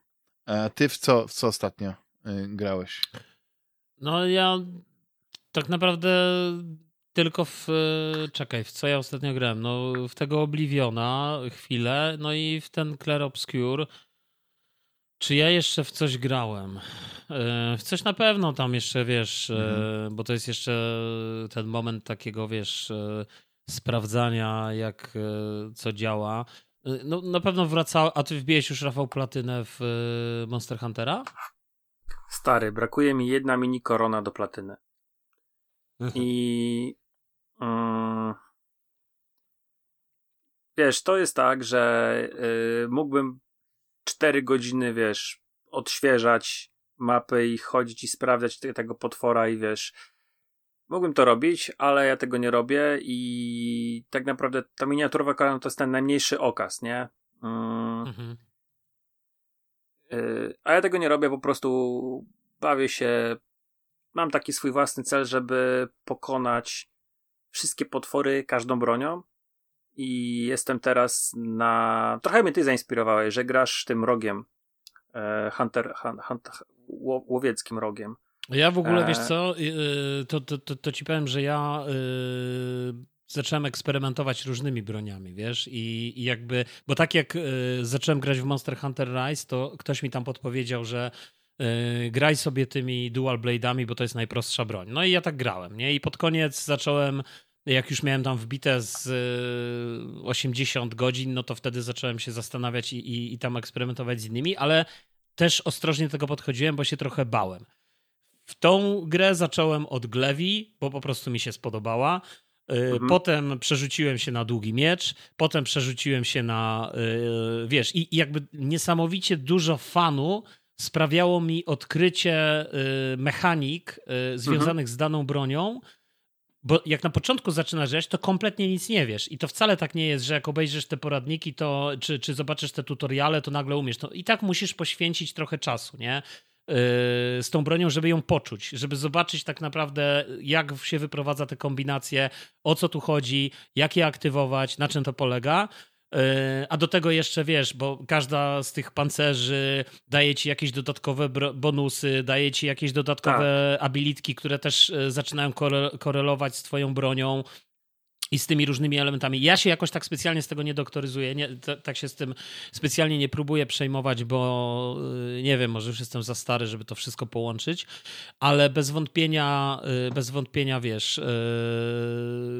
a ty w co, w co ostatnio y, grałeś? No ja tak naprawdę tylko w. E, czekaj, w co ja ostatnio grałem? No, w tego Obliviona chwilę, no i w ten Clair Obscure. Czy ja jeszcze w coś grałem? E, w coś na pewno tam jeszcze, wiesz, e, mhm. bo to jest jeszcze ten moment takiego, wiesz, e, sprawdzania, jak co działa. No, na pewno wraca. A ty wbiłeś już Rafał Platynę w Monster Huntera? Stary, brakuje mi jedna mini korona do platyny. Mhm. I. Um, wiesz, to jest tak, że y, mógłbym 4 godziny, wiesz, odświeżać mapy i chodzić i sprawdzać tego potwora i wiesz, mógłbym to robić, ale ja tego nie robię i tak naprawdę ta miniaturowa kolana to jest ten najmniejszy okaz, nie? Mm. Mhm. Yy, a ja tego nie robię, po prostu bawię się. Mam taki swój własny cel, żeby pokonać wszystkie potwory każdą bronią. I jestem teraz na. Trochę mnie ty zainspirowałeś, że grasz tym rogiem. E, hunter, hunt, hunt, łowieckim rogiem. Ja w ogóle, wiesz e, co, y, to, to, to, to ci powiem, że ja yy, zacząłem eksperymentować różnymi broniami, wiesz, i, i jakby, bo tak jak zacząłem grać w Monster Hunter Rise, to ktoś mi tam podpowiedział, że graj sobie tymi dual blade'ami, bo to jest najprostsza broń. No i ja tak grałem, nie? I pod koniec zacząłem jak już miałem tam wbite z 80 godzin, no to wtedy zacząłem się zastanawiać i, i, i, tam eksperymentować z innymi, ale też ostrożnie do tego podchodziłem, bo się trochę bałem. W tą grę zacząłem od Glewi, bo po prostu mi się spodobała. Y, mhm. Potem przerzuciłem się na długi miecz, potem przerzuciłem się na, yy, wiesz, i, jakby niesamowicie dużo fanu sprawiało mi odkrycie mechanik związanych mhm. z daną bronią, bo jak na początku zaczynasz grać, to kompletnie nic nie wiesz. I to wcale tak nie jest, że jak obejrzysz te poradniki, to czy, czy zobaczysz te tutoriale, to nagle umiesz. To I tak musisz poświęcić trochę czasu, nie? Yy, z tą bronią, żeby ją poczuć, żeby zobaczyć tak naprawdę, jak się wyprowadza te kombinacje, o co tu chodzi, jak je aktywować, na czym to polega. Yy, a do tego jeszcze wiesz, bo każda z tych pancerzy daje ci jakieś dodatkowe bonusy, daje ci jakieś dodatkowe tak. abilitki, które też yy, zaczynają korelować z twoją bronią i z tymi różnymi elementami. Ja się jakoś tak specjalnie z tego nie doktoryzuję, nie, tak się z tym specjalnie nie próbuję przejmować, bo y, nie wiem, może już jestem za stary, żeby to wszystko połączyć, ale bez wątpienia, bez wątpienia, wiesz,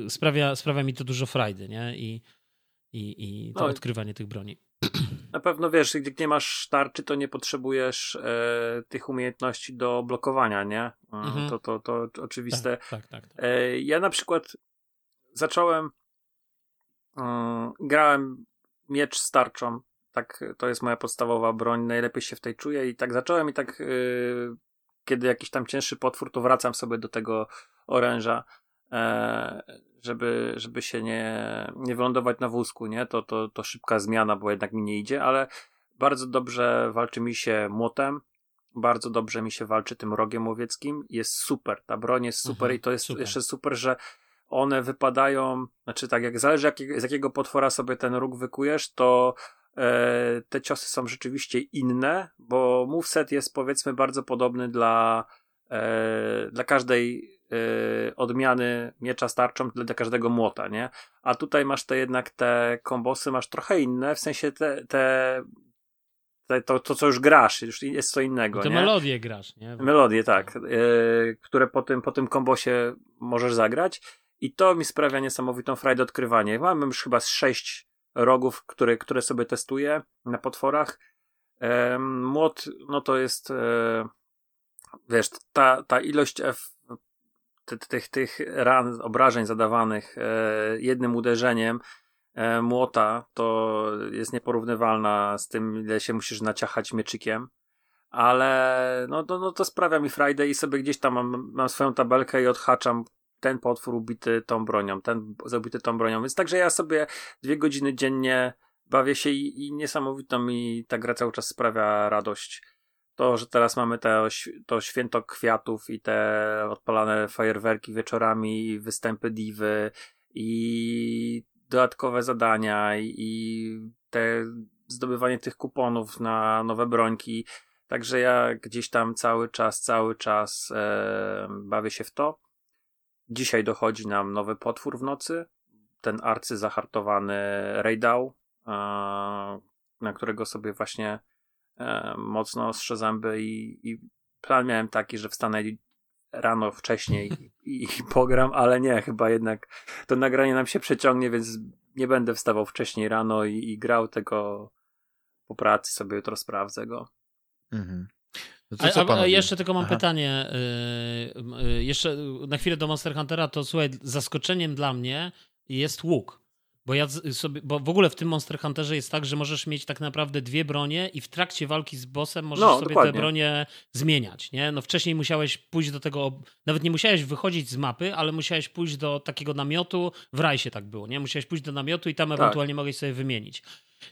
sprawia, sprawia mi to dużo frajdy, nie? I, i, i to no, odkrywanie tych broni. Na pewno wiesz, gdy nie masz tarczy, to nie potrzebujesz e, tych umiejętności do blokowania, nie? Mhm. To, to, to oczywiste. Tak, tak, tak, tak. E, ja na przykład zacząłem, yy, grałem miecz starczą, tak, to jest moja podstawowa broń, najlepiej się w tej czuję i tak zacząłem i tak, yy, kiedy jakiś tam cięższy potwór, to wracam sobie do tego oręża, e, żeby, żeby się nie, nie wylądować na wózku, nie? To, to, to szybka zmiana, bo jednak mi nie idzie, ale bardzo dobrze walczy mi się młotem, bardzo dobrze mi się walczy tym rogiem łowieckim, jest super, ta broń jest super mhm, i to jest super. jeszcze super, że one wypadają, znaczy tak, jak zależy z jakiego potwora sobie ten róg wykujesz, to e, te ciosy są rzeczywiście inne, bo moveset jest powiedzmy bardzo podobny dla, e, dla każdej odmiany miecza starczą, dla każdego młota, nie? A tutaj masz te jednak te kombosy, masz trochę inne, w sensie te, te to, to, co już grasz, już jest co innego. Te nie? melodie grasz, nie? Melodie, tak. Yy, które po tym, po tym kombosie możesz zagrać. I to mi sprawia niesamowitą frajdę odkrywanie. Mam już chyba z sześć rogów, które, które sobie testuję na potworach. E, młot, no to jest e, wiesz, ta, ta ilość F, tych, tych ran, obrażeń zadawanych e, jednym uderzeniem e, młota to jest nieporównywalna z tym, ile się musisz naciachać mieczykiem. Ale no, no, no to sprawia mi frajdę i sobie gdzieś tam mam, mam swoją tabelkę i odhaczam ten potwór ubity tą bronią, ten zabity tą bronią. Więc także ja sobie dwie godziny dziennie bawię się i, i niesamowito mi ta gra cały czas sprawia radość. To, że teraz mamy te, to święto kwiatów i te odpalane fajerwerki wieczorami, występy diwy i dodatkowe zadania i, i te zdobywanie tych kuponów na nowe brońki. Także ja gdzieś tam cały czas, cały czas e, bawię się w to. Dzisiaj dochodzi nam nowy potwór w nocy. Ten arcy zahartowany Raydał, na którego sobie właśnie e, mocno strze zęby i, i plan miałem taki, że wstanę rano wcześniej i, i pogram, ale nie, chyba jednak to nagranie nam się przeciągnie, więc nie będę wstawał wcześniej rano i, i grał tego po pracy, sobie jutro sprawdzę go. Mhm. No a, a, a, jeszcze tylko mam Aha. pytanie. Yy, yy, jeszcze na chwilę do Monster Huntera, to słuchaj, zaskoczeniem dla mnie jest łuk. Bo ja sobie, bo w ogóle w tym Monster Hunterze jest tak, że możesz mieć tak naprawdę dwie bronie i w trakcie walki z bossem możesz no, sobie dokładnie. te bronie zmieniać, nie? No wcześniej musiałeś pójść do tego, nawet nie musiałeś wychodzić z mapy, ale musiałeś pójść do takiego namiotu, w rajsie tak było, nie? Musiałeś pójść do namiotu i tam tak. ewentualnie mogłeś sobie wymienić.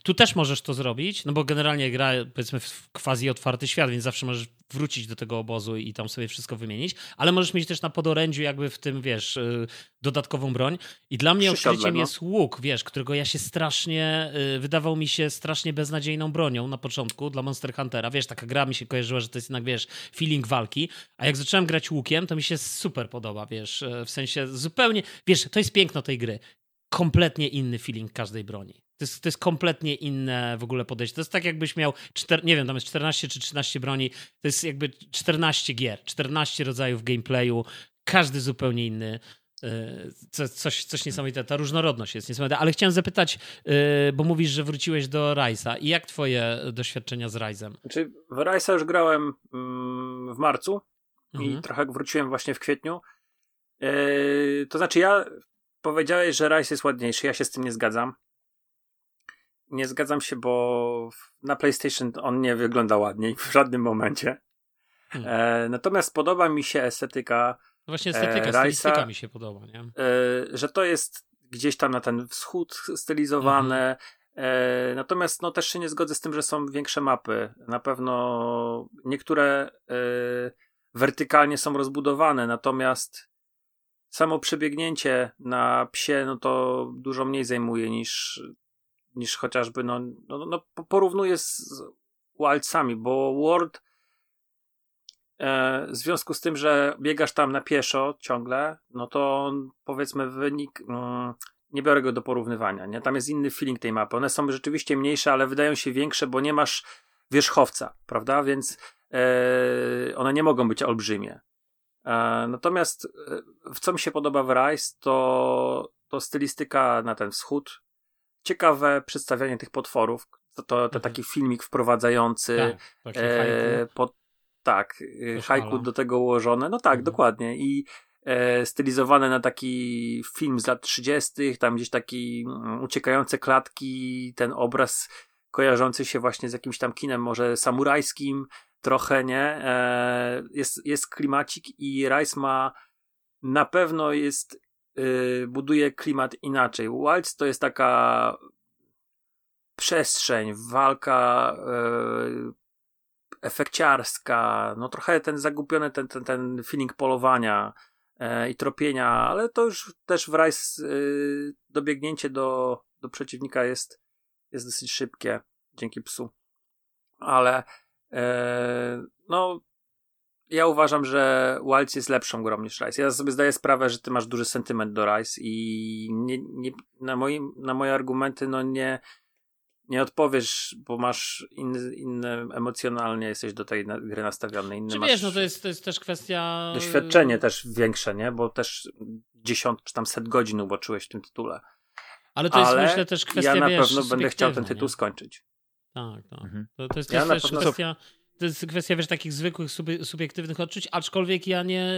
Tu też możesz to zrobić, no bo generalnie gra powiedzmy w quasi otwarty świat, więc zawsze możesz wrócić do tego obozu i tam sobie wszystko wymienić, ale możesz mieć też na podorędziu jakby w tym, wiesz, y, dodatkową broń. I dla mnie odkryciem no. jest łuk, wiesz, którego ja się strasznie, y, wydawał mi się strasznie beznadziejną bronią na początku dla Monster Huntera. Wiesz, taka gra mi się kojarzyła, że to jest jednak, wiesz, feeling walki, a jak zacząłem grać łukiem, to mi się super podoba, wiesz, y, w sensie zupełnie, wiesz, to jest piękno tej gry. Kompletnie inny feeling każdej broni. To jest, to jest kompletnie inne w ogóle podejście. To jest tak, jakbyś miał, czter, nie wiem, tam jest 14 czy 13 broni. To jest jakby 14 gier, 14 rodzajów gameplayu, każdy zupełnie inny. E, co, coś, coś niesamowite. Ta różnorodność jest niesamowita. Ale chciałem zapytać, e, bo mówisz, że wróciłeś do Rise'a. I jak twoje doświadczenia z Rise'em? Znaczy, w Rise'a już grałem mm, w marcu mhm. i trochę wróciłem właśnie w kwietniu. E, to znaczy, ja powiedziałeś, że Rise jest ładniejszy. Ja się z tym nie zgadzam nie zgadzam się, bo na PlayStation on nie wygląda ładniej w żadnym momencie. Hmm. E, natomiast podoba mi się estetyka. No właśnie estetyka, e, stylistyka mi się podoba, nie? E, że to jest gdzieś tam na ten wschód stylizowane. Mhm. natomiast no, też się nie zgodzę z tym, że są większe mapy. Na pewno niektóre e, wertykalnie są rozbudowane, natomiast samo przebiegnięcie na psie, no to dużo mniej zajmuje niż niż chociażby, no, no, no porównuję z Wildsami, bo World e, w związku z tym, że biegasz tam na pieszo ciągle, no to powiedzmy wynik, mm, nie biorę go do porównywania, nie? Tam jest inny feeling tej mapy. One są rzeczywiście mniejsze, ale wydają się większe, bo nie masz wierzchowca, prawda? Więc e, one nie mogą być olbrzymie. E, natomiast e, w co mi się podoba w Rise, to, to stylistyka na ten wschód, ciekawe przedstawianie tych potworów. To, to, to mhm. taki filmik wprowadzający tak, e, po, tak, e, haiku do tego ułożone. No tak, mhm. dokładnie. I e, stylizowane na taki film z lat 30., tam gdzieś taki um, uciekające klatki, ten obraz kojarzący się właśnie z jakimś tam kinem, może samurajskim, trochę, nie? E, jest, jest klimacik i Rice ma na pewno jest yy, buduje klimat inaczej. Wilds to jest taka przestrzeń, walka yy, efekciarska, no trochę ten zagubiony ten, ten, ten feeling polowania yy, i tropienia, ale to już też w Rise yy, dobiegnięcie do, do przeciwnika jest, jest dosyć szybkie dzięki psu. Ale yy, no ja uważam, że Wilds jest lepszą grą niż Rise. Ja sobie zdaję sprawę, że ty masz duży sentyment do Rise i nie, nie, na, moim, na moje argumenty no nie, nie odpowiesz, bo masz inny, inny emocjonalnie jesteś do tej gry nastawiony. Inny czy masz wiesz, no to jest, to jest też kwestia... Doświadczenie też większe, nie? Bo też dziesiąt czy tam set godzin uboczyłeś w tym tytule. Ale to jest Ale myślę też kwestia, ja na wiesz, pewno będę chciał ten tytuł nie? skończyć. Tak, tak. Mhm. To, to jest ja też kwestia to jest kwestia, wiesz, takich zwykłych, subiektywnych odczuć, aczkolwiek ja nie,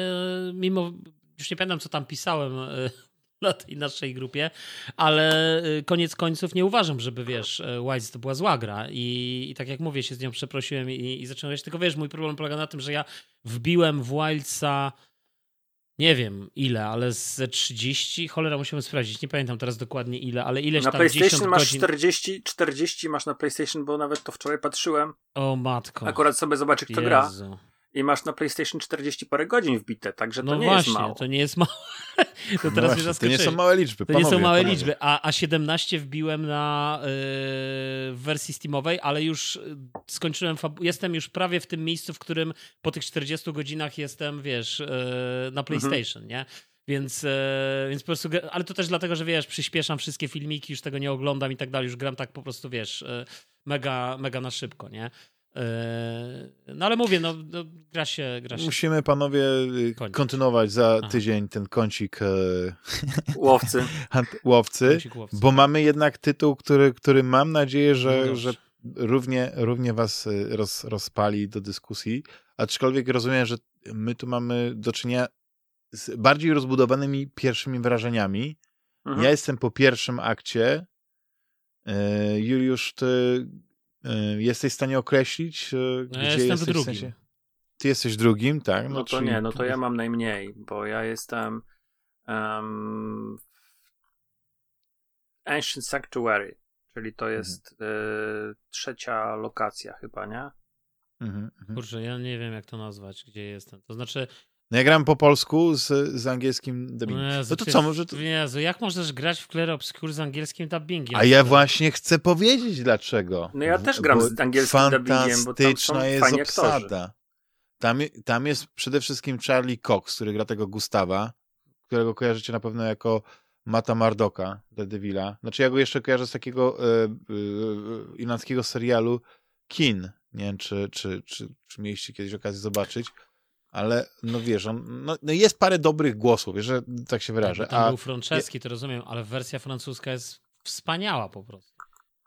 mimo, już nie pamiętam, co tam pisałem e, na tej naszej grupie, ale e, koniec końców nie uważam, żeby, wiesz, e, Wilds to była zła gra i, i tak jak mówię, się z nią przeprosiłem i, i zacząłem, tylko wiesz, mój problem polega na tym, że ja wbiłem w Wildsa nie wiem ile, ale ze 30, cholera musimy sprawdzić, nie pamiętam teraz dokładnie ile, ale ileś na tam PlayStation masz godzin... 40, 40 masz na PlayStation, bo nawet to wczoraj patrzyłem. O matko. Akurat sobie zobaczyć kto Jezu. gra i masz na PlayStation 40 parę godzin wbite, także to no nie właśnie, jest mało. to nie jest mało. to teraz no właśnie, To nie są małe liczby, panowie, To nie są małe panowie. liczby, a, a 17 wbiłem na yy, w wersji Steamowej, ale już skończyłem, jestem już prawie w tym miejscu, w którym po tych 40 godzinach jestem, wiesz, yy, na mhm. PlayStation, mhm. nie? Więc, e, więc po prostu, ale to też dlatego, że wiesz, przyspieszam wszystkie filmiki, już tego nie oglądam i tak dalej, już gram tak po prostu, wiesz, e, mega, mega na szybko, nie? Eee, no ale mówię, no, no gra, się, gra się. Musimy panowie y, kontynuować za Aha. tydzień ten kącik e... łowcy, łowcy, kącik łowcy, bo mamy jednak tytuł, który, który mam nadzieję, że, no że równie, równie was y, roz, rozpali do dyskusji, aczkolwiek rozumiem, że my tu mamy do czynienia z bardziej rozbudowanymi pierwszymi wrażeniami, Mhm. Ja jestem po pierwszym akcie. E, Juliusz, ty e, jesteś w stanie określić, e, no gdzie ja jestem jesteś w drugim. W sensie? Ty jesteś drugim, tak? No, no to czyli... nie, no to ja mam najmniej, bo ja jestem um, Ancient Sanctuary, czyli to mhm. jest mhm. y, trzecia lokacja chyba, nie? Mhm, mhm. Kurczę, ja nie wiem jak to nazwać, gdzie jestem. To znaczy... No ja gram po polsku z, z angielskim dubbingiem. No, no to co, może... To... Jezu, jak możesz grać w Clair Obscure z angielskim dubbingiem? A ja właśnie chcę powiedzieć dlaczego. No ja też gram bo z angielskim dubbingiem, bo tam są jest obsada. Aktorzy. Tam, tam jest przede wszystkim Charlie Cox, który gra tego Gustawa, którego kojarzycie na pewno jako Mata Mardoka, Devila. Znaczy ja go jeszcze kojarzę z takiego e, e, irlandzkiego serialu Kin. Nie wiem, czy, czy, czy, czy mieliście kiedyś okazję zobaczyć, ale no wiesz, on, no, no jest parę dobrych głosów, wiesz, że tak się wyrażę. Tak, tam A, był Franceski, to rozumiem, ale wersja francuska jest wspaniała po prostu.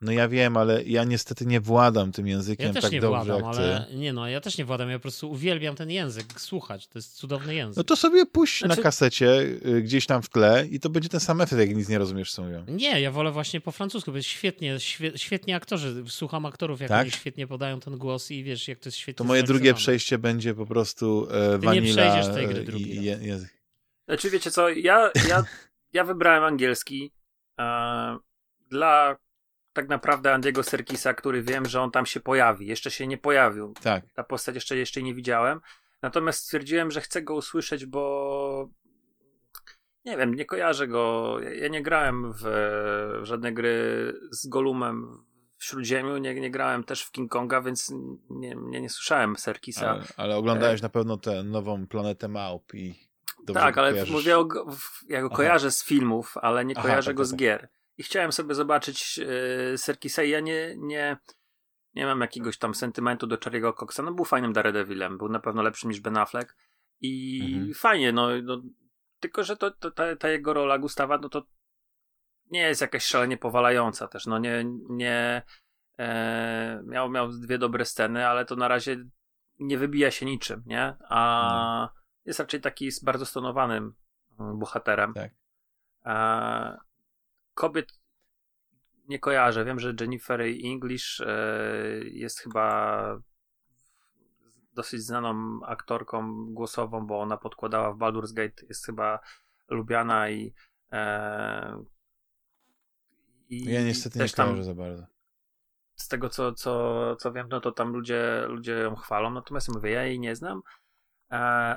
No ja wiem, ale ja niestety nie władam tym językiem ja też tak nie dobrze władam, jak ty. ale nie no, ja też nie władam, ja po prostu uwielbiam ten język słuchać, to jest cudowny język. No to sobie puść znaczy... na kasecie y, gdzieś tam w tle i to będzie ten sam efekt, jak nic nie rozumiesz, co mówią. Nie, ja wolę właśnie po francusku, bo jest świetnie, świe, świetnie aktorzy, słucham aktorów, jak tak? oni świetnie podają ten głos i wiesz, jak to jest świetnie To moje drugie przejście będzie po prostu e, Ty nie przejdziesz tej gry drugi i, język. Znaczy wiecie co, ja, ja, ja wybrałem angielski e, dla tak naprawdę Andiego Serkisa, który wiem, że on tam się pojawi. Jeszcze się nie pojawił. Tak. Ta postać jeszcze, jeszcze nie widziałem. Natomiast stwierdziłem, że chcę go usłyszeć, bo nie wiem, nie kojarzę go. Ja nie grałem w, w żadne gry z Golumem w Śródziemiu, nie, nie grałem też w King Konga, więc nie, nie, nie słyszałem Serkisa. Ale, ale oglądałeś e... na pewno tę nową Planetę Małp i dobrze Tak, ale kojarzysz. mówię o, ja go kojarzę z filmów, ale nie kojarzę Aha, tak, go tak, z tak. gier i chciałem sobie zobaczyć e, Serkisa ja nie, nie, nie mam jakiegoś tam sentymentu do Charlie'ego Coxa. No był fajnym Daredevilem, był na pewno lepszym niż Ben Affleck i mhm. fajnie, no, no tylko, że to, to ta, ta, jego rola Gustawa, no to nie jest jakaś szalenie powalająca też, no nie, nie e, miał, miał dwie dobre sceny, ale to na razie nie wybija się niczym, nie? A mhm. jest raczej taki bardzo stonowanym mm, bohaterem. Tak. E, kobiet nie kojarzę. Wiem, że Jennifer English e, jest chyba dosyć znaną aktorką głosową, bo ona podkładała w Baldur's Gate, jest chyba lubiana i, e, i ja niestety nie kojarzę za bardzo. Z tego co, co, co wiem, no to tam ludzie, ludzie ją chwalą, natomiast mówię, ja jej nie znam,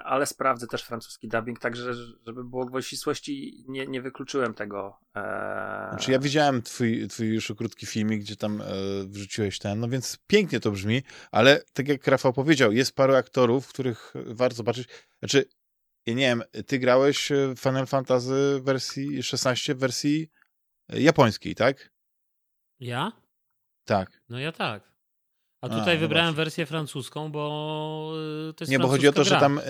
ale sprawdzę też francuski dubbing, także żeby było gwoli ścisłości, nie, nie wykluczyłem tego. E, znaczy ja widziałem twój, twój już krótki filmik, gdzie tam e, wrzuciłeś ten, no więc pięknie to brzmi, ale tak jak Rafał powiedział, jest paru aktorów, których warto zobaczyć. Znaczy, ja nie wiem, ty grałeś Final Fantasy wersji 16 w wersji japońskiej, tak? Ja? Tak. No ja tak. A tutaj A, no wybrałem wersję francuską, bo y, to jest Nie, bo chodzi o to, gra. że tam y,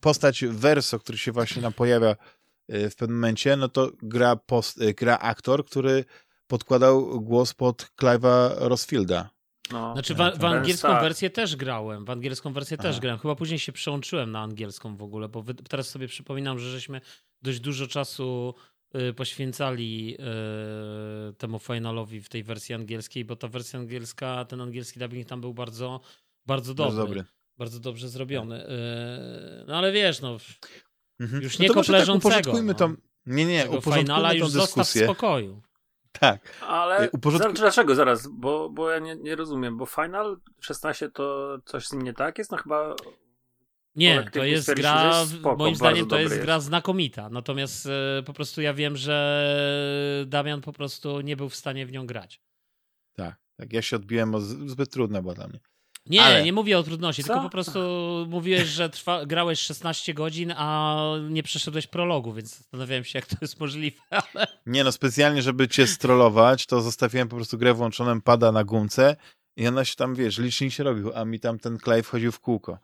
postać Verso, który się właśnie nam pojawia y, w pewnym momencie, no to gra, post, y, gra aktor, który podkładał głos pod Clive'a Rosfielda. No, znaczy w, w angielską wersję też grałem, w angielską wersję Aha. też grałem. Chyba później się przełączyłem na angielską w ogóle, bo teraz sobie przypominam, że żeśmy dość dużo czasu Y, poświęcali y, temu finalowi w tej wersji angielskiej, bo ta wersja angielska, ten angielski dubbing tam był bardzo, bardzo dobry. Bardzo, dobry. bardzo dobrze zrobiony. Y, no ale wiesz, no mhm. już no nie no kopleżącego. Tak, no. Nie, nie, Tego finala już zostaw w spokoju. Tak. Ale uporządku... dlaczego zaraz? Bo, bo ja nie, nie rozumiem, bo Final 16 to coś z nim nie tak jest? No chyba nie, to jest gra, spoko, moim zdaniem to jest, jest, gra znakomita. Natomiast e, po prostu ja wiem, że Damian po prostu nie był w stanie w nią grać. Tak, tak. Ja się odbiłem, bo zbyt trudna była dla mnie. Nie, Ale... nie mówię o trudności, Co? tylko po prostu mówiłeś, że trwa, grałeś 16 godzin, a nie przeszedłeś prologu, więc zastanawiałem się, jak to jest możliwe. Ale... Nie no, specjalnie, żeby cię strollować, to zostawiłem po prostu grę włączoną, pada na gumce i ona się tam, wiesz, licznik się robił, a mi tam ten klej wchodził w kółko.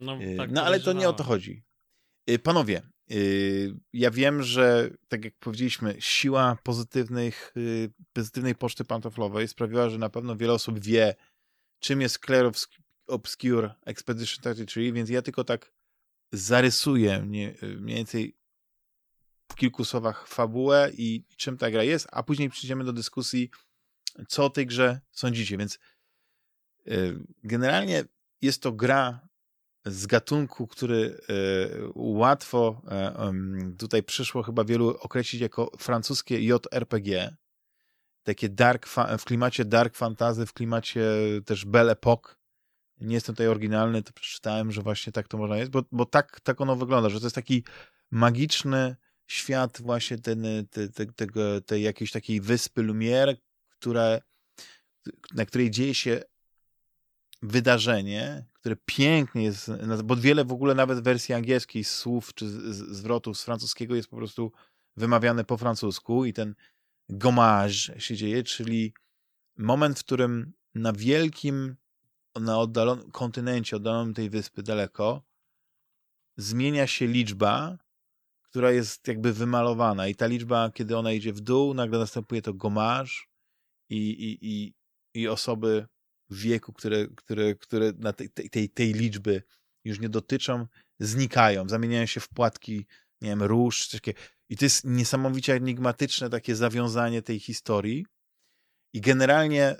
No, y, tak no ale to nie o to chodzi. Y, panowie, y, ja wiem, że tak jak powiedzieliśmy, siła pozytywnych, pozytywnej poczty pantoflowej sprawiła, że na pewno wiele osób wie, czym jest Clair Obscure Expedition 33, więc ja tylko tak zarysuję mniej, więcej w kilku słowach fabułę i, czym ta gra jest, a później przejdziemy do dyskusji, co o tej grze sądzicie. Więc generalnie jest to gra z gatunku, który y, łatwo y, tutaj przyszło chyba wielu określić jako francuskie JRPG. Takie dark, w klimacie dark fantasy, w klimacie też Belle Epoque. Nie jestem tutaj oryginalny, to przeczytałem, że właśnie tak to można jest, bo, bo tak, tak ono wygląda, że to jest taki magiczny świat właśnie ten, te, te, tego, tej jakiejś takiej wyspy Lumière, które, na której dzieje się wydarzenie, które pięknie jest, bo wiele w ogóle nawet wersji angielskiej słów czy zwrotów z francuskiego jest po prostu wymawiane po francusku i ten gommage się dzieje, czyli moment, w którym na wielkim, na oddalonym kontynencie, oddalonym tej wyspy daleko, zmienia się liczba, która jest jakby wymalowana. I ta liczba, kiedy ona idzie w dół, nagle następuje to gommage i, i, i, i osoby wieku, które, które, które na tej, tej, tej liczby już nie dotyczą, znikają, zamieniają się w płatki, nie wiem, róż, coś. I to jest niesamowicie enigmatyczne takie zawiązanie tej historii. I generalnie y,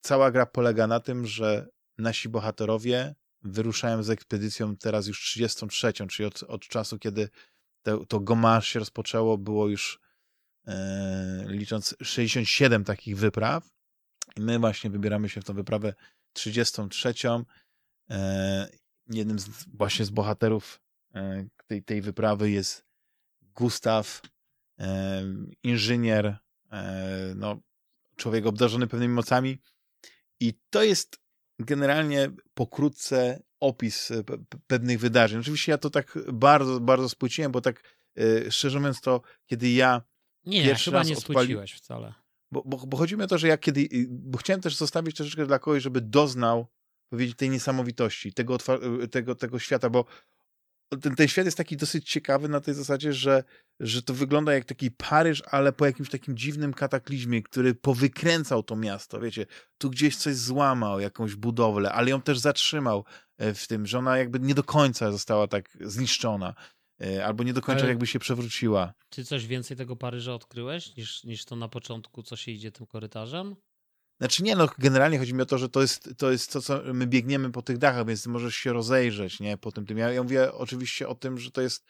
cała gra polega na tym, że nasi bohaterowie wyruszają z ekspedycją teraz już 33, czyli od, od czasu, kiedy to, to gomasz się rozpoczęło, było już e, licząc 67 takich wypraw i my właśnie wybieramy się w tą wyprawę 33. E, jednym z, właśnie z bohaterów e, tej, tej wyprawy jest Gustaw, e, inżynier, no, człowiek obdarzony pewnymi mocami i to jest generalnie pokrótce opis pewnych wydarzeń. Oczywiście ja to tak bardzo, bardzo spłyciłem, bo tak szczerze mówiąc to, kiedy ja nie, pierwszy chyba raz nie spłyciłeś wcale. Bo, bo, bo chodzi mi o to, że ja kiedy, bo chciałem też zostawić troszeczkę dla kogoś, żeby doznał powiedzieć tej niesamowitości, tego, e, tego, tego świata, bo ten, ten świat jest taki dosyć ciekawy na tej zasadzie, że, że to wygląda jak taki Paryż, ale po jakimś takim dziwnym kataklizmie, który powykręcał to miasto, wiecie, tu gdzieś coś złamał, jakąś budowlę, ale ją też zatrzymał e, w tym, że ona jakby nie do końca została tak zniszczona, albo nie do końca ale jakby się przewróciła. Czy coś więcej tego Paryża odkryłeś, niż, niż to na początku, co się idzie tym korytarzem? Znaczy nie, no generalnie chodzi mi o to, że to jest to, jest to co my biegniemy po tych dachach, więc możesz się rozejrzeć, nie, po tym tym. Ja, ja mówię oczywiście o tym, że to jest,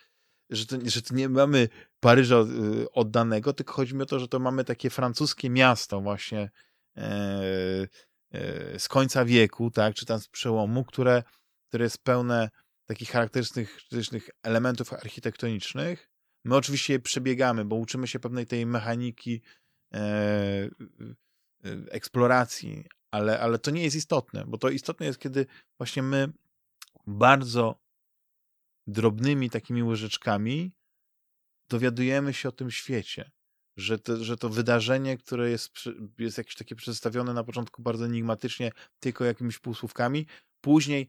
że to, że to nie mamy Paryża y, oddanego, tylko chodzi mi o to, że to mamy takie francuskie miasto właśnie e, e, z końca wieku, tak, czy tam z przełomu, które, które jest pełne takich charakterystycznych elementów architektonicznych. My oczywiście je przebiegamy, bo uczymy się pewnej tej mechaniki e, Y, eksploracji, ale, ale to nie jest istotne, bo to istotne jest, kiedy właśnie my bardzo drobnymi takimi łyżeczkami dowiadujemy się o tym świecie, że to, że to wydarzenie, które jest, jest jakieś takie przedstawione na początku bardzo enigmatycznie, tylko jakimiś półsłówkami, później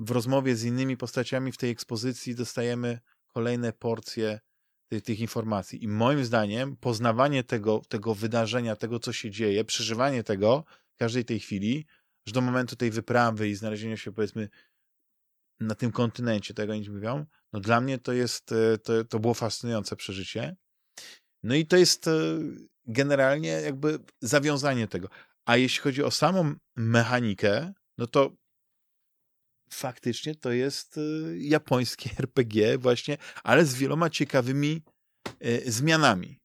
w rozmowie z innymi postaciami w tej ekspozycji dostajemy kolejne porcje tych, tych informacji. I moim zdaniem poznawanie tego, tego wydarzenia, tego, co się dzieje, przeżywanie tego w każdej tej chwili, że do momentu tej wyprawy i znalezienia się, powiedzmy, na tym kontynencie, tego oni mówią, no dla mnie to jest, e, to, to było fascynujące przeżycie. No i to jest e, generalnie jakby zawiązanie tego. A jeśli chodzi o samą mechanikę, no to faktycznie to jest y, japońskie RPG właśnie, ale z wieloma ciekawymi y, zmianami.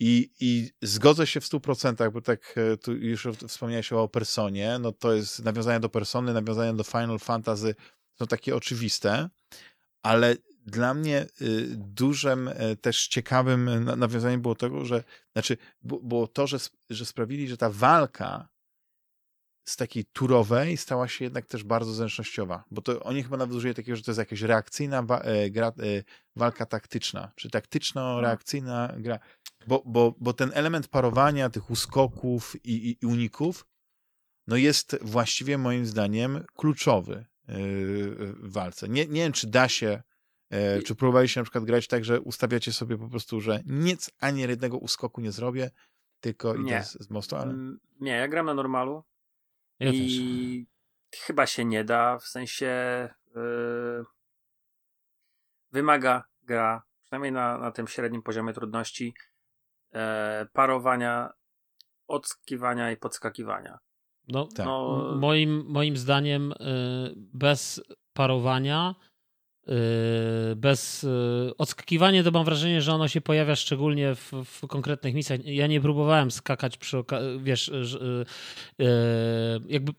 I, I zgodzę się w 100%, bo tak e, tu już wspomniałeś o Personie, no to jest nawiązanie do Persony, nawiązania do Final Fantasy są takie oczywiste, ale dla mnie y, dużym e, też ciekawym nawiązaniem było tego, że znaczy było to, że, że sprawili, że ta walka z takiej turowej stała się jednak też bardzo zręcznościowa, bo to oni chyba nawet użyli takiego, że to jest jakaś reakcyjna wa e, gra, e, walka taktyczna, czy taktyczno-reakcyjna gra, bo, bo, bo ten element parowania, tych uskoków i, i, i uników, no jest właściwie moim zdaniem kluczowy e, w walce. Nie, nie wiem, czy da się, czy próbowaliście na przykład grać tak, że ustawiacie sobie po prostu, że nic ani jednego uskoku nie zrobię, tylko idę z, z mostu, ale... Nie, ja gram na normalu, ja I też. chyba się nie da, w sensie yy, wymaga gra, przynajmniej na, na tym średnim poziomie trudności, e, parowania, odskiwania i podskakiwania. No, tak. no, moim, moim zdaniem y, bez parowania Yy, bez yy, odskakiwania to mam wrażenie, że ono się pojawia szczególnie w, w konkretnych miejscach. Ja nie próbowałem skakać przy wiesz, yy, jakby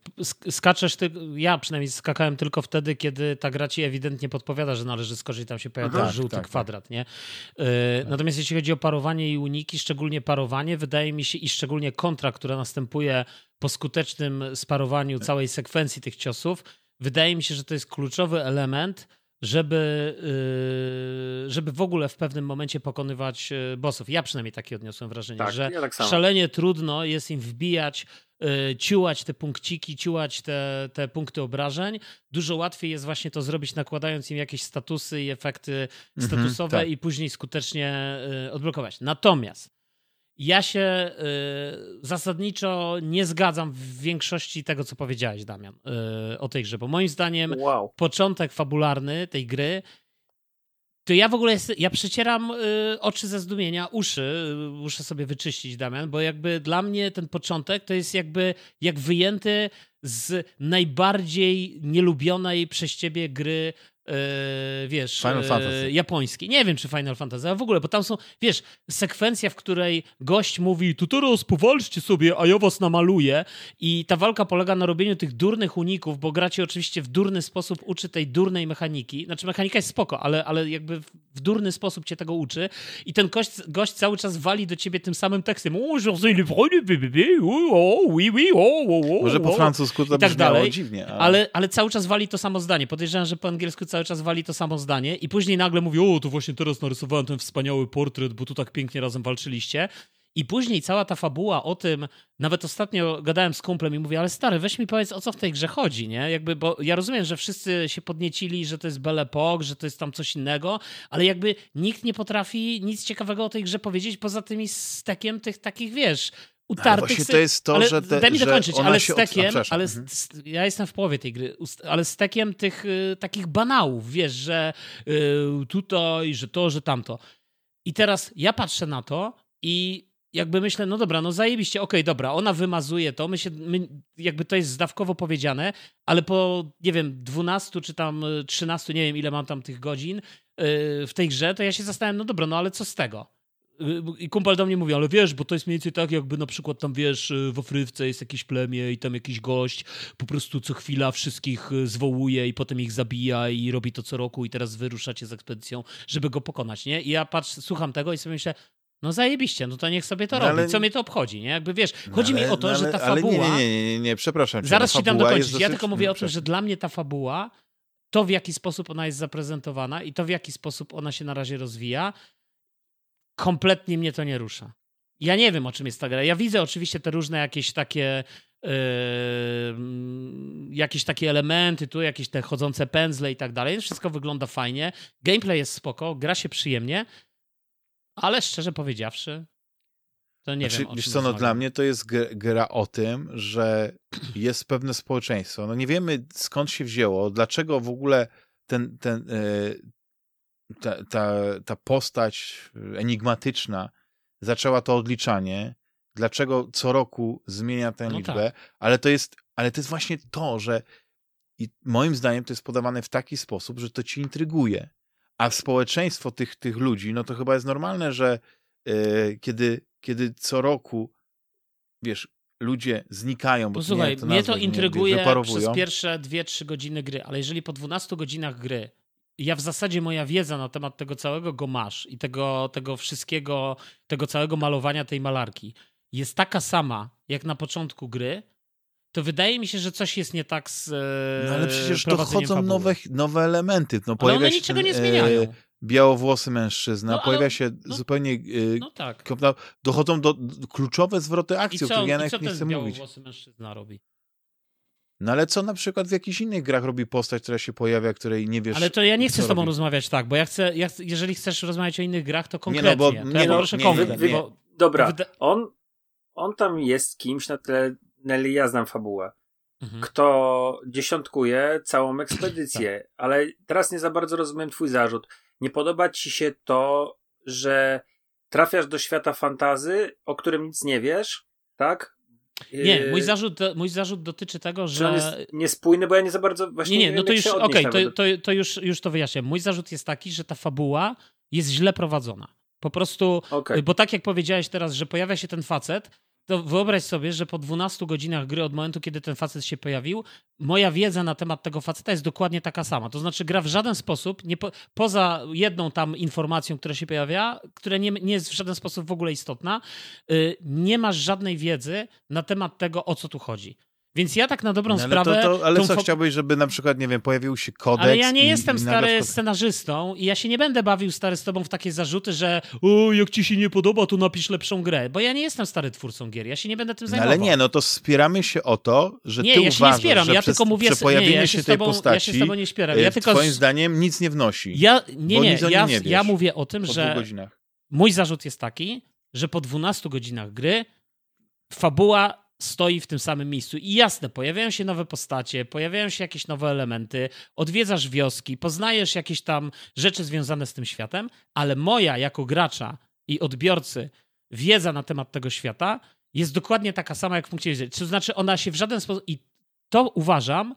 skaczesz ty, ja przynajmniej skakałem tylko wtedy, kiedy ta gra ci ewidentnie podpowiada, że należy skoczyć, tam się pojawia ten żółty tak, tak, kwadrat, nie? Tak. Natomiast jeśli chodzi o parowanie i uniki, szczególnie parowanie, wydaje mi się i szczególnie kontra, która następuje po skutecznym sparowaniu całej sekwencji tych ciosów, wydaje mi się, że to jest kluczowy element, żeby, yy, żeby w ogóle w pewnym momencie pokonywać yy, bossów. Ja przynajmniej takie odniosłem wrażenie, tak, że ja tak szalenie trudno jest im wbijać, yy, ciułać te punkciki, ciułać te, te punkty obrażeń. Dużo łatwiej jest właśnie to zrobić nakładając im jakieś statusy i efekty mhm, statusowe tak. i później skutecznie odblokować. Natomiast ja się y, zasadniczo nie zgadzam w większości tego, co powiedziałeś, Damian, y, o tej grze, bo moim zdaniem wow. początek fabularny tej gry to ja w ogóle jest, ja przecieram y, oczy ze zdumienia, uszy, muszę sobie wyczyścić, Damian, bo jakby dla mnie ten początek to jest jakby jak wyjęty z najbardziej nielubionej przez ciebie gry Yy, wiesz, Final yy, Fantasy. japoński. Nie wiem, czy Final Fantasy, ale w ogóle, bo tam są, wiesz, sekwencja, w której gość mówi, tu teraz powalczcie sobie, a ja was namaluję i ta walka polega na robieniu tych durnych uników, bo gracie oczywiście w durny sposób uczy tej durnej mechaniki. Znaczy, mechanika jest spoko, ale, ale jakby w durny sposób cię tego uczy i ten gość, gość cały czas wali do ciebie tym samym tekstem. Może po francusku to tak dalej, dziwnie. Ale... ale... Ale, cały czas wali to samo zdanie. Podejrzewam, że po angielsku cały czas wali to samo zdanie i później nagle mówi, o, to właśnie teraz narysowałem ten wspaniały portret, bo tu tak pięknie razem walczyliście. I później cała ta fabuła o tym, nawet ostatnio gadałem z kumplem i mówię, ale stary, weź mi powiedz, o co w tej grze chodzi, nie? Jakby, bo ja rozumiem, że wszyscy się podniecili, że to jest Belle Epoque, że to jest tam coś innego, ale jakby nikt nie potrafi nic ciekawego o tej grze powiedzieć, poza tymi stekiem tych takich, wiesz, utartych... Ale to jest to, ale że... Te, daj mi dokończyć, ale stekiem, od... ale mhm. ja jestem w połowie tej gry, ale stekiem tych y, takich banałów, wiesz, że y, tutaj, że to, że tamto. I teraz ja patrzę na to i jakby myślę, no dobra, no zajebiście, okej, okay, dobra, ona wymazuje to, my się, my, jakby to jest zdawkowo powiedziane, ale po, nie wiem, 12 czy tam 13, nie wiem ile mam tam tych godzin yy, w tej grze, to ja się zastanawiam, no dobra, no ale co z tego? Y, I kumpel do mnie mówi, ale wiesz, bo to jest mniej więcej tak, jakby na przykład tam, wiesz, y, w Afryce jest jakieś plemię i tam jakiś gość po prostu co chwila wszystkich y, zwołuje i potem ich zabija i robi to co roku i teraz wyruszacie z ekspedycją, żeby go pokonać, nie? I ja patrzę, słucham tego i sobie myślę, no zajebiście, no to niech sobie to no, robi. Ale... Co mnie to obchodzi, nie? Jakby wiesz, no chodzi no, ale, mi o to, ale, że ta fabuła... Nie, nie, nie, nie, przepraszam cię. Zaraz ci dam dokończyć. Ja tylko mówię o tym, że dla mnie ta fabuła, to w jaki sposób ona jest zaprezentowana i to w jaki sposób ona się na razie rozwija, kompletnie mnie to nie rusza. Ja nie wiem, o czym jest ta gra. Ja widzę oczywiście te różne jakieś takie yy, jakieś takie elementy, tu jakieś te chodzące pędzle i tak dalej. Wszystko wygląda fajnie. Gameplay jest spoko, gra się przyjemnie, ale szczerze powiedziawszy, to nie znaczy, wiem. Wiesz co, no dla mnie to jest gra o tym, że jest pewne społeczeństwo. No nie wiemy skąd się wzięło, dlaczego w ogóle ten, ten, e, ta, ta, ta postać enigmatyczna zaczęła to odliczanie, dlaczego co roku zmienia tę no liczbę, tak. ale to jest, ale to jest właśnie to, że i moim zdaniem to jest podawane w taki sposób, że to ci intryguje. A społeczeństwo tych, tych ludzi, no to chyba jest normalne, że yy, kiedy, kiedy co roku, wiesz, ludzie znikają, bo Posłuchaj, to nie, mnie to intryguje przez pierwsze 2-3 godziny gry, ale jeżeli po 12 godzinach gry ja w zasadzie moja wiedza na temat tego całego gomasz i tego, tego wszystkiego, tego całego malowania tej malarki jest taka sama jak na początku gry, to wydaje mi się, że coś jest nie tak z. E, no ale przecież dochodzą nowe, nowe elementy. No, ale one niczego ten, nie zmieniają. E, białowłosy mężczyzna, no, pojawia się no, zupełnie. E, no tak. Dochodzą do, do kluczowe zwroty akcji, o których ja nie chcę mówić. białowłosy mężczyzna robi? No ale co na przykład w jakichś innych grach robi postać, która się pojawia, której nie wiesz. Ale to ja nie chcę z tobą robi. rozmawiać tak, bo ja chcę, ja, jeżeli chcesz rozmawiać o innych grach, to konkretnie. Nie, no, bo, nie, ja no, proszę nie, nie, nie. Bo, Dobra, on, on tam jest kimś na tyle, Nelly, ja znam fabułę, mhm. kto dziesiątkuje całą ekspedycję, tak. ale teraz nie za bardzo rozumiem twój zarzut. Nie podoba ci się to, że trafiasz do świata fantazy, o którym nic nie wiesz, tak? Nie, mój zarzut, mój zarzut dotyczy tego, że. że on jest niespójny, bo ja nie za bardzo właśnie. Nie, nie, no to już, okej, okay, to, to, to, już, już to wyjaśniam. Mój zarzut jest taki, że ta fabuła jest źle prowadzona. Po prostu, okay. bo tak jak powiedziałeś teraz, że pojawia się ten facet, to wyobraź sobie, że po 12 godzinach gry od momentu, kiedy ten facet się pojawił, moja wiedza na temat tego faceta jest dokładnie taka sama. To znaczy, gra w żaden sposób, nie po, poza jedną tam informacją, która się pojawia, która nie, nie jest w żaden sposób w ogóle istotna, yy, nie masz żadnej wiedzy na temat tego, o co tu chodzi. Więc ja tak na dobrą no, ale sprawę. To, to, ale co, chciałbyś, żeby na przykład, nie wiem, pojawił się kodeks. Ale ja nie i, jestem i stary scenarzystą i ja się nie będę bawił stary z tobą w takie zarzuty, że o, jak ci się nie podoba, to napisz lepszą grę. Bo ja nie jestem stary twórcą gier, ja się nie będę tym zajmował. No, ale nie, no to spieramy się o to, że nie, ty ja uważasz, że ja się nie spieram, ja tylko mówię, że pojawienie nie, ja się, się tej tobą, postaci ja się z tobą nie spieram. Ja e, tylko twoim zdaniem nic nie wnosi. Ja, nie, nie, ja, nie ja mówię o tym, że mój zarzut jest taki, że po 12 godzinach gry fabuła stoi w tym samym miejscu. I jasne, pojawiają się nowe postacie, pojawiają się jakieś nowe elementy, odwiedzasz wioski, poznajesz jakieś tam rzeczy związane z tym światem, ale moja jako gracza i odbiorcy wiedza na temat tego świata jest dokładnie taka sama jak w punkcie widzenia. To znaczy, ona się w żaden sposób. I to uważam,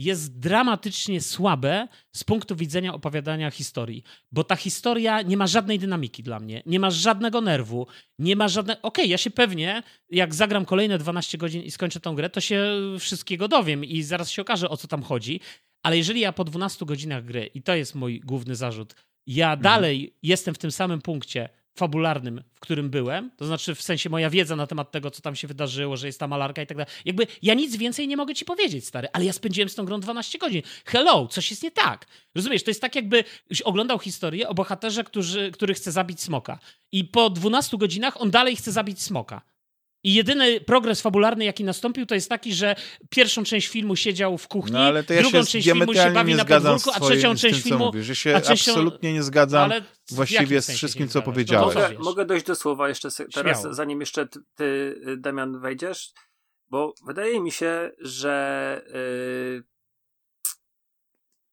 jest dramatycznie słabe z punktu widzenia opowiadania historii, bo ta historia nie ma żadnej dynamiki dla mnie, nie ma żadnego nerwu, nie ma żadnego... Okej, okay, ja się pewnie, jak zagram kolejne 12 godzin i skończę tą grę, to się wszystkiego dowiem i zaraz się okaże, o co tam chodzi, ale jeżeli ja po 12 godzinach gry, i to jest mój główny zarzut, ja mhm. dalej jestem w tym samym punkcie, fabularnym, w którym byłem, to znaczy w sensie moja wiedza na temat tego, co tam się wydarzyło, że jest ta malarka i tak dalej. Jakby ja nic więcej nie mogę ci powiedzieć, stary, ale ja spędziłem z tą grą 12 godzin. Hello, coś jest nie tak. Rozumiesz, to jest tak jakby oglądał historię o bohaterze, który, który chce zabić smoka i po 12 godzinach on dalej chce zabić smoka. I jedyny progres fabularny, jaki nastąpił, to jest taki, że pierwszą część filmu siedział w kuchni, no, ale to ja drugą część filmu się bawi na podwórku, a trzecią część tym, filmu... Mówisz. Ja się a trzecią... absolutnie nie zgadzam właściwie z wszystkim, co powiedziałeś. Mogę, mogę, dojść do słowa jeszcze teraz, Śmiało. zanim jeszcze ty, ty, Damian, wejdziesz? Bo wydaje mi się, że yy,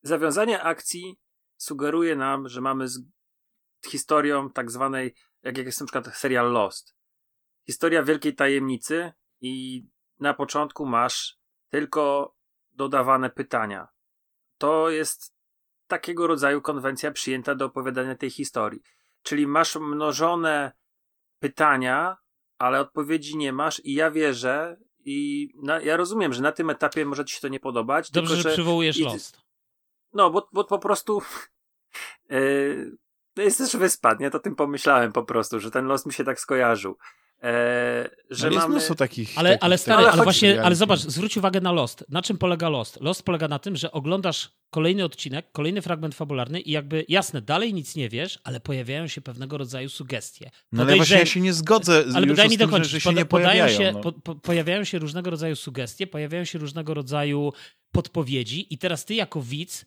zawiązanie akcji sugeruje nam, że mamy z historią tak zwanej, jak, jak jest na przykład serial Lost historia wielkiej tajemnicy i na początku masz tylko dodawane pytania. To jest takiego rodzaju konwencja przyjęta do opowiadania tej historii. Czyli masz mnożone pytania, ale odpowiedzi nie masz i ja wierzę i na, ja rozumiem, że na tym etapie może ci się to nie podobać. Dobrze, tylko, że, że przywołujesz i, Lost. No, bo, bo po prostu yy, to jest też wyspa, nie? To tym pomyślałem po prostu, że ten los mi się tak skojarzył. E, że jest mamy... mnóstwo takich. Ale, takich, ale stary, ale, ale właśnie, ale zobacz, zwróć uwagę na Lost. Na czym polega Lost? Lost polega na tym, że oglądasz kolejny odcinek, kolejny fragment fabularny i jakby jasne, dalej nic nie wiesz, ale pojawiają się pewnego rodzaju sugestie. No ale właśnie ja się nie zgodzę ale daj mi dokończyć, że, że się nie pojawiają. Się, no. po, po, pojawiają się różnego rodzaju sugestie, pojawiają się różnego rodzaju podpowiedzi i teraz ty jako widz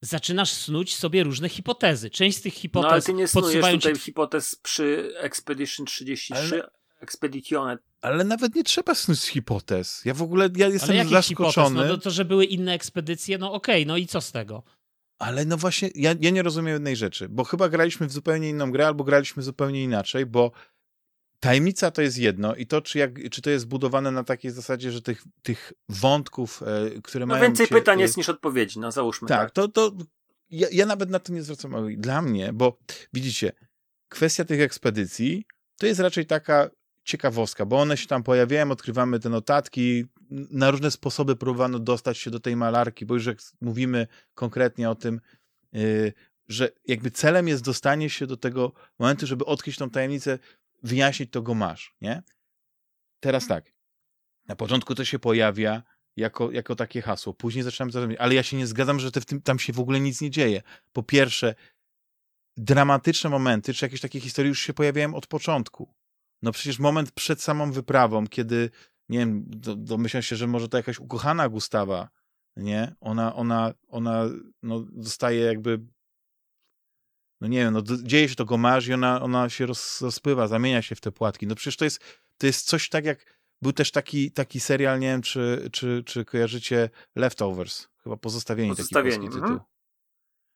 zaczynasz snuć sobie różne hipotezy. Część z tych hipotez no, ale ty nie snujesz tutaj ci... hipotez przy Expedition 33, ale... Expedition. Ale nawet nie trzeba snuć hipotez. Ja w ogóle ja jestem zaskoczony. Hipotez? No to, że były inne ekspedycje, no okej, okay, no i co z tego? Ale no właśnie, ja, ja nie rozumiem jednej rzeczy, bo chyba graliśmy w zupełnie inną grę, albo graliśmy zupełnie inaczej, bo tajemnica to jest jedno i to, czy, jak, czy to jest budowane na takiej zasadzie, że tych, tych wątków, e, które no mają... więcej cię, pytań jest niż odpowiedzi, no załóżmy. Tak, tak. to, to ja, ja nawet na to nie zwracam uwagi. Dla mnie, bo widzicie, kwestia tych ekspedycji to jest raczej taka ciekawostka, bo one się tam pojawiają, odkrywamy te notatki, na różne sposoby próbowano dostać się do tej malarki, bo już jak mówimy konkretnie o tym, yy, że jakby celem jest dostanie się do tego momentu, żeby odkryć tą tajemnicę, wyjaśnić, to go masz, nie? Teraz tak, na początku to się pojawia jako, jako takie hasło, później zaczynam zrozumieć, ale ja się nie zgadzam, że tym, tam się w ogóle nic nie dzieje. Po pierwsze, dramatyczne momenty, czy jakieś takie historie już się pojawiają od początku. No przecież moment przed samą wyprawą, kiedy, nie wiem, domyślam się, że może to jakaś ukochana Gustawa, nie? Ona, ona, ona no, dostaje jakby no nie wiem, no dzieje się to gomarz i ona, ona się roz, rozpływa, zamienia się w te płatki. No przecież to jest, to jest coś tak jak, był też taki, taki serial, nie wiem, czy, czy, czy kojarzycie Leftovers, chyba Pozostawieni, Pozostawieni taki polski tytuł. Mhm.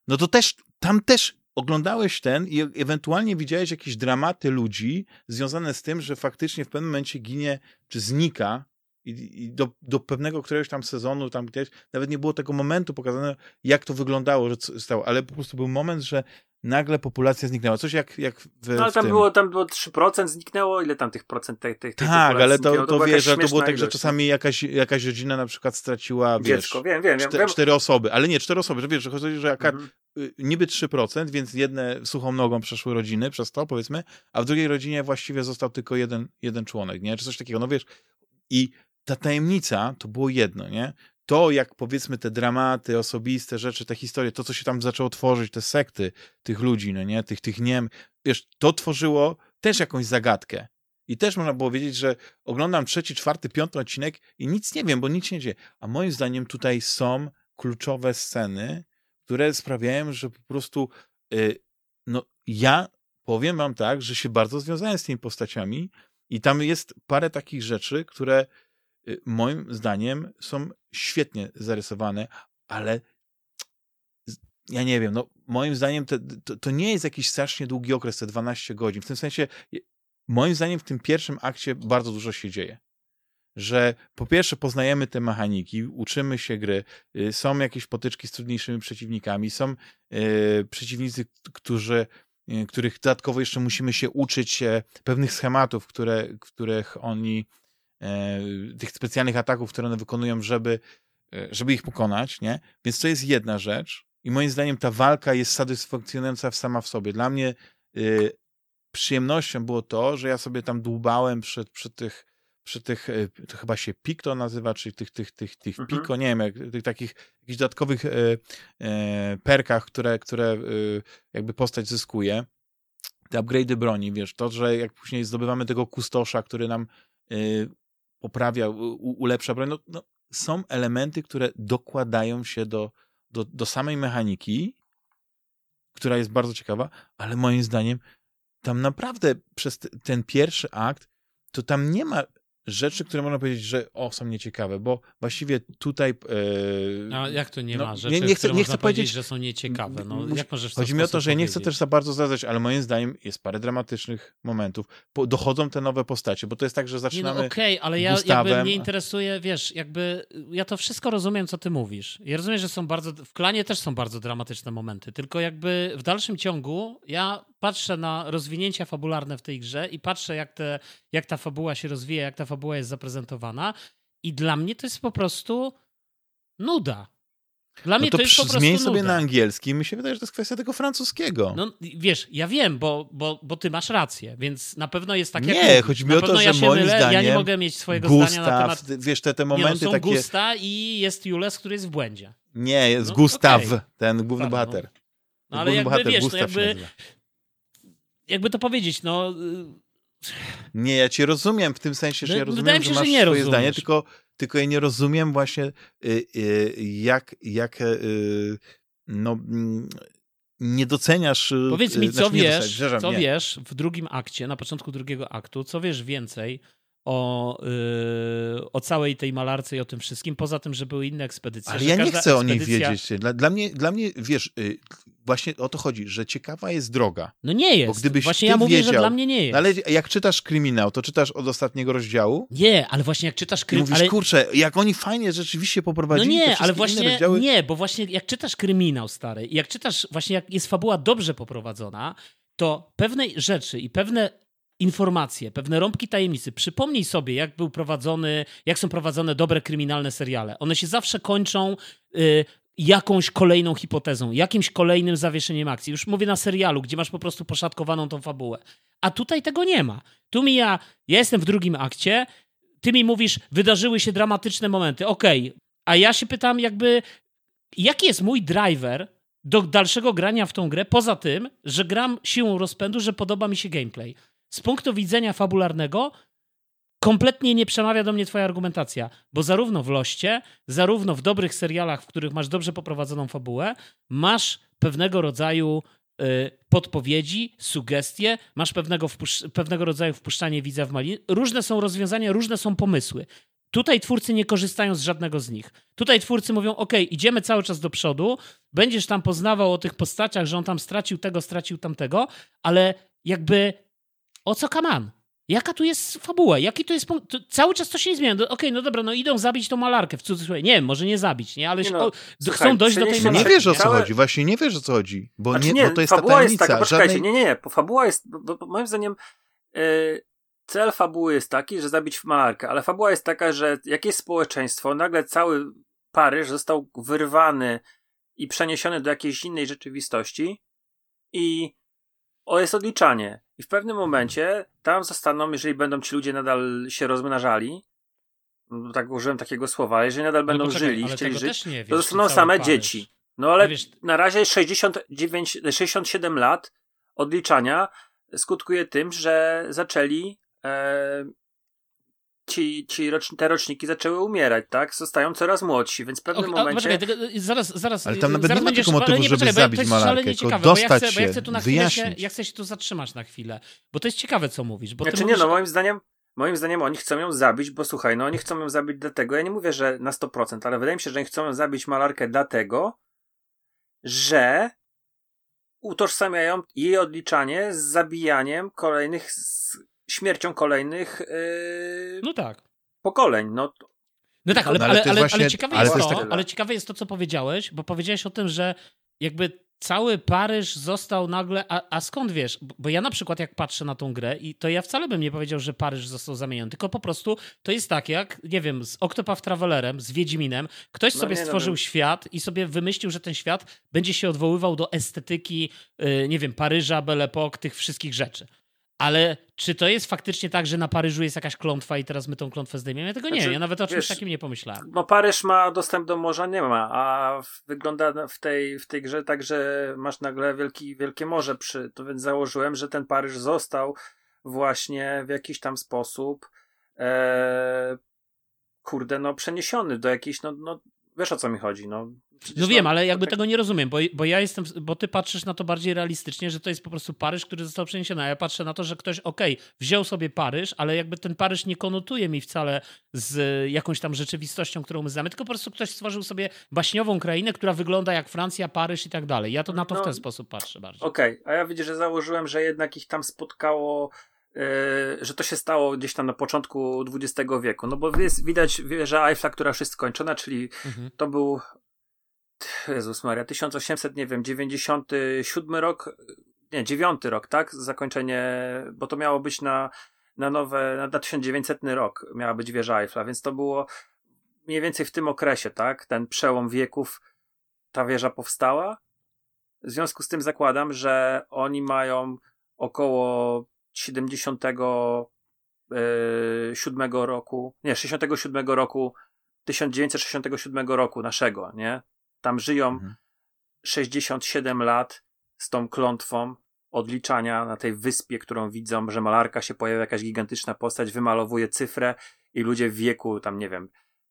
No to też, tam też oglądałeś ten i ewentualnie widziałeś jakieś dramaty ludzi związane z tym, że faktycznie w pewnym momencie ginie czy znika i, i do, do, pewnego któregoś tam sezonu, tam gdzieś, nawet nie było tego momentu pokazane, jak to wyglądało, że stało, ale po prostu był moment, że nagle populacja zniknęła. Coś jak, jak w, No ale tam, w było, tam było 3% zniknęło, ile tam tych procent tej, tej, tej Tak, ale to, zniknęło? to, była wiesz, że to było tak, że czasami jakaś, jakaś rodzina na przykład straciła, wiesz, Dziecko, wiem, wiem. wiem, czte, wiem. cztery osoby, ale nie, cztery osoby, że wiesz, że chodzi, że jaka, Mhm. y, niby 3%, więc jedne suchą nogą przeszły rodziny przez to, powiedzmy, a w drugiej rodzinie właściwie został tylko jeden, jeden członek, nie? Czy coś takiego, no wiesz. I ta tajemnica to było jedno, nie? To, jak powiedzmy te dramaty, osobiste rzeczy, te historie, to, co się tam zaczęło tworzyć, te sekty tych ludzi, no nie? Tych, tych niem, wiesz, to tworzyło też jakąś zagadkę. I też można było wiedzieć, że oglądam trzeci, czwarty, piąty odcinek i nic nie wiem, bo nic nie dzieje. A moim zdaniem tutaj są kluczowe sceny, które sprawiają, że po prostu y, no ja powiem wam tak, że się bardzo związałem z tymi postaciami i tam jest parę takich rzeczy, które moim zdaniem są świetnie zarysowane, ale ja nie wiem, no moim zdaniem te, to, to nie jest jakiś strasznie długi okres, te 12 godzin. W tym sensie, moim zdaniem w tym pierwszym akcie bardzo dużo się dzieje. Że po pierwsze poznajemy te mechaniki, uczymy się gry, y, są jakieś potyczki z trudniejszymi przeciwnikami, są y, przeciwnicy, którzy, y, których dodatkowo jeszcze musimy się uczyć pewnych schematów, które, których oni, tych specjalnych ataków, które one wykonują, żeby, e, żeby ich pokonać, nie? Więc to jest jedna rzecz i moim zdaniem ta walka jest satysfakcjonująca sama w sobie. Dla mnie y, przyjemnością było to, że ja sobie tam dłubałem przy, przy tych przy tych, e, to chyba się PIK to nazywa, czyli tych, tych, tych, tych Mhm. PIKO, nie wiem, jak, tych takich jakichś dodatkowych e, e, perkach, które, które e, jakby postać zyskuje. Te upgrade'y broni, wiesz, to, że jak później zdobywamy tego kustosza, który nam e, poprawia, u, ulepsza broń, no, no, są elementy, które dokładają się do, do, do samej mechaniki, która jest bardzo ciekawa, ale moim zdaniem tam naprawdę przez te- ten pierwszy akt, to tam nie ma rzeczy, które można powiedzieć, że o, są nieciekawe, bo właściwie tutaj... e, A jak to nie no, ma nie- rzeczy, nie które chcę- nie można chcę powiedzieć, że są nieciekawe? No, Musi- jak możesz Chodzi mi o to, że ja nie chcę też za bardzo zdradzać, ale moim zdaniem jest parę dramatycznych momentów. Po, dochodzą te nowe postacie, bo to jest tak, że Nie, zaczynamy... no okej, ale ja jakby Gustawem. mnie interesuje, wiesz, jakby ja to wszystko rozumiem, co ty mówisz. Ja rozumiem, że są bardzo, w klanie też są bardzo dramatyczne momenty, tylko jakby w dalszym ciągu ja patrzę na rozwinięcia fabularne w tej grze i patrzę, jak, te, jak ta fabuła się rozwija, jak ta fabuła jest zaprezentowana i dla mnie to jest po prostu nuda. Dla mnie no to, to jest po prostu zmień sobie nuda. na angielski. Mi się wydaje, że to jest kwestia tego francuskiego. No wiesz, ja wiem, bo, bo, bo ty masz rację, więc na pewno jest tak jak Nie, mówisz. chodzi mi o to, że ja moim mylę, ja nie zdaniem mogę mieć swojego zdania na temat wiesz, te, te Nie, no, momenty są takie... Gusta i jest Jules, który jest w błędzie. Nie, jest No, Gustaw, okej. ten główny Sorry, bohater. No, ale jakby bohater wiesz, no jakby. Jakby to powiedzieć, no y, Nie, ja cię rozumiem w tym sensie, że No, ja rozumiem, wydaje mi że się, że masz nie swoje rozumiesz. zdanie, tylko, tylko ja nie rozumiem właśnie y, y, jak, jak y, no, mm, nie doceniasz... y, powiedz mi, co znaczy nie wiesz, co nie. wiesz w drugim akcie, na początku drugiego aktu, co wiesz więcej o, y, o całej tej malarce i o tym wszystkim, poza tym, że były inne ekspedycje. Ale że ja nie chcę o niej ekspedycja- wiedzieć. Dla, dla, mnie, dla mnie, wiesz, y, właśnie o to chodzi, że ciekawa jest droga. No nie jest. gdybyś Właśnie ja mówię, że wiedział- dla mnie nie jest. No ale jak czytasz kryminał, to czytasz od ostatniego rozdziału Nie, ale właśnie jak czytasz i krym... mówisz, ale... kurczę, jak oni fajnie rzeczywiście No poprowadzili te nie, ale właśnie rozdziały. nie, bo właśnie jak czytasz kryminał stary, i jak czytasz właśnie jak jest fabuła dobrze poprowadzona, to pewne rzeczy i pewne informacje, pewne rąbki tajemnicy, przypomnij sobie, jak był prowadzony, jak są prowadzone dobre kryminalne seriale. One się zawsze kończą y, jakąś kolejną hipotezą, jakimś kolejnym zawieszeniem akcji. Już mówię na serialu, gdzie masz po prostu poszatkowaną tą fabułę. A tutaj tego nie ma. Tu mi ja, ja jestem w drugim akcie, ty mi mówisz, wydarzyły się dramatyczne momenty. Okej, a ja się pytam, jakby, jaki jest mój driver do dalszego grania w tą grę, poza tym, że gram siłą rozpędu, że podoba mi się gameplay. Z punktu widzenia fabularnego kompletnie nie przemawia do mnie twoja argumentacja, bo zarówno w Loście, zarówno w dobrych serialach, w których masz dobrze poprowadzoną fabułę, masz pewnego rodzaju y, podpowiedzi, sugestie, masz pewnego, pewnego rodzaju wpuszczanie widza w mali. Różne są rozwiązania, różne są pomysły. Tutaj twórcy nie korzystają z żadnego z nich. Tutaj twórcy mówią: OK, idziemy cały czas do przodu, będziesz tam poznawał o tych postaciach, że on tam stracił tego, stracił tamtego, ale jakby o co kaman? Jaka tu jest fabuła? Jaki to jest punkt? To cały czas to się nie zmienia. Okej, okay, no dobra, no idą zabić tą malarkę w cudzysłowie. Nie może nie zabić, nie? Ale nie no, o, słuchaj, chcą dojść do tej malarki. Nie wiesz o co całe... chodzi, właśnie nie wiesz o co chodzi. Bo, znaczy, nie, nie, bo to jest fabuła ta tajemnica. Jest taka, poczekajcie, żadnej... nie, nie, nie. Fabuła jest, bo, bo moim zdaniem yy, cel fabuły jest taki, że zabić malarkę, ale fabuła jest taka, że jakieś społeczeństwo, nagle cały Paryż został wyrwany i przeniesiony do jakiejś innej rzeczywistości i o, jest odliczanie. I w pewnym momencie tam zostaną, jeżeli będą ci ludzie nadal się rozmnażali, no, tak użyłem takiego słowa, jeżeli nadal będą poczekaj, żyli, chcieli żyć, wiesz, to zostaną same Paryż. dzieci. No ale wiesz... na razie 69, 67 lat odliczania skutkuje tym, że zaczęli e, ci, ci rocz, te roczniki zaczęły umierać, tak? Zostają coraz młodsi, więc w pewnym okay, momencie... Poczekaj, tylko, zaraz, zaraz... Ale tam nawet zaraz nie ma tego motywu, nie, żeby poczekaj, zabić malarkę, tylko ciekawe, dostać bo ja chcę, się, bo ja chcę tu na chwilę się, ja chcę się tu zatrzymać na chwilę, bo to jest ciekawe, co mówisz. Bo znaczy mówisz, nie, no moim zdaniem Moim zdaniem oni chcą ją zabić, bo słuchaj, no oni chcą ją zabić dlatego, ja nie mówię, że na 100%, ale wydaje mi się, że oni chcą ją zabić malarkę dlatego, że utożsamiają jej odliczanie z zabijaniem kolejnych, śmiercią kolejnych yy, no tak. pokoleń. No, no tak, ale, no, ale, ale, ale, właśnie, ale, ciekawe jest to, tak... ale ciekawe jest to, co powiedziałeś, bo powiedziałeś o tym, że jakby cały Paryż został nagle. A, a, skąd wiesz? Bo ja na przykład, jak patrzę na tą grę, i to ja wcale bym nie powiedział, że Paryż został zamieniony, tylko po prostu to jest tak, jak, nie wiem, z Octopath Travelerem, z Wiedźminem, ktoś no sobie nie, no stworzył no, świat i sobie wymyślił, że ten świat będzie się odwoływał do estetyki, yy, nie wiem, Paryża, Belle Époque, tych wszystkich rzeczy. Ale czy to jest faktycznie tak, że na Paryżu jest jakaś klątwa i teraz my tą klątwę zdejmiemy? Ja tego nie znaczy, Ja nawet o czymś wiesz, takim nie pomyślałem. No Paryż ma dostęp do morza, nie ma, a wygląda w tej, w tej grze tak, że masz nagle wielki, wielkie morze przy, to więc założyłem, że ten Paryż został właśnie w jakiś tam sposób e, kurde, no przeniesiony do jakiejś, no, no wiesz o co mi chodzi, no Przecież no wiem, ale jakby tak... tego nie rozumiem, bo, bo ja jestem, bo ty patrzysz na to bardziej realistycznie, że to jest po prostu Paryż, który został przeniesiony, a ja patrzę na to, że ktoś, okej, okay, wziął sobie Paryż, ale jakby ten Paryż nie konotuje mi wcale z jakąś tam rzeczywistością, którą my znamy, tylko po prostu ktoś stworzył sobie baśniową krainę, która wygląda jak Francja, Paryż i tak dalej. Ja to na to no, w ten sposób patrzę bardziej. Okej, okay. a ja widzę, że założyłem, że jednak ich tam spotkało że to się stało gdzieś tam na początku XX wieku. No bo jest, widać wieża Eiffla, która już jest skończona, czyli mhm. to był Jezus Maria, 1800, nie wiem, 97 rok, nie, 9 rok, tak? Zakończenie, bo to miało być na, na nowe, na 1900 rok miała być wieża Eiffla, więc to było mniej więcej w tym okresie, tak? Ten przełom wieków, ta wieża powstała. W związku z tym zakładam, że oni mają około 77 e, roku, nie, 67 roku, 1967 roku naszego, nie? Tam żyją mhm. 67 lat z tą klątwą odliczania na tej wyspie, którą widzą, że malarka się pojawia, jakaś gigantyczna postać, wymalowuje cyfrę i ludzie w wieku, tam nie wiem,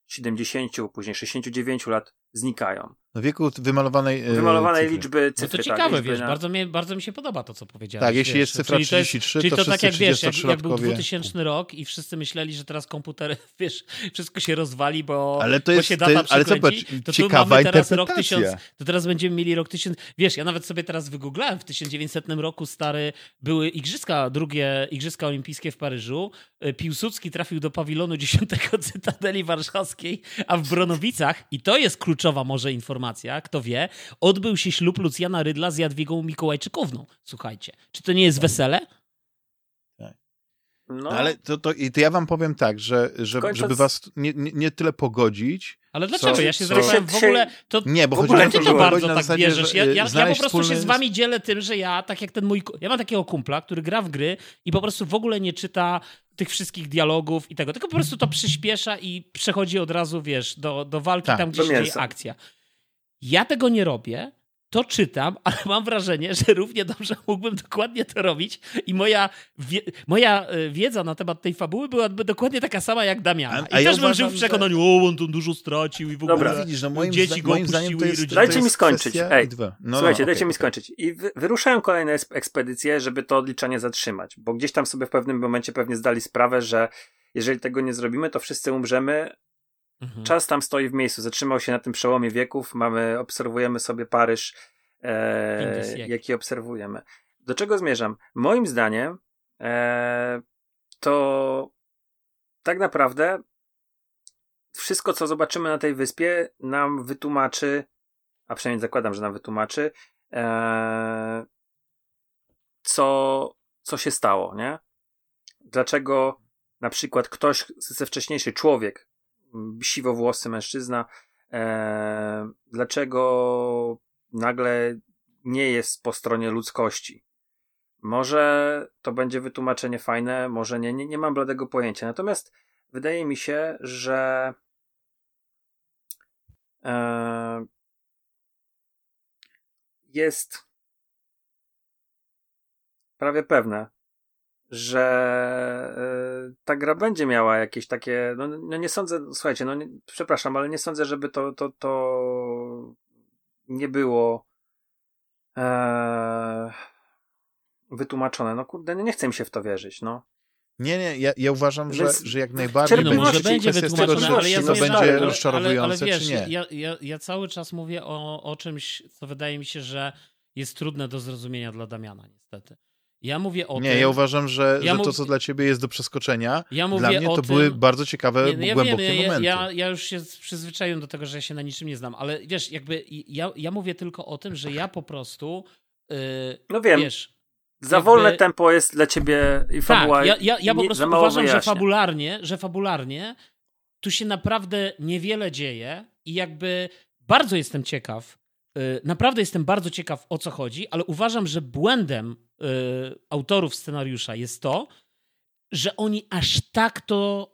70, później 69 lat znikają. Na wieku wymalowanej e, Wymalowanej cyfry. liczby cyfry. No to tak, ciekawe, tak, wiesz, na... bardzo, mi, bardzo mi się podoba to, co powiedziałeś. Tak, jeśli wiesz, jest cyfra 33, czyli to, to, to tak jak wiesz, jak, jak, był 2000 rok i wszyscy myśleli, że teraz komputer, wiesz, wszystko się rozwali, bo, ale to jest, bo się data to, ale przekręci, to tu mamy teraz rok 1000, to teraz będziemy mieli rok 1000. Wiesz, ja nawet sobie teraz wygooglałem, w 1900 roku stary, były igrzyska, drugie igrzyska olimpijskie w Paryżu, e, Piłsudski trafił do pawilonu 10 Cytadeli Warszawskiej, a w Bronowicach, i to jest kluczowa może informacja, kto wie, odbył się ślub Lucjana Rydla z Jadwigą Mikołajczykowną. Słuchajcie, czy to nie jest wesele? Tak. No. Ale to, to, to ja wam powiem tak, że, że żeby was nie, nie, nie tyle pogodzić, ale dlaczego? Co, ja się zastanawiam w ogóle. To, nie, bo chodzi o to, to bardzo tak zasadzie, bierzesz. Ja, ja, ja po prostu się z wami dzielę tym, że ja, tak jak ten mój. Ja mam takiego kumpla, który gra w gry i po prostu w ogóle nie czyta tych wszystkich dialogów i tego, tylko po prostu to przyspiesza i przechodzi od razu, wiesz, do, do walki tak, tam, gdzie się dzieje akcja. Ja tego nie robię, to czytam, ale mam wrażenie, że równie dobrze mógłbym dokładnie to robić i moja, wie, moja e, wiedza na temat tej fabuły byłaby dokładnie taka sama jak Damiana. I a też ja bym żył w przekonaniu, że... o, on tu dużo stracił i w ogóle Dobra. Widzisz, no moim dzieci go moim zdaniem to jest, Dajcie mi skończyć. Ej, no, słuchajcie, no, dajcie okay, mi skończyć. I wy, wyruszają kolejne ekspedycje, żeby to odliczanie zatrzymać, bo gdzieś tam sobie w pewnym momencie pewnie zdali sprawę, że jeżeli tego nie zrobimy, to wszyscy umrzemy. Mhm. Czas tam stoi w miejscu, zatrzymał się na tym przełomie wieków, mamy, obserwujemy sobie Paryż, e, jaki obserwujemy. Do czego zmierzam? Moim zdaniem e, to tak naprawdę wszystko, co zobaczymy na tej wyspie, nam wytłumaczy, a przynajmniej zakładam, że nam wytłumaczy, e, co, co się stało, nie? Dlaczego na przykład ktoś ze wcześniejszy człowiek, siwowłosy mężczyzna, e, dlaczego nagle nie jest po stronie ludzkości? Może to będzie wytłumaczenie fajne, może nie, nie, nie mam bladego pojęcia. Natomiast wydaje mi się, że e, jest prawie pewne, że e, ta gra będzie miała jakieś takie. No, no nie sądzę, słuchajcie, no nie, przepraszam, ale nie sądzę, żeby to, to, to nie było. E, wytłumaczone. No kurde, nie chcę mi się w to wierzyć, no. Nie, nie, ja, ja uważam, że, że jak najbardziej no, może będzie wytłumaczone, tego, ale ja to będzie ale, rozczarowujące, ale, ale wiesz, czy nie. Ja, ja, ja cały czas mówię o, o czymś, co wydaje mi się, że jest trudne do zrozumienia dla Damiana, niestety. Ja mówię o nie, tym... ja uważam, że, ja że to, co dla ciebie jest do przeskoczenia, ja dla mnie to tym... były bardzo ciekawe, nie, no ja głębokie wiem, momenty. Ja, ja, już się przyzwyczaiłem do tego, że ja się na niczym nie znam, ale wiesz, jakby ja, ja mówię tylko o tym, że ja po prostu... Yy, no wiem. Wiesz, za jakby... wolne tempo jest dla ciebie i tak, fabuła. Tak, ja, ja, ja po prostu uważam, wyjaśnia. że fabularnie, że fabularnie tu się naprawdę niewiele dzieje i jakby bardzo jestem ciekaw, yy, naprawdę jestem bardzo ciekaw o co chodzi, ale uważam, że błędem yy, autorów scenariusza jest to, że oni aż tak to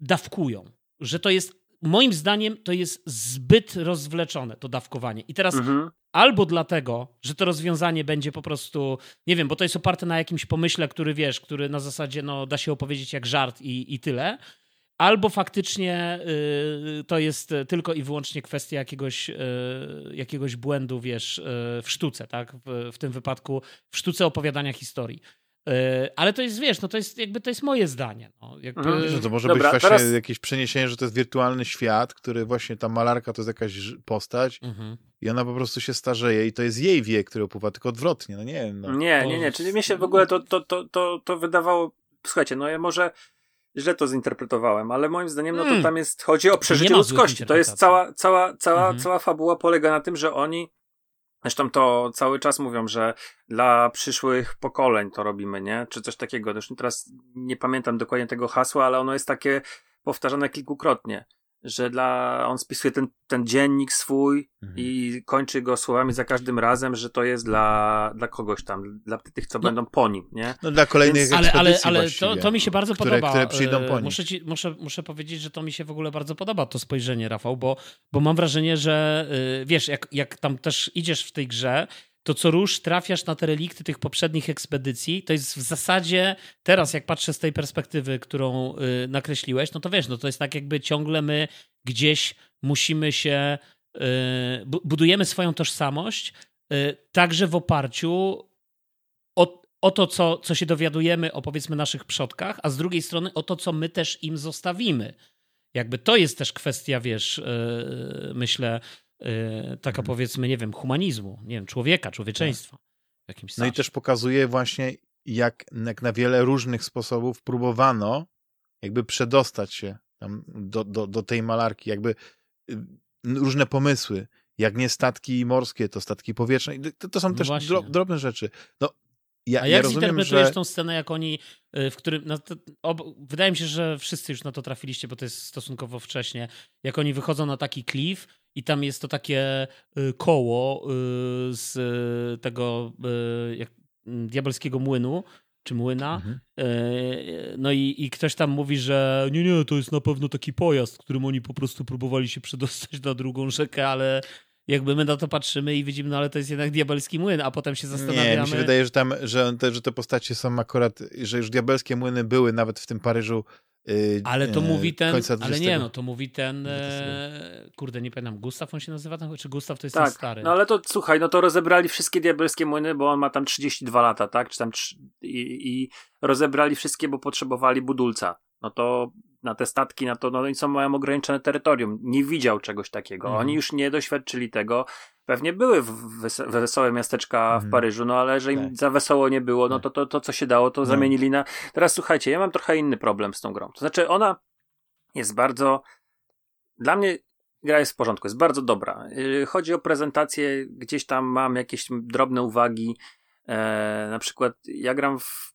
dawkują, że to jest moim zdaniem to jest zbyt rozwleczone, to dawkowanie. I teraz mhm. albo dlatego, że to rozwiązanie będzie po prostu, nie wiem, bo to jest oparte na jakimś pomyśle, który wiesz, który na zasadzie no, da się opowiedzieć jak żart i, i tyle, albo faktycznie y, to jest tylko i wyłącznie kwestia jakiegoś, y, jakiegoś błędu, wiesz, y, w sztuce, tak? W, w, tym wypadku w sztuce opowiadania historii. Ale to jest, wiesz, no to jest jakby to jest moje zdanie. No, jakby... mhm. To może Dobra, być właśnie teraz... jakieś przeniesienie, że to jest wirtualny świat, który właśnie ta malarka to jest jakaś postać mhm. i ona po prostu się starzeje i to jest jej wiek, który opływa, tylko odwrotnie, no nie wiem. No. Nie, nie, nie, czyli mi się w ogóle to, to, to, to, to wydawało, słuchajcie, no ja może źle to zinterpretowałem, ale moim zdaniem no to hmm. tam jest, chodzi o przeżycie ludzkości. To jest cała, cała, cała, mhm. cała fabuła polega na tym, że oni Zresztą to cały czas mówią, że dla przyszłych pokoleń to robimy, nie? Czy coś takiego. Zresztą teraz nie pamiętam dokładnie tego hasła, ale ono jest takie powtarzane kilkukrotnie że dla, on spisuje ten, ten dziennik swój mhm. i kończy go słowami za każdym razem, że to jest dla, dla kogoś tam, dla tych, co no, będą po nim, nie? No dla kolejnych Więc, Ale, ale, ale to, to mi się bardzo które, podoba. Które przyjdą po nim. Muszę, ci, muszę, muszę powiedzieć, że to mi się w ogóle bardzo podoba, to spojrzenie, Rafał, bo, bo mam wrażenie, że y, wiesz, jak, jak tam też idziesz w tej grze, to co rusz trafiasz na te relikty tych poprzednich ekspedycji, to jest w zasadzie, teraz jak patrzę z tej perspektywy, którą y, nakreśliłeś, no to wiesz, no to jest tak jakby ciągle my gdzieś musimy się, y, budujemy swoją tożsamość, y, także w oparciu o, o to, co, co się dowiadujemy o powiedzmy naszych przodkach, a z drugiej strony o to, co my też im zostawimy. Jakby to jest też kwestia, wiesz, y, myślę, taka mhm. powiedzmy, nie wiem, humanizmu, nie wiem, człowieka, człowieczeństwa. Tak. no i też pokazuje właśnie, jak, jak na wiele różnych sposobów próbowano jakby przedostać się do, do, do tej malarki, jakby y, różne pomysły. Jak nie statki morskie, to statki powietrzne. To, to są no też właśnie. drobne rzeczy. No, ja, A jak ja rozumiem, zinterpretujesz że... tą scenę, jak oni, y, w którym, no to, ob, wydaje mi się, że wszyscy już na to trafiliście, bo to jest stosunkowo wcześnie, jak oni wychodzą na taki klif i tam jest to takie y, koło y, z tego jak, mm, diabelskiego młynu, czy młyna. Mhm. No i, i ktoś tam mówi, że nie, nie, to jest na pewno taki pojazd, którym oni po prostu próbowali się przedostać na drugą rzekę, ale jakby my na to patrzymy i widzimy, no ale to jest jednak diabelski młyn, a potem się zastanawiamy... Nie, mi się wydaje, że tam, że te, że te postacie są akurat, że już diabelskie młyny były nawet w tym Paryżu ale to mówi ten, ale nie, no to mówi ten, e, kurde, nie pamiętam, Gustaw on się nazywa, czy Gustaw to jest tak, ten stary? no ale to słuchaj, no to rozebrali wszystkie diabelskie młyny, bo on ma tam 32 lata, tak, czy tam i, i rozebrali wszystkie, bo potrzebowali budulca no to na te statki, na to, no i co mają ograniczone terytorium. Nie widział czegoś takiego. Mhm. Oni już nie doświadczyli tego. Pewnie były w wes- wesołe miasteczka w Mhm. Paryżu, no ale że im Tak. za wesoło nie było, no Tak. to, to, to co się dało, to No. zamienili na... Teraz słuchajcie, ja mam trochę inny problem z tą grą. To znaczy ona jest bardzo... Dla mnie gra jest w porządku, jest bardzo dobra. Yy, Chodzi o prezentację, gdzieś tam mam jakieś drobne uwagi. E, na przykład ja gram w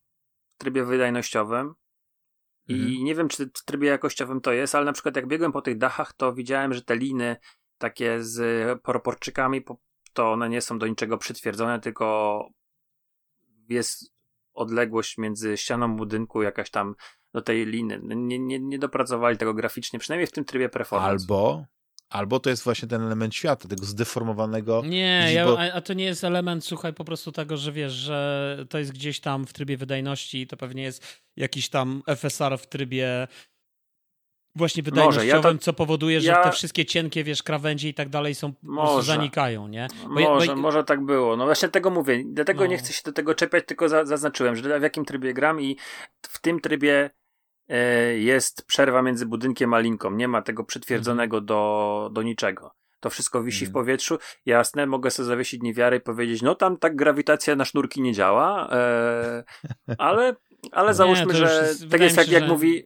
trybie wydajnościowym i Mhm. nie wiem, czy w trybie jakościowym to jest, ale na przykład jak biegłem po tych dachach, to widziałem, że te liny takie z proporczykami, po- to one nie są do niczego przytwierdzone, tylko jest odległość między ścianą budynku jakaś tam do tej liny. Nie, nie, nie dopracowali tego graficznie, przynajmniej w tym trybie performance. Albo, albo to jest właśnie ten element świata, tego zdeformowanego. Nie, ja, a, a to nie jest element, słuchaj, po prostu tego, że wiesz, że to jest gdzieś tam w trybie wydajności i to pewnie jest jakiś tam FSR w trybie właśnie Może, wydajnościowym, ja to- co powoduje, że ja- te wszystkie cienkie, wiesz, krawędzie i tak dalej są Może. zanikają, nie? Bo Może, bo- może tak było. No właśnie tego mówię. Dlatego No. nie chcę się do tego czepiać, tylko za, zaznaczyłem, że w jakim trybie gram i w tym trybie e, jest przerwa między budynkiem a linką. Nie ma tego przytwierdzonego do, do niczego. To wszystko wisi w Mhm. powietrzu. Jasne, mogę sobie zawiesić niewiarę i powiedzieć, no tam tak grawitacja na sznurki nie działa, e, ale, ale Nie, załóżmy, że jest- tak jest jak, się, jak że- mówi,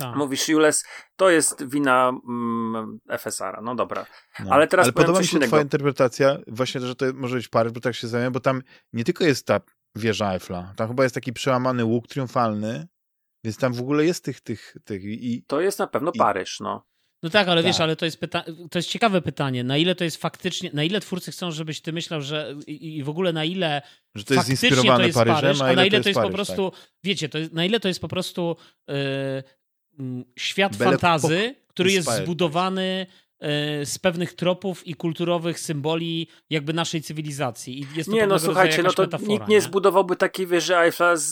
tak. mówisz Jules, to jest wina mm, FSR-a. No dobra. No. Ale teraz Ale podoba mi się innego. twoja interpretacja, właśnie, że to może być Paryż, bo tak się zamienia, bo tam nie tylko jest ta wieża Eiffla, tam chyba jest taki przełamany łuk triumfalny, więc tam w ogóle jest tych, tych, tych i To jest na pewno I- Paryż, no. No tak, ale wiesz, Tak. ale to jest, pyta- to jest ciekawe pytanie, na ile to jest faktycznie, na ile twórcy chcą, żebyś ty myślał, że i, i w ogóle na ile że to jest faktycznie to jest Paryżem, Paryż, a, na ile to jest, Paryż, po prostu, wiecie, to jest, na ile to jest po prostu mm, świat Belle fantazy, który jest zbudowany e, z pewnych tropów i kulturowych symboli jakby naszej cywilizacji. I jest to Nie, no słuchajcie, no to metafora, nikt nie zbudowałby takiej wieży Eiffla z,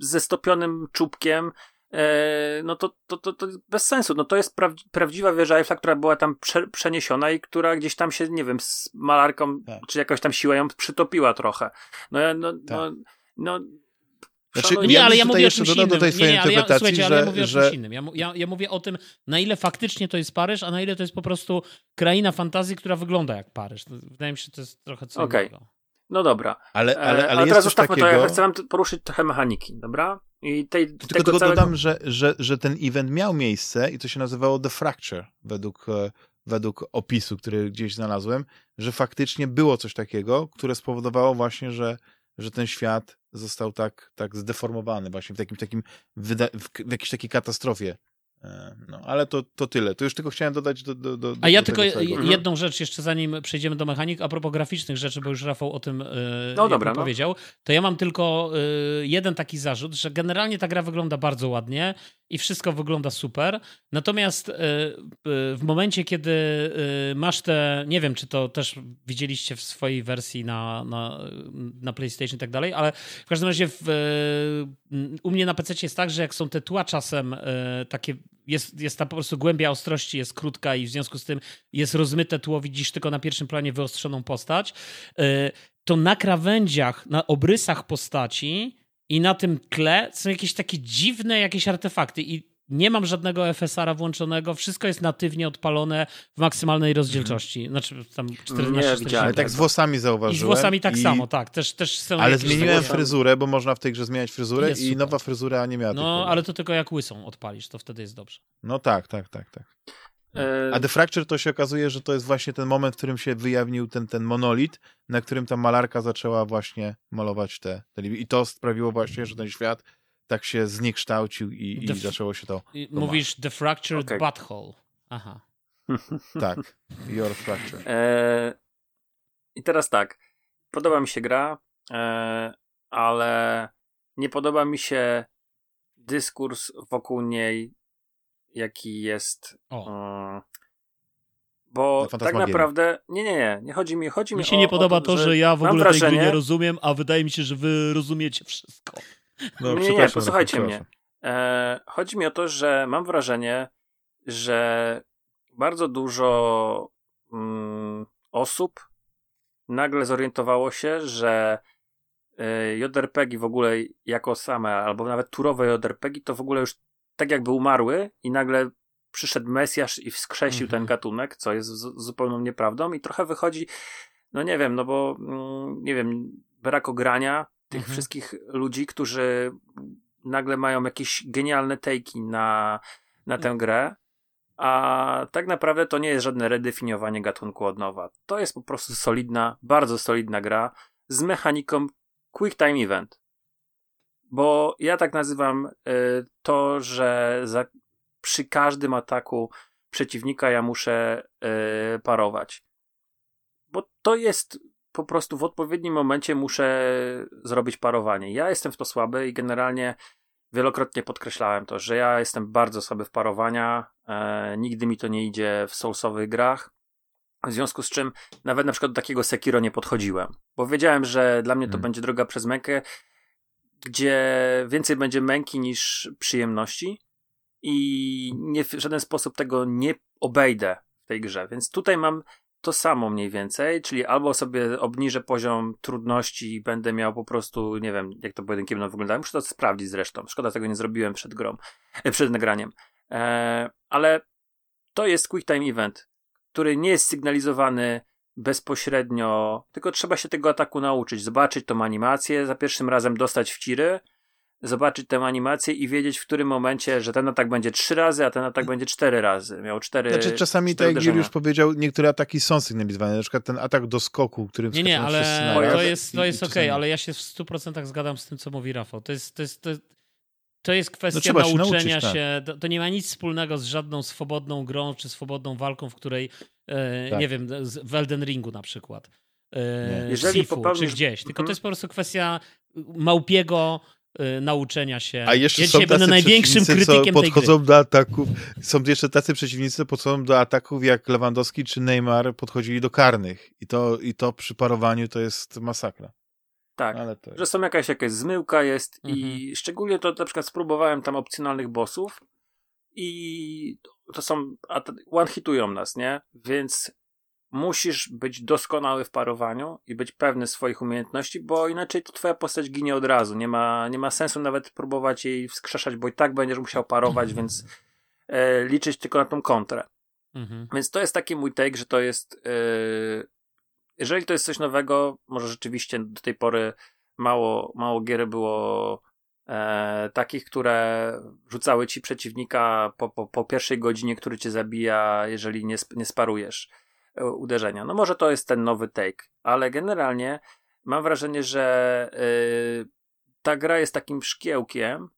ze stopionym czubkiem. E, no to, to, to, to bez sensu. No to jest praw, prawdziwa wieża Eiffla, która była tam prze, przeniesiona i która gdzieś tam się, nie wiem, z malarką, Tak. czy jakoś tam siła ją przytopiła trochę. No, ja- no, no, Tak. no Znaczy, Ja ale ja mówię o czymś do innym. tej Nie, nie, ale ja, słuchajcie, ale ja że- mówię o że- czymś innym. Ja, ja, ja mówię o tym, na ile faktycznie to jest Paryż, a na ile to jest po prostu kraina fantazji, która wygląda jak Paryż. Wydaje mi się, że to jest trochę co Okej. innego. no dobra. ale, E, ale, ale, ale jest teraz zostawmy takiego... to. Ja chcę wam poruszyć trochę mechaniki, dobra? I tej, Tylko tego tylko całego... dodam, że, że, że ten event miał miejsce i to się nazywało The Fracture według, e, według opisu, który gdzieś znalazłem, że faktycznie było coś takiego, które spowodowało właśnie, że, że ten świat został tak, tak zdeformowany właśnie w takim takim wyda- w, w jakiejś takiej katastrofie. E, No, ale to, to tyle. To już tylko chciałem dodać do, do, do A ja do tylko. Mhm. jedną rzecz jeszcze zanim przejdziemy do mechanik, a propos graficznych rzeczy, bo już Rafał o tym yy, No dobra, no. powiedział, to ja mam tylko yy, jeden taki zarzut, że generalnie ta gra wygląda bardzo ładnie i wszystko wygląda super, natomiast yy, yy, w momencie, kiedy yy, masz te, nie wiem, czy to też widzieliście w swojej wersji na, na, na PlayStation i tak dalej, ale w każdym razie w, u mnie na PC jest tak, że jak są te tła czasem takie jest, jest ta po prostu głębia ostrości jest krótka i w związku z tym jest rozmyte tło, widzisz tylko na pierwszym planie wyostrzoną postać, to na krawędziach, na obrysach postaci i na tym tle są jakieś takie dziwne jakieś artefakty i nie mam żadnego FSR-a włączonego, wszystko jest natywnie odpalone w maksymalnej rozdzielczości. Znaczy tam 14 widziałem. Ale 40. tak z włosami I zauważyłem. z włosami tak i- samo, tak. Też, też są Ale zmieniłem fryzurę, bo można w tej grze zmieniać fryzurę Jest i super. nowa fryzura nie miała No, ale to tylko jak łysą odpalisz, to wtedy jest dobrze. No tak, tak, tak, tak. E, A The Fracture to się okazuje, że to jest właśnie ten moment, w którym się wyjawnił ten, ten monolit, na którym ta malarka zaczęła właśnie malować te, te I to sprawiło właśnie, że ten świat tak się zniekształcił i, i zaczęło się to. Mówisz The Fractured Okej. Butthole. Aha. Tak. Your Fracture. E, I teraz tak. Podoba mi się gra, e, ale nie podoba mi się dyskurs wokół niej, jaki jest. O. mm, bo tak Fantasmagierii. naprawdę. Nie, nie, nie. Nie chodzi mi, chodzi mi Mi się o, nie o podoba to, że ja w ogóle tej gry wrażenie- nie rozumiem, a wydaje mi się, że wy rozumiecie wszystko. No, nie, nie, przepraszam, posłuchajcie mnie. E, chodzi mi o to, że mam wrażenie, że bardzo dużo mm, osób nagle zorientowało się, że e, JRPG w ogóle jako same, albo nawet turowe JRPG to w ogóle już tak jakby umarły i nagle przyszedł Mesjasz i wskrzesił ten Mhm. gatunek, co jest zupełną nieprawdą i trochę wychodzi, no nie wiem, no bo mm, nie wiem, brak ogrania tych Mhm. wszystkich ludzi, którzy nagle mają jakieś genialne take'i na, na tę grę, a tak naprawdę to nie jest żadne redefiniowanie gatunku od nowa. To jest po prostu solidna, bardzo solidna gra z mechaniką Quick Time Event. Bo ja tak nazywam y, to, że za, przy każdym ataku przeciwnika ja muszę y, parować. Bo to jest po prostu w odpowiednim momencie muszę zrobić parowanie. Ja jestem w to słaby i generalnie wielokrotnie podkreślałem to, że ja jestem bardzo słaby w parowania. E, nigdy mi to nie idzie w soulsowych grach. W związku z czym nawet na przykład do takiego Sekiro nie podchodziłem, bo wiedziałem, że dla mnie to Hmm. będzie droga przez mękę, gdzie więcej będzie męki niż przyjemności i nie, w żaden sposób tego nie obejdę w tej grze. Więc tutaj mam to samo mniej więcej, czyli albo sobie obniżę poziom trudności i będę miał po prostu, nie wiem, jak to pojedynki będą wyglądały. Muszę to sprawdzić zresztą. Szkoda, tego nie zrobiłem przed grą, e, przed nagraniem. E, ale to jest Quick Time Event, który nie jest sygnalizowany bezpośrednio, tylko trzeba się tego ataku nauczyć, zobaczyć tą animację, za pierwszym razem dostać w ciry, zobaczyć tę animację i wiedzieć, w którym momencie, że ten atak będzie trzy razy, a ten atak będzie cztery razy. Miał cztery. Znaczy czasami, cztery tak jak. Juliusz powiedział, niektóre ataki są sygnalizowane. Na przykład ten atak do skoku, którym Nie, nie, ale to jest, to jest okej, czasami- ale ja się w 100% zgadzam z tym, co mówi Rafał. To jest, to jest, to jest, to jest kwestia No trzeba się nauczenia nauczyć, tak. się. To, to nie ma nic wspólnego z żadną swobodną grą czy swobodną walką, w której, e, Tak. nie wiem, z- w Elden Ringu na przykład. E, Jeżeli Sifu, czy popełnisz- gdzieś. Tylko Mhm. to jest po prostu kwestia małpiego e, nauczenia się. A jeszcze ja są tacy największym przeciwnicy, co krytykiem tej gry. podchodzą do ataków. Są jeszcze tacy przeciwnicy, co podchodzą do ataków, jak Lewandowski czy Neymar podchodzili do karnych. I to, i to przy parowaniu to jest masakra. Tak. Ale to Że są jakaś, jakaś zmyłka jest i Mhm. szczególnie to na przykład spróbowałem tam opcjonalnych bossów i to są, one-hitują nas, nie? Więc musisz być doskonały w parowaniu i być pewny swoich umiejętności, bo inaczej to twoja postać ginie od razu. Nie ma, nie ma sensu nawet próbować jej wskrzeszać, bo i tak będziesz musiał parować, więc e, liczyć tylko na tą kontrę. Mhm. Więc to jest taki mój take, że to jest. Yy, jeżeli to jest coś nowego, może rzeczywiście do tej pory mało, mało gier było e, takich, które rzucały ci przeciwnika po, po, po pierwszej godzinie, który cię zabija, jeżeli nie, nie sparujesz e, uderzenia. No może to jest ten nowy take, ale generalnie mam wrażenie, że yy, ta gra jest takim szkiełkiem,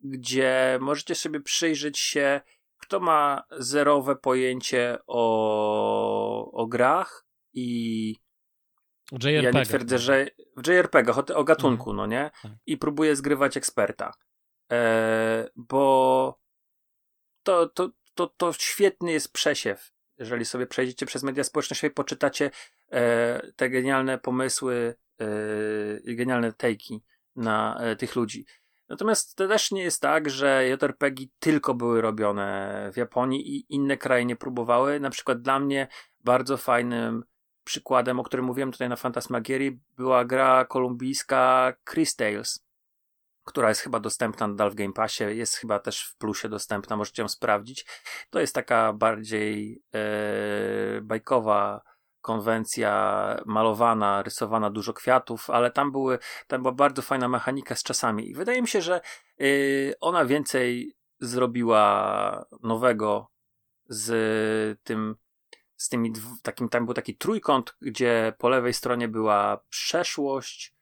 gdzie możecie sobie przyjrzeć się kto ma zerowe pojęcie o, o grach i JRPG. ja nie twierdzę, że w JRPG o, o gatunku, no nie? Tak. I próbuję zgrywać eksperta. E, bo to, to, to, to świetny jest przesiew. Jeżeli sobie przejdziecie przez media społecznościowe i poczytacie e, te genialne pomysły e, i genialne take'i na e, tych ludzi. Natomiast to też nie jest tak, że JRPG tylko były robione w Japonii i inne kraje nie próbowały. Na przykład dla mnie bardzo fajnym przykładem, o którym mówiłem tutaj na Fantasmagierii, była gra kolumbijska Chris Tales, która jest chyba dostępna nadal w Game Passie, jest chyba też w plusie dostępna, możecie ją sprawdzić. To jest taka bardziej e, bajkowa konwencja malowana, rysowana, dużo kwiatów, ale tam, były, tam była bardzo fajna mechanika z czasami. I wydaje mi się, że y, ona więcej zrobiła nowego z tym, z tymi takim, tam był taki trójkąt, gdzie po lewej stronie była przeszłość,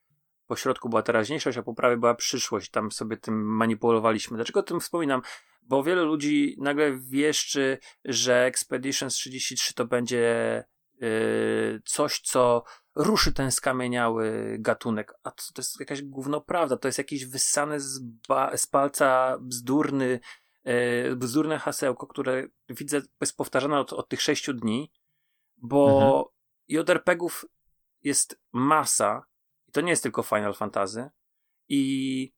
po środku była teraźniejszość, a po prawej była przyszłość. Tam sobie tym manipulowaliśmy. Dlaczego o tym wspominam? Bo wielu ludzi nagle wieszczy, że Expeditions 33 to będzie yy, coś, co ruszy ten skamieniały gatunek. A to, to jest jakaś gówno prawda. To jest jakiś wyssany z, ba- z palca bzdurny, bzdurne hasełko, które widzę jest powtarzane od, od tych sześciu dni, bo JRPG-ów jest masa i to nie jest tylko Final Fantasy i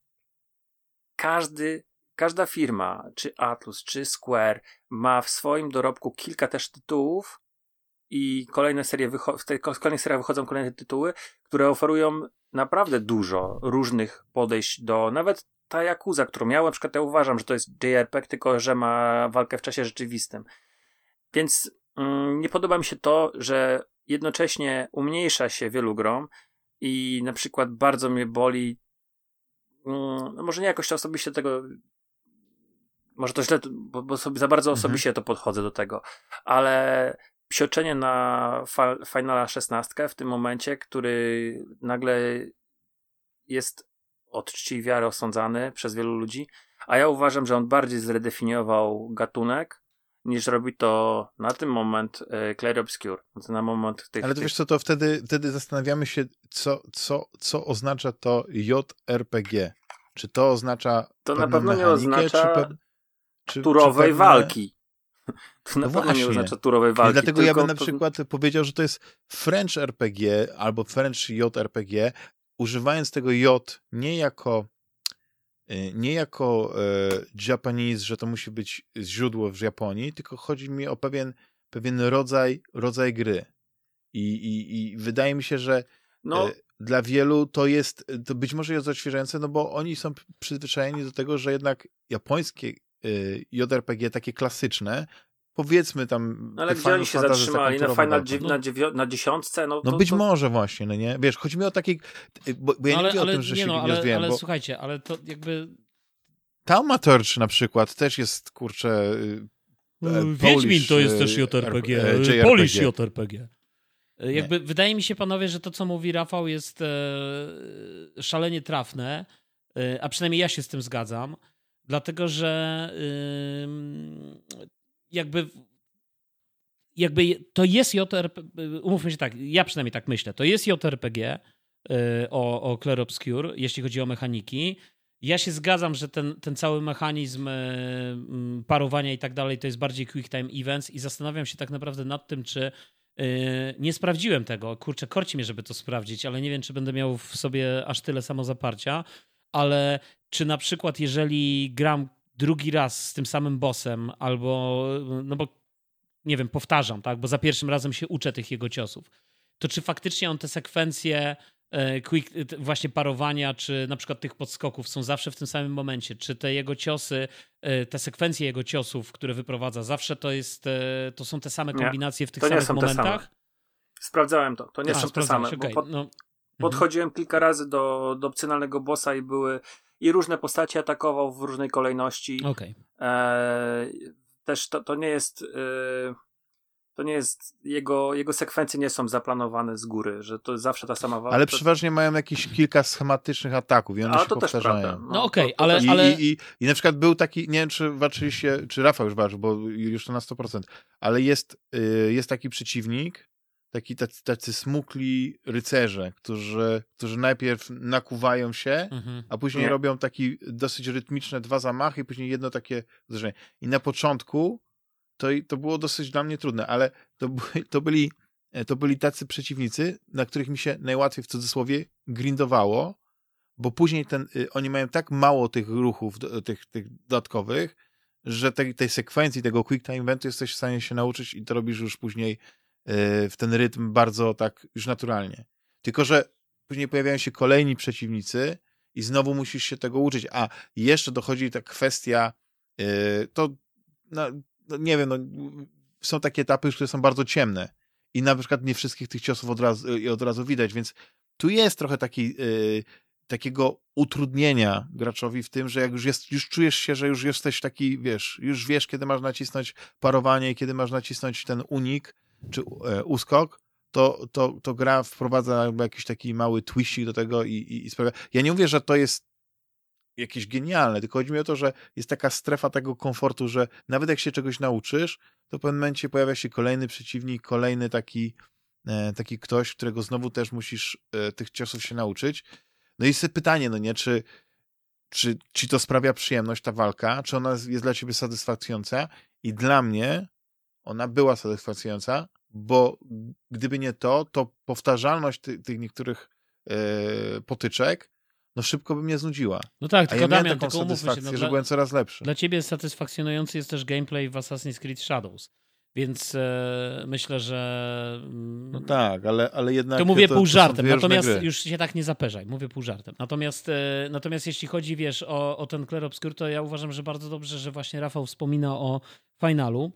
każdy, każda firma, czy Atlus, czy Square ma w swoim dorobku kilka też tytułów, i kolejne serie w tej kolejnych seriach wychodzą kolejne tytuły, które oferują naprawdę dużo różnych podejść do nawet ta Yakuza, którą miałem, na przykład ja uważam, że to jest JRPG, tylko że ma walkę w czasie rzeczywistym. Więc mm, nie podoba mi się to, że jednocześnie umniejsza się wielu grom i na przykład bardzo mnie boli mm, no może nie jakoś osobiście tego może to źle, bo, bo sobie za bardzo mhm. osobiście to podchodzę do tego, ale psioczenie na fa Finala 16 w tym momencie, który nagle jest od czci wiary osądzany przez wielu ludzi, a ja uważam, że on bardziej zredefiniował gatunek, niż robi to na ten moment y, Claire Obscure. Na moment tych, Ale to wiesz co, to wtedy, wtedy zastanawiamy się, co, co, co oznacza to JRPG. Czy to oznacza To na pewno nie oznacza pe... turowej pewne... walki. To na no pewno właśnie. nie oznacza turowej walki. I dlatego ja bym na przykład powiedział, że to jest French RPG albo French JRPG, używając tego J nie jako e, nie jako e, Japanese, że to musi być źródło w Japonii, tylko chodzi mi o pewien, pewien rodzaj, rodzaj gry. I, i, I wydaje mi się, że no. e, dla wielu to jest, to być może jest odświeżające, no bo oni są przyzwyczajeni do tego, że jednak japońskie JRPG, takie klasyczne, powiedzmy tam... No ale gdzie oni się zatrzymali? Na Final na, dziewią- na dziesiątce? No, no to, być to... może właśnie, no nie? Wiesz, chodzi mi o taki... Bo, bo ja no, nie ale, mówię ale, o tym, że nie się no, ale, ale bo... słuchajcie, ale to jakby... Taumaturge na przykład też jest, kurczę... Y, no, Polish, Wiedźmin to jest też y, JRPG, JRPG. Polish JRPG. Jakby nie. wydaje mi się, panowie, że to, co mówi Rafał, jest e, szalenie trafne, e, a przynajmniej ja się z tym zgadzam, dlatego że jakby jakby to jest JRPG, umówmy się tak, ja przynajmniej tak myślę, to jest JRPG y, o, o Clair Obscure, jeśli chodzi o mechaniki. Ja się zgadzam, że ten, ten cały mechanizm y, mm, parowania i tak dalej to jest bardziej quick time events i zastanawiam się tak naprawdę nad tym, czy y, nie sprawdziłem tego. Kurczę, korci mnie, żeby to sprawdzić, ale nie wiem, czy będę miał w sobie aż tyle samozaparcia. Ale czy na przykład, jeżeli gram drugi raz z tym samym bossem, albo, no bo nie wiem, powtarzam, tak, bo za pierwszym razem się uczę tych jego ciosów, to czy faktycznie on te sekwencje e, quick, właśnie parowania, czy na przykład tych podskoków są zawsze w tym samym momencie, czy te jego ciosy, e, te sekwencje jego ciosów, które wyprowadza, zawsze to jest, e, to są te same kombinacje nie, w tych samych momentach? Sprawdzałem to, to nie A, są te same. Okay. Pod, no. Podchodziłem mhm. kilka razy do, do opcjonalnego bossa i były i różne postacie atakował w różnej kolejności. Okay. E, też to, to nie jest. E, to nie jest, jego, jego sekwencje nie są zaplanowane z góry, że to jest zawsze ta sama walka. Ale przeważnie mają jakieś kilka schematycznych ataków i one A, się to powtarzają. Też no, no okej, okay, ale... I, ale... I, i, I na przykład był taki, nie wiem czy walczyliście, czy Rafał już walczył, bo już to na 100%, ale jest, y, jest taki przeciwnik, taki tacy, tacy smukli rycerze, którzy, którzy najpierw nakuwają się, mhm. a później Nie. robią taki dosyć rytmiczne dwa zamachy i później jedno takie uderzenie. I na początku to, to było dosyć dla mnie trudne, ale to, to, byli, to byli tacy przeciwnicy, na których mi się najłatwiej w cudzysłowie grindowało, bo później ten, y, oni mają tak mało tych ruchów, tych, tych dodatkowych, że tej, tej sekwencji, tego quick time eventu jesteś w stanie się nauczyć i to robisz już później w ten rytm bardzo tak już naturalnie. Tylko, że później pojawiają się kolejni przeciwnicy i znowu musisz się tego uczyć. A jeszcze dochodzi ta kwestia, y, to no, no, nie wiem, no, są takie etapy, które są bardzo ciemne i na przykład nie wszystkich tych ciosów od razu, od razu widać, więc tu jest trochę taki, y, takiego utrudnienia graczowi w tym, że jak już, jest, już czujesz się, że już jesteś taki, wiesz, już wiesz, kiedy masz nacisnąć parowanie, kiedy masz nacisnąć ten unik, czy e, uskok, to, to, to gra wprowadza jakiś taki mały twistik do tego i, i, i sprawia. Ja nie mówię, że to jest jakieś genialne, tylko chodzi mi o to, że jest taka strefa tego komfortu, że nawet jak się czegoś nauczysz, to w pewnym momencie pojawia się kolejny przeciwnik, kolejny taki, e, taki ktoś, którego znowu też musisz e, tych ciosów się nauczyć. No i jest pytanie, no nie, czy, czy ci to sprawia przyjemność, ta walka, czy ona jest dla ciebie satysfakcjonująca i dla mnie ona była satysfakcjonująca, bo gdyby nie to, to powtarzalność ty, tych niektórych yy, potyczek no szybko by mnie znudziła. No tak, tylko ja Damian, tylko umówmy się. No, że dla, byłem coraz lepszy. Dla ciebie satysfakcjonujący jest też gameplay w Assassin's Creed Shadows. Więc e, myślę, że. Mm, no tak, ale, ale jednak. To mówię to, pół żartem, natomiast gry. już się tak nie zaperzaj, mówię pół żartem. Natomiast, e, natomiast jeśli chodzi, wiesz, o, o ten Clair Obscur, to ja uważam, że bardzo dobrze, że właśnie Rafał wspomina o finalu,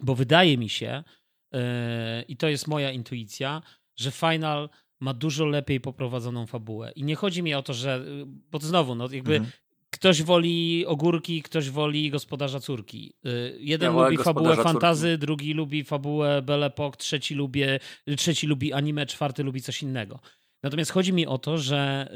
bo wydaje mi się, e, i to jest moja intuicja, że final ma dużo lepiej poprowadzoną fabułę. I nie chodzi mi o to, że. Bo to znowu, no jakby mhm. Ktoś woli ogórki, ktoś woli gospodarza córki. Y, jeden ja lubi fabułę fantazy, drugi lubi fabułę Belle Epoque, trzeci, lubi, trzeci lubi anime, czwarty lubi coś innego. Natomiast chodzi mi o to, że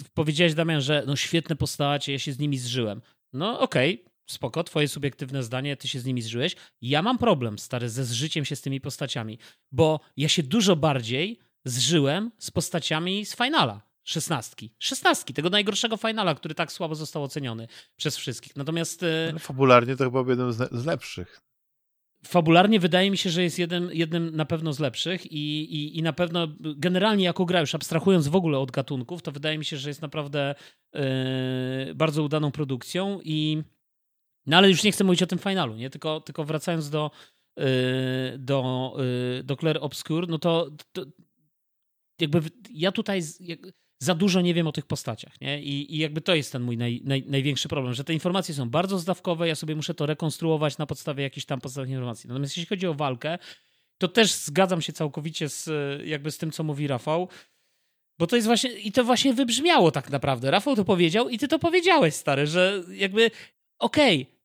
y, powiedziałeś, Damian, że no świetne postacie, ja się z nimi zżyłem. No okej, okay, spoko, twoje subiektywne zdanie, ty się z nimi zżyłeś. Ja mam problem, stary, ze zżyciem się z tymi postaciami, bo ja się dużo bardziej zżyłem z postaciami z finala szesnastki. Szesnastki, tego najgorszego finala, który tak słabo został oceniony przez wszystkich. Natomiast... Ale fabularnie to chyba był jeden z, lepszych. Fabularnie wydaje mi się, że jest jeden, jednym na pewno z lepszych i, i, i na pewno generalnie jako gra, już abstrahując w ogóle od gatunków, to wydaje mi się, że jest naprawdę yy, bardzo udaną produkcją i no ale już nie chcę mówić o tym finalu, nie? Tylko, tylko wracając do, yy, do, yy, do Claire Obscure, no to, to jakby ja tutaj za dużo nie wiem o tych postaciach, nie? I, i jakby to jest ten mój naj, naj, największy problem, że te informacje są bardzo zdawkowe, ja sobie muszę to rekonstruować na podstawie jakichś tam podstawowych informacji. Natomiast jeśli chodzi o walkę, to też zgadzam się całkowicie z, jakby z tym, co mówi Rafał, bo to jest właśnie, i to właśnie wybrzmiało tak naprawdę. Rafał to powiedział i ty to powiedziałeś, stary, że jakby okej, okay,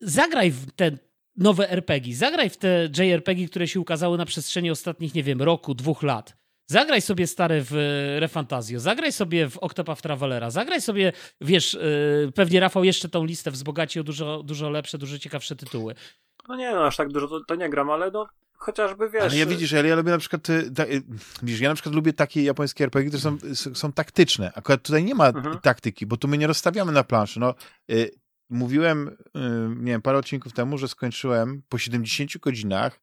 zagraj w te nowe RPG, zagraj w te JRPG, które się ukazały na przestrzeni ostatnich, nie wiem, roku, dwóch lat Zagraj sobie stary w Refantazio, zagraj sobie w Octopath Travelera, zagraj sobie, wiesz, yy, pewnie Rafał jeszcze tą listę wzbogaci o dużo, dużo lepsze, dużo ciekawsze tytuły. No nie, no aż tak dużo to, to nie gram, ale no chociażby wiesz. Ale ja widzisz, ja, ja lubię na przykład, ta, y, widzisz, ja na przykład lubię takie japońskie RPG, które są, są taktyczne. Akurat tutaj nie ma mhm. taktyki, bo tu my nie rozstawiamy na planszy. No, y, mówiłem, y, nie wiem, parę odcinków temu, że skończyłem po 70 godzinach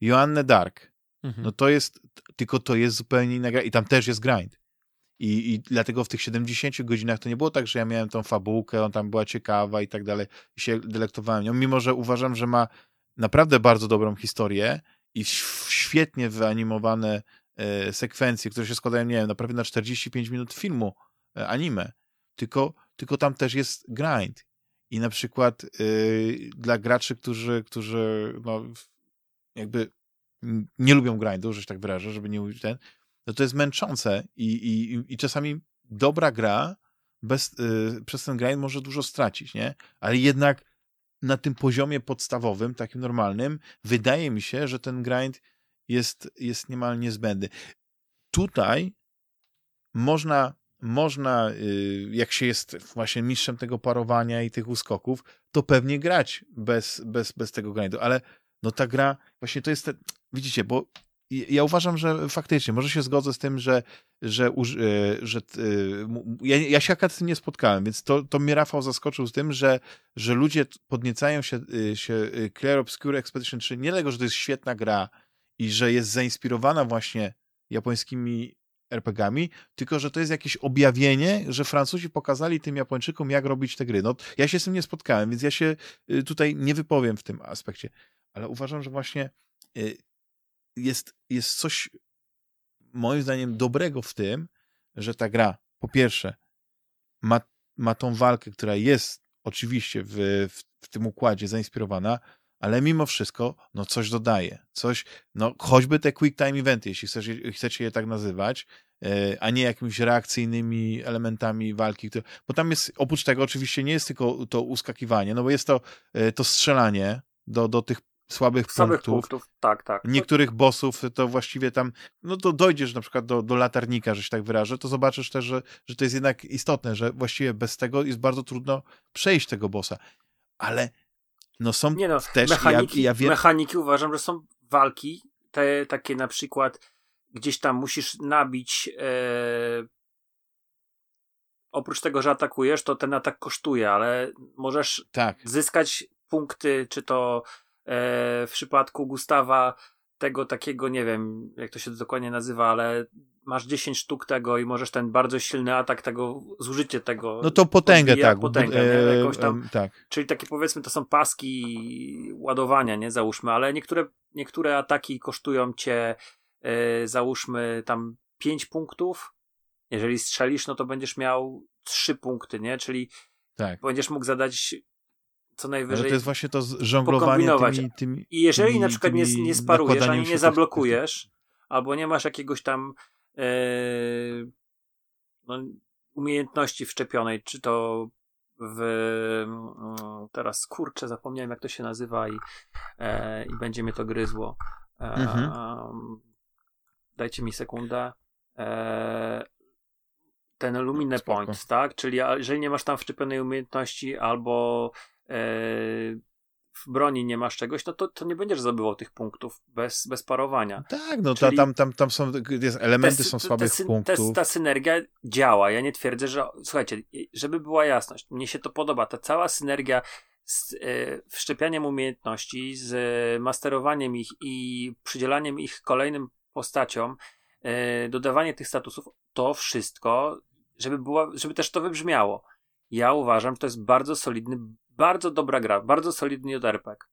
Joannę Dark. Mhm. No to jest, tylko to jest zupełnie inna gra i tam też jest grind. I, I dlatego w tych 70 godzinach to nie było tak, że ja miałem tą fabułkę, on tam była ciekawa i tak dalej i się delektowałem nią, mimo że uważam, że ma naprawdę bardzo dobrą historię i świetnie wyanimowane e, sekwencje, które się składają, nie wiem, naprawdę na 45 minut filmu e, anime. Tylko, tylko tam też jest grind. I na przykład e, dla graczy, którzy, którzy no, jakby nie lubią grindu, że się tak wyrażę, żeby nie mówić ten, no to jest męczące i, i, i czasami dobra gra bez, y, przez ten grind może dużo stracić, nie? Ale jednak na tym poziomie podstawowym, takim normalnym, wydaje mi się, że ten grind jest, jest niemal niezbędny. Tutaj można, można, y, jak się jest właśnie mistrzem tego parowania i tych uskoków, to pewnie grać bez, bez, bez tego grindu, ale no ta gra, właśnie to jest, te, widzicie, bo ja uważam, że faktycznie, może się zgodzę z tym, że, że, e, że e, ja, ja się akurat z tym nie spotkałem, więc to, to mnie Rafał zaskoczył z tym, że, że ludzie podniecają się, e, się Clair Obscure Expedition 3 nie dlatego, że to jest świetna gra i że jest zainspirowana właśnie japońskimi RPGami, tylko że to jest jakieś objawienie, że Francuzi pokazali tym Japończykom, jak robić te gry. No, ja się z tym nie spotkałem, więc ja się tutaj nie wypowiem w tym aspekcie ale uważam, że właśnie y, jest, jest coś moim zdaniem dobrego w tym, że ta gra po pierwsze ma, ma tą walkę, która jest oczywiście w, w, w tym układzie zainspirowana, ale mimo wszystko no coś dodaje, coś, no choćby te quick time eventy, jeśli chcesz, chcecie je tak nazywać, y, a nie jakimiś reakcyjnymi elementami walki, które, bo tam jest, oprócz tego oczywiście nie jest tylko to uskakiwanie, no bo jest to, y, to strzelanie do, do tych słabych, punktów. punktów. Tak, tak. Niektórych bossów to właściwie tam, no to dojdziesz na przykład do, do latarnika, że się tak wyrażę, to zobaczysz też, że, że to jest jednak istotne, że właściwie bez tego jest bardzo trudno przejść tego bossa. Ale no są Nie no, też... Mechaniki, ja, ja wiem... mechaniki uważam, że są walki, te takie na przykład gdzieś tam musisz nabić e... oprócz tego, że atakujesz, to ten atak kosztuje, ale możesz tak. zyskać punkty, czy to E, w przypadku Gustawa tego takiego, nie wiem jak to się dokładnie nazywa, ale masz 10 sztuk tego i możesz ten bardzo silny atak tego, zużycie tego. No to potęgę, tak. Potęgę, nie? Jakąś tam, e, tak. Czyli takie powiedzmy to są paski ładowania, nie? Załóżmy, ale niektóre, niektóre ataki kosztują cię, e, załóżmy tam 5 punktów. Jeżeli strzelisz, no to będziesz miał 3 punkty, nie? Czyli tak. będziesz mógł zadać co najwyżej. Ale to jest właśnie to żonglowanie tymi, tymi I jeżeli tymi, na przykład nie, nie sparujesz, ani nie zablokujesz, albo nie masz jakiegoś tam e, no, umiejętności wszczepionej, czy to w mm, teraz kurczę, zapomniałem jak to się nazywa i, e, i będzie mnie to gryzło. Mhm. Dajcie mi sekundę. E, ten Lumine Point, tak? Czyli jeżeli nie masz tam wszczepionej umiejętności albo e, w broni nie masz czegoś, no to, to nie będziesz zdobywał tych punktów bez, bez parowania. Tak, no Czyli tam, tam, tam są elementy są słabych te, punktów. ta synergia działa. Ja nie twierdzę, że słuchajcie, żeby była jasność, mnie się to podoba. Ta cała synergia z e, wszczepianiem umiejętności, z masterowaniem ich i przydzielaniem ich kolejnym postaciom, e, dodawanie tych statusów, to wszystko, żeby, była, żeby też to wybrzmiało. Ja uważam, że to jest bardzo solidny, bardzo dobra gra, bardzo solidny JRPG.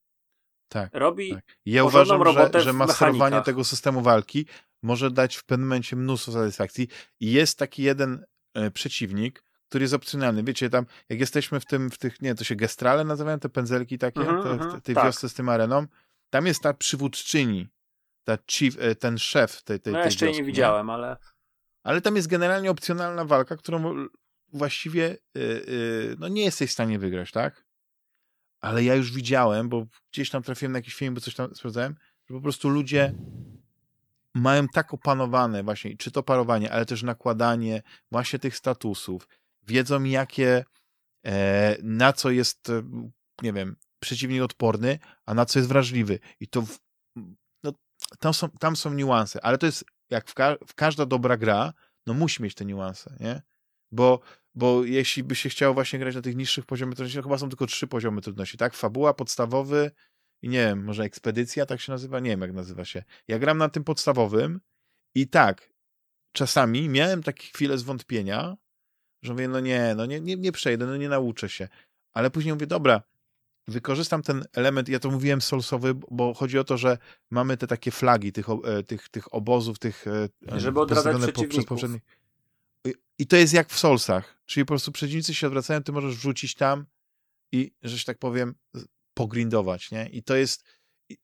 Tak. Robi tak. Ja uważam, robotę że, że masterowanie tego systemu walki może dać w pewnym momencie mnóstwo satysfakcji. I jest taki jeden e, przeciwnik, który jest opcjonalny. Wiecie, tam jak jesteśmy w tym, w tych, nie, to się gestrale nazywają, te pędzelki takie, mm -hmm, te, mhm, te, tej tak. wiosce z tym areną, tam jest ta przywódczyni, ta chief, e, ten szef tej, tej, no, tej jeszcze wioski, nie widziałem, ale... Ale tam jest generalnie opcjonalna walka, którą właściwie yy, yy, no nie jesteś w stanie wygrać, tak? Ale ja już widziałem, bo gdzieś tam trafiłem na jakiś film, bo coś tam sprawdzałem, że po prostu ludzie mają tak opanowane właśnie, czy to parowanie, ale też nakładanie właśnie tych statusów, wiedzą jakie, e, na co jest, e, nie wiem, przeciwnik odporny, a na co jest wrażliwy. I to, w, no, tam, są, tam są niuanse, ale to jest, jak w, ka w każda dobra gra, no musi mieć te niuanse, nie? Bo, bo jeśli by się chciało właśnie grać na tych niższych poziomach trudności, chyba są tylko trzy poziomy trudności, tak? Fabuła, podstawowy i nie wiem, może ekspedycja tak się nazywa? Nie wiem, jak nazywa się. Ja gram na tym podstawowym i tak, czasami miałem takie chwile zwątpienia, że mówię, no nie, no nie, nie, nie przejdę, no nie nauczę się. Ale później mówię, dobra, wykorzystam ten element, ja to mówiłem solsowy, bo chodzi o to, że mamy te takie flagi tych, e, tych, tych obozów, tych e, żeby odradzać przeciwników. poprzednich. I to jest jak w solsach, czyli po prostu przeciwnicy się odwracają, ty możesz wrzucić tam i, że się tak powiem, pogrindować, nie? I to jest i,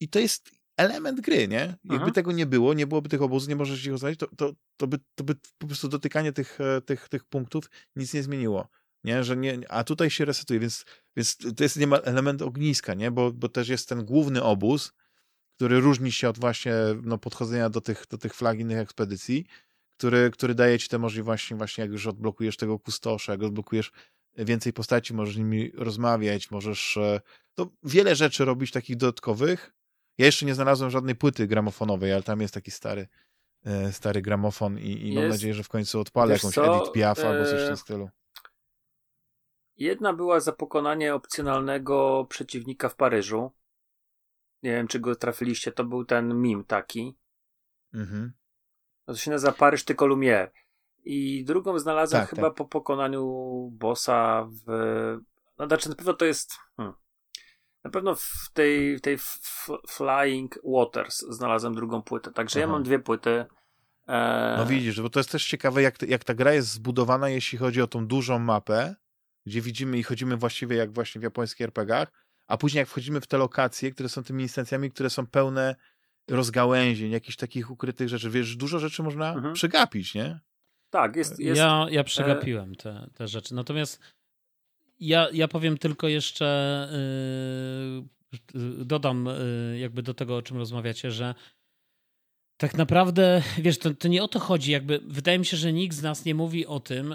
i to jest element gry, nie? Jakby mhm. tego nie było, nie byłoby tych obozów, nie możesz ich oznaczyć, to, to, to, by, to by po prostu dotykanie tych, e, tych, tych punktów nic nie zmieniło. Nie? Że nie, a tutaj się resetuje, więc, więc to jest nie ma element ogniska, nie? Bo, bo też jest ten główny obóz, który różni się od właśnie no, podchodzenia do tych, do tych flag innych ekspedycji, który, który daje ci te możliwości właśnie, jak już odblokujesz tego kustosza, jak odblokujesz więcej postaci, możesz z nimi rozmawiać, możesz to wiele rzeczy robić takich dodatkowych. Ja jeszcze nie znalazłem żadnej płyty gramofonowej, ale tam jest taki stary e, stary gramofon i, i mam nadzieję, że w końcu odpalę jakąś co? Edith Piaf albo coś w tym e, stylu. Jedna była za pokonanie opcjonalnego przeciwnika w Paryżu. Nie wiem, czy go trafiliście, to był ten mim taki. Mhm. To się nazywa Paryż tylko Lumière. I drugą znalazłem tak, chyba tak. po pokonaniu bossa w. No, znaczy, na pewno to jest. Hmm. Na pewno w tej, w tej Flying Waters znalazłem drugą płytę. Także Aha. ja mam dwie płyty. E... No widzisz, bo to jest też ciekawe, jak, jak ta gra jest zbudowana, jeśli chodzi o tą dużą mapę, gdzie widzimy i chodzimy właściwie jak właśnie w japońskich RPGach, a później jak wchodzimy w te lokacje, które są tymi instancjami, które są pełne rozgałęzień, jakichś takich ukrytych rzeczy. Wiesz, dużo rzeczy można mhm. przegapić, nie? Tak, jest. jest ja, ja przegapiłem te, te rzeczy. Natomiast ja, ja powiem tylko jeszcze, yy, dodam yy, jakby do tego, o czym rozmawiacie, że tak naprawdę, wiesz, to, to, nie o to chodzi. Jakby, wydaje mi się, że nikt z nas nie mówi o tym,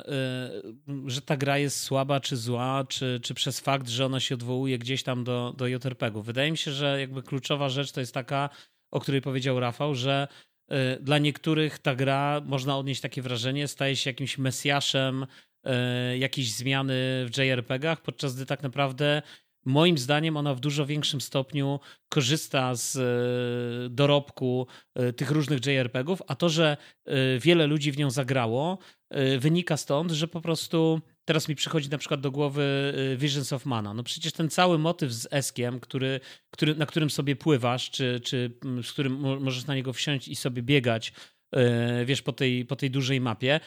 yy, że ta gra jest słaba czy zła, czy, czy przez fakt, że ona się odwołuje gdzieś tam do, do JRPG-u. Wydaje mi się, że jakby kluczowa rzecz to jest taka, o której powiedział Rafał, że y, dla niektórych ta gra, można odnieść takie wrażenie, staje się jakimś mesjaszem y, jakiejś zmiany w JRPG-ach, podczas gdy tak naprawdę moim zdaniem ona w dużo większym stopniu korzysta z e, dorobku tych różnych JRPG-ów, a to, że wiele ludzi w nią zagrało, wynika stąd, że po prostu teraz mi przychodzi na przykład do głowy Visions of Mana. No przecież ten cały motyw z Eskiem, który, który, na którym sobie pływasz, czy, czy z którym możesz na niego wsiąść i sobie biegać, wiesz, po tej, po tej dużej mapie,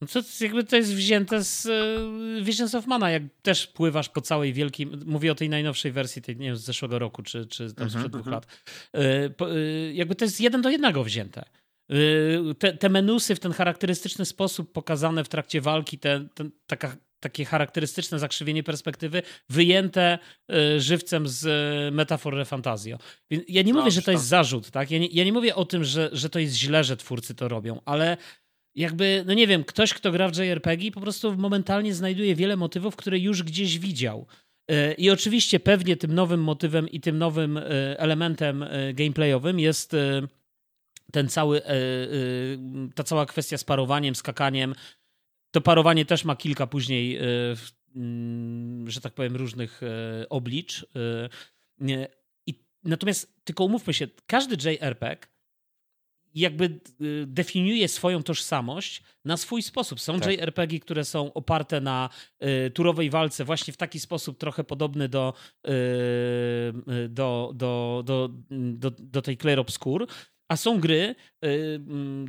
no to jakby to jest wzięte z uh, Visions of Mana, jak też pływasz po całej wielkiej, mówię o tej najnowszej wersji, tej, nie wiem, z zeszłego roku, czy, czy tam sprzed dwóch mhm. lat. Jakby to jest jeden do jednego wzięte. Te, te, menusy w ten charakterystyczny sposób pokazane w trakcie walki, te, te, taka, takie charakterystyczne zakrzywienie perspektywy, wyjęte żywcem z metafor Fantazio. Ja nie mówię, no, że to jest zarzut, tak? Ja nie, ja nie mówię o tym, że, że to jest źle, że twórcy to robią, ale jakby, no nie wiem, ktoś, kto gra w JRPG, po prostu momentalnie znajduje wiele motywów, które już gdzieś widział. E, I oczywiście pewnie tym nowym motywem i tym nowym e, elementem e, gameplayowym jest ten cały, ta cała kwestia z parowaniem, skakaniem. To parowanie też ma kilka później, mm, że tak powiem, różnych oblicz. I natomiast tylko umówmy się, każdy JRPG jakby definiuje swoją tożsamość na swój sposób. Są tak. JRPG, które są oparte na y, turowej walce właśnie w taki sposób trochę podobny do, y do, do, do, do, do tej Clair Obscur, a są gry, yy,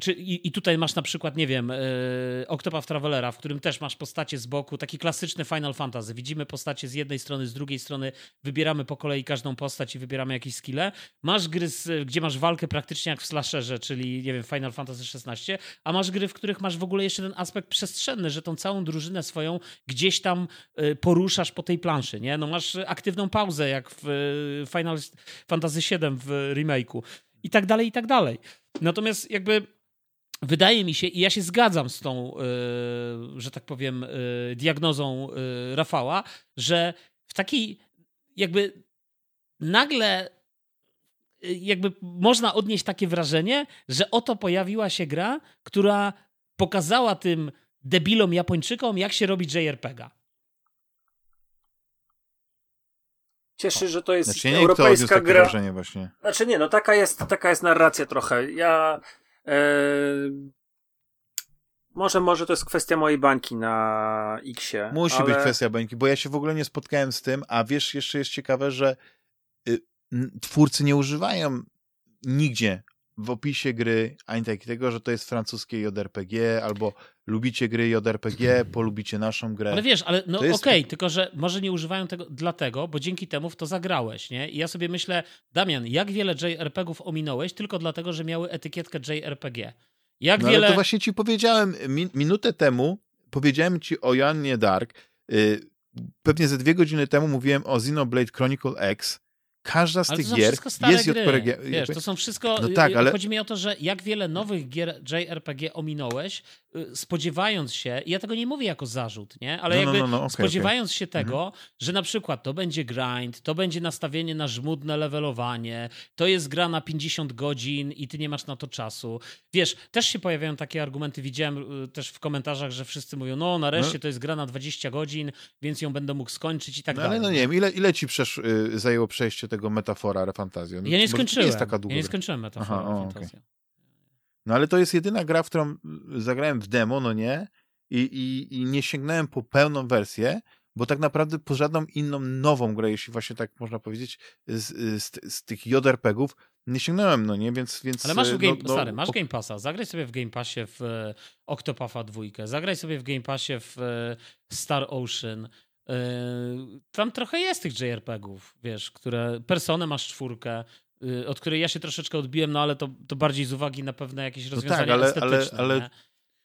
czy, i, i, tutaj masz na przykład, nie wiem, yy, Octopath Travelera, w którym też masz postacie z boku, taki klasyczny Final Fantasy. Widzimy postacie z jednej strony, z drugiej strony, wybieramy po kolei każdą postać i wybieramy jakieś skille. Masz gry, z, gdzie masz walkę praktycznie jak w slasherze, czyli, nie wiem, Final Fantasy XVI, a masz gry, w których masz w ogóle jeszcze ten aspekt przestrzenny, że tą całą drużynę swoją gdzieś tam yy, poruszasz po tej planszy, nie? No masz aktywną pauzę, jak w y, Final Fantasy VII w remake'u i tak dalej, i tak dalej. Natomiast jakby wydaje mi się, i ja się zgadzam z tą, yy, że tak powiem, yy, diagnozą yy, Rafała, że w takiej jakby nagle jakby można odnieść takie wrażenie, że oto pojawiła się gra, która pokazała tym debilom Japończykom, jak się robi JRPG-a. Cieszy, że to jest znaczy, nie europejska gra. Wrażenie właśnie. Znaczy nie, no taka jest, taka jest narracja trochę. Ja e... może, może to jest kwestia mojej bańki na Xie. Musi ale... być kwestia bańki, bo ja się w ogóle nie spotkałem z tym, a wiesz, jeszcze jest ciekawe, że y, twórcy nie używają nigdzie w opisie gry ani takiego, że to jest francuskie JRPG, albo lubicie gry JRPG, polubicie naszą grę. Ale wiesz, ale no okej, okay, tylko że może nie używają tego dlatego, bo dzięki temu w to zagrałeś, nie? I ja sobie myślę, Damian, jak wiele JRPGów ominąłeś tylko dlatego, że miały etykietkę JRPG? Jak no, wiele... Ale to właśnie ci powiedziałem mi minutę temu, powiedziałem ci o Jannie Dark, yy, pewnie ze dwie godziny temu mówiłem o Xenoblade Chronicle X, Każda z ale tych gier jest JRPG. Wiesz, to są wszystko. No tak, ale... Chodzi mi o to, że jak wiele nowych gier JRPG ominąłeś, y, spodziewając się, ja tego nie mówię jako zarzut, nie? Ale no, no jakby no, no, okay, spodziewając okay. się tego, mhm. że na przykład to będzie grind, to będzie nastawienie na żmudne levelowanie, to jest gra na 50 godzin i ty nie masz na to czasu. Wiesz, też się pojawiają takie argumenty, widziałem y, też w komentarzach, że wszyscy mówią, no nareszcie to jest gra na 20 godzin, więc ją będę mógł skończyć i tak dalej. Ale no nie wiem, ile, ile ci przesz, y, zajęło przejście tego metafora Refantazją. Ja nie skończyłem. jest taka długa. Ja nie skończyłem metafora Aha, okay. No ale to jest jedyna gra, w którą zagrałem w demo, no nie? I, i, I nie sięgnąłem po pełną wersję, bo tak naprawdę po żadną inną nową grę, jeśli właśnie tak można powiedzieć, z, z, z tych JRPG-ów nie sięgnąłem, no nie, więc... więc Ale masz w game, no, no, stary, masz Game Passa, zagraj sobie w Game Passie w e, Octopatha 2, zagraj sobie w Game Passie w e, Star Ocean, Yy, tam trochę jest tych JRPG-ów, wiesz, które personę masz czwórkę, od której ja się troszeczkę odbiłem, no ale to, to bardziej z uwagi na pewne jakieś rozwiązania no tak, ale, estetyczne. Ale, ale... Nie?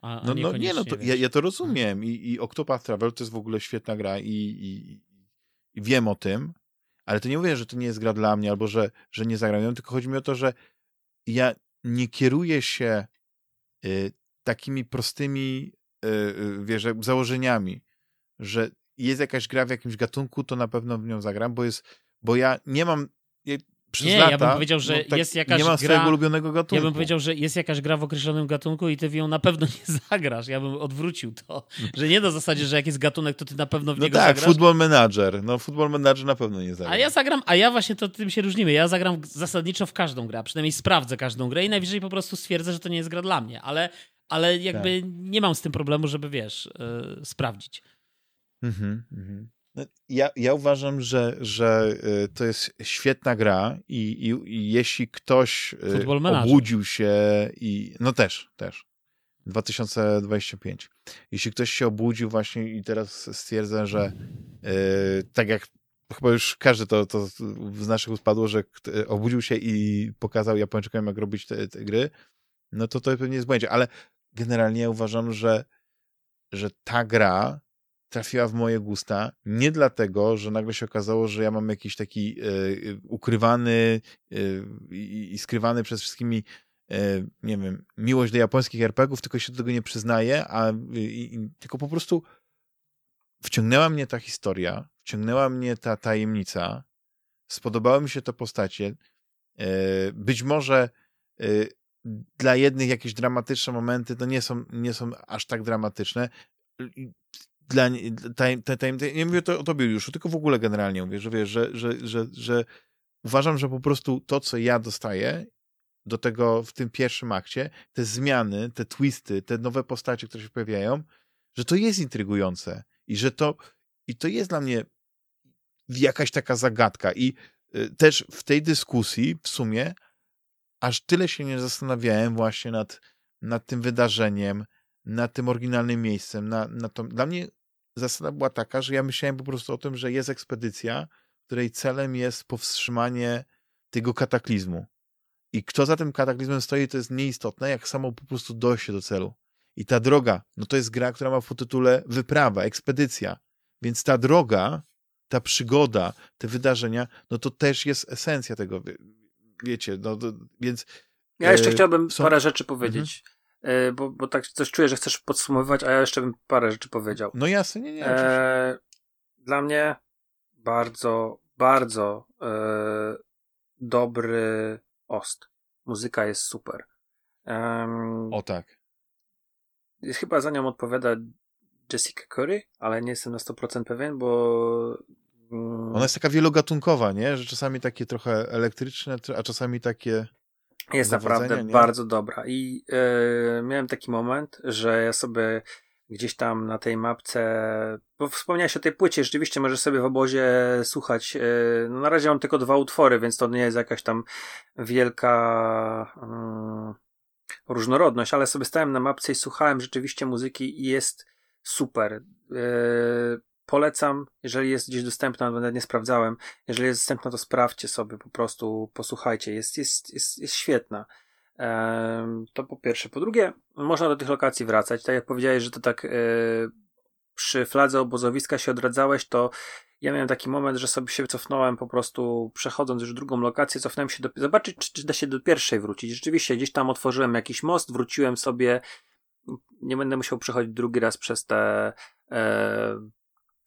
A, no, no nie, no to ja, ja, to rozumiem I, i Octopath Travel to jest w ogóle świetna gra i, i, i, wiem o tym, ale to nie mówię, że to nie jest gra dla mnie albo że, że nie zagram, tylko chodzi mi o to, że ja nie kieruję się y, takimi prostymi y, y, wiesz, założeniami, że jest jakaś gra w jakimś gatunku, to na pewno w nią zagram, bo jest, bo ja nie mam, ja przez nie, lata... ja bym powiedział, że no, tak jest jakaś Nie ma gra, swojego ulubionego gatunku. Ja bym powiedział, że jest jakaś gra w określonym gatunku i ty w ją na pewno nie zagrasz. Ja bym odwrócił to, że nie na zasadzie, że jakiś gatunek, to ty na pewno w No niego tak, zagrasz. Football Manager. No Football Manager na pewno nie zagra. A ja zagram, a ja właśnie to tym się różnimy. Ja zagram zasadniczo w każdą grę, przynajmniej sprawdzę każdą grę i najwyżej po prostu stwierdzę, że to nie jest gra dla mnie, ale, ale jakby Tak. nie mam z tym problemu, żeby wiesz, yy, sprawdzić. Mhm, mhm. No, Ja, ja uważam, że, że y, to jest świetna gra i, i, i jeśli ktoś y, obudził się i no też, też 2025. Jeśli ktoś się obudził właśnie i teraz stwierdza, że y, tak jak chyba już każdy to, to z naszych ust padło, że kt- obudził się i pokazał Japończykom, jak robić te, te gry, no to to pewnie jest błędzie. Ale generalnie ja uważam, że, że ta gra trafiła w moje gusta nie dlatego, że nagle się okazało, że ja mam jakiś taki e, ukrywany e, i, skrywany przez wszystkimi nie wiem, miłość do japońskich RPGów, tylko się do tego nie przyznaję, a tylko po prostu wciągnęła mnie ta historia, wciągnęła mnie ta tajemnica, spodobały mi się te postacie. Być może dla jednych jakieś dramatyczne momenty to nie są, nie są aż tak dramatyczne. Dla, nie mówię to o tobie już, tylko w ogóle generalnie mówię, że wiesz, że, że, że, że uważam, że po prostu to, co ja dostaję do tego w tym pierwszym akcie, te zmiany, te twisty, te nowe postacie, które się pojawiają, że to jest intrygujące i że to i to jest dla mnie jakaś taka zagadka. I y, też w tej dyskusji w sumie aż tyle się nie zastanawiałem właśnie nad, nad tym wydarzeniem, nad tym oryginalnym miejscem. Na, na to, dla mnie zasada była taka, że ja myślałem po prostu o tym, że jest ekspedycja, której celem jest powstrzymanie tego kataklizmu. I kto za tym kataklizmem stoi, to jest nieistotne, jak samo po prostu dojście do celu. I ta droga, no to jest gra, która ma w podtytule wyprawa, ekspedycja. Więc ta droga, ta przygoda, te wydarzenia, no to też jest esencja tego, wie- wiecie, no to, więc... Ja jeszcze e, chciałbym są- parę rzeczy powiedzieć, e, bo, bo tak coś czuję, że chcesz podsumowywać, a ja jeszcze bym parę rzeczy powiedział. No jasne, nie, nie. E, dla mnie bardzo, bardzo e, dobry ost. Muzyka jest super. Em, O tak. Chyba za nią odpowiada Jessica Curry, ale nie jestem na 100% pewien, bo mm, Ona jest taka wielogatunkowa, nie? Że czasami takie trochę elektryczne, a czasami takie... Jest naprawdę nie? bardzo dobra. I e, miałem taki moment, że ja sobie gdzieś tam na tej mapce, bo wspomniałeś o tej płycie, rzeczywiście możesz sobie w obozie słuchać. E, no na razie mam tylko dwa utwory, więc to nie jest jakaś tam wielka mm, różnorodność, ale sobie stałem na mapce i słuchałem rzeczywiście muzyki i jest super. E, polecam, jeżeli jest gdzieś dostępna, nawet nie sprawdzałem, jeżeli jest dostępna, to sprawdźcie sobie, po prostu posłuchajcie, jest, jest, jest, jest świetna. Em, To po pierwsze. Po drugie, można do tych lokacji wracać. Tak jak powiedziałeś, że to tak e, przy fladze obozowiska się odradzałeś, to ja miałem taki moment, że sobie się cofnąłem po prostu, przechodząc już drugą lokację, cofnąłem się do, zobaczyć, czy, czy da się do pierwszej wrócić. Rzeczywiście, gdzieś tam otworzyłem jakiś most, wróciłem sobie, nie będę musiał przechodzić drugi raz przez te e,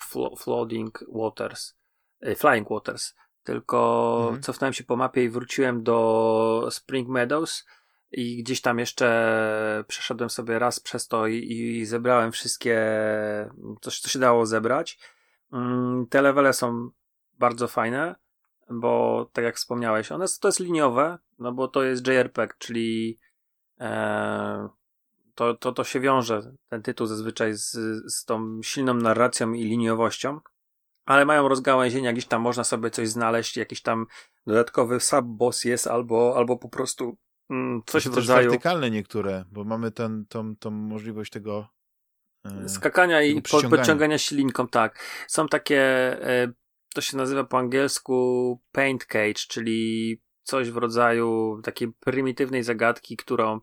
flo, floating waters, e, flying waters, tylko Mhm. cofnąłem się po mapie i wróciłem do Spring Meadows i gdzieś tam jeszcze przeszedłem sobie raz przez to i, i zebrałem wszystkie, coś co się dało zebrać. Mm, Te levele są bardzo fajne, bo tak jak wspomniałeś, one to jest liniowe, no bo to jest JRPG, czyli e, to, to, to się wiąże, ten tytuł zazwyczaj z, z tą silną narracją i liniowością, ale mają rozgałęzienia, gdzieś tam można sobie coś znaleźć, jakiś tam dodatkowy sub-boss jest, albo, albo po prostu mm, coś Są w rodzaju wertykalne niektóre, bo mamy ten, tą, tą możliwość tego... e, skakania i podciągania się linką, tak. Są takie, e, to się nazywa po angielsku paint cage, czyli coś w rodzaju takiej prymitywnej zagadki, którą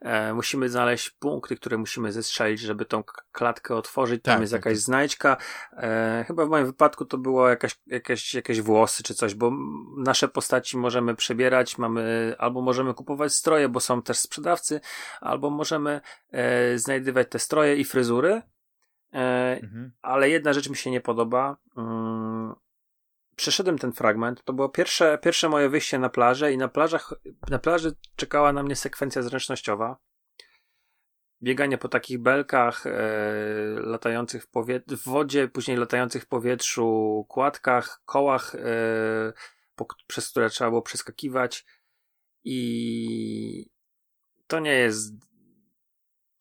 e, musimy znaleźć punkty, które musimy zestrzelić, żeby tą klatkę otworzyć. Tam Tak, jest tak, jakaś tak. znajdźka. E, chyba w moim wypadku to było jakaś, jakaś, jakieś włosy czy coś, bo nasze postaci możemy przebierać, mamy, albo możemy kupować stroje, bo są też sprzedawcy, albo możemy e, znajdywać te stroje i fryzury. E, Mhm. ale jedna rzecz mi się nie podoba. Mm, przeszedłem ten fragment, to było pierwsze, pierwsze moje wyjście na plażę i na, plażach, na plaży czekała na mnie sekwencja zręcznościowa. Bieganie po takich belkach, e, latających w, powie- w wodzie, później latających w powietrzu, kładkach, kołach, e, po, przez które trzeba było przeskakiwać. I to nie jest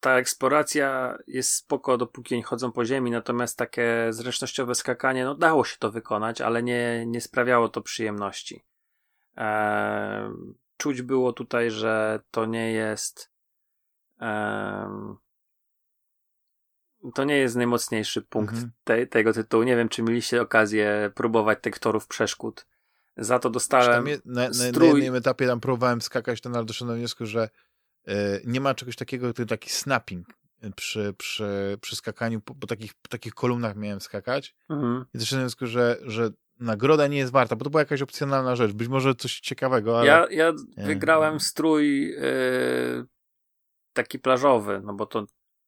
ta eksploracja jest spoko, dopóki nie chodzą po ziemi, natomiast takie zręcznościowe skakanie, no dało się to wykonać, ale nie, nie sprawiało to przyjemności. Eee, czuć było tutaj, że to nie jest eee, to nie jest najmocniejszy punkt mhm. te, tego tytułu. Nie wiem, czy mieliście okazję próbować tektorów przeszkód. Za to dostałem je, na, na, strój... na jednym etapie tam próbowałem skakać, to ale doszedłem do wniosku, że nie ma czegoś takiego, jak taki snapping e, przy, przy, przy skakaniu, po, po, takich, po takich kolumnach miałem skakać. Mhm. I też w że, że nagroda nie jest warta, bo to była jakaś opcjonalna rzecz. Być może coś ciekawego, ale... Ja, ja wygrałem strój yy, taki plażowy, no bo to,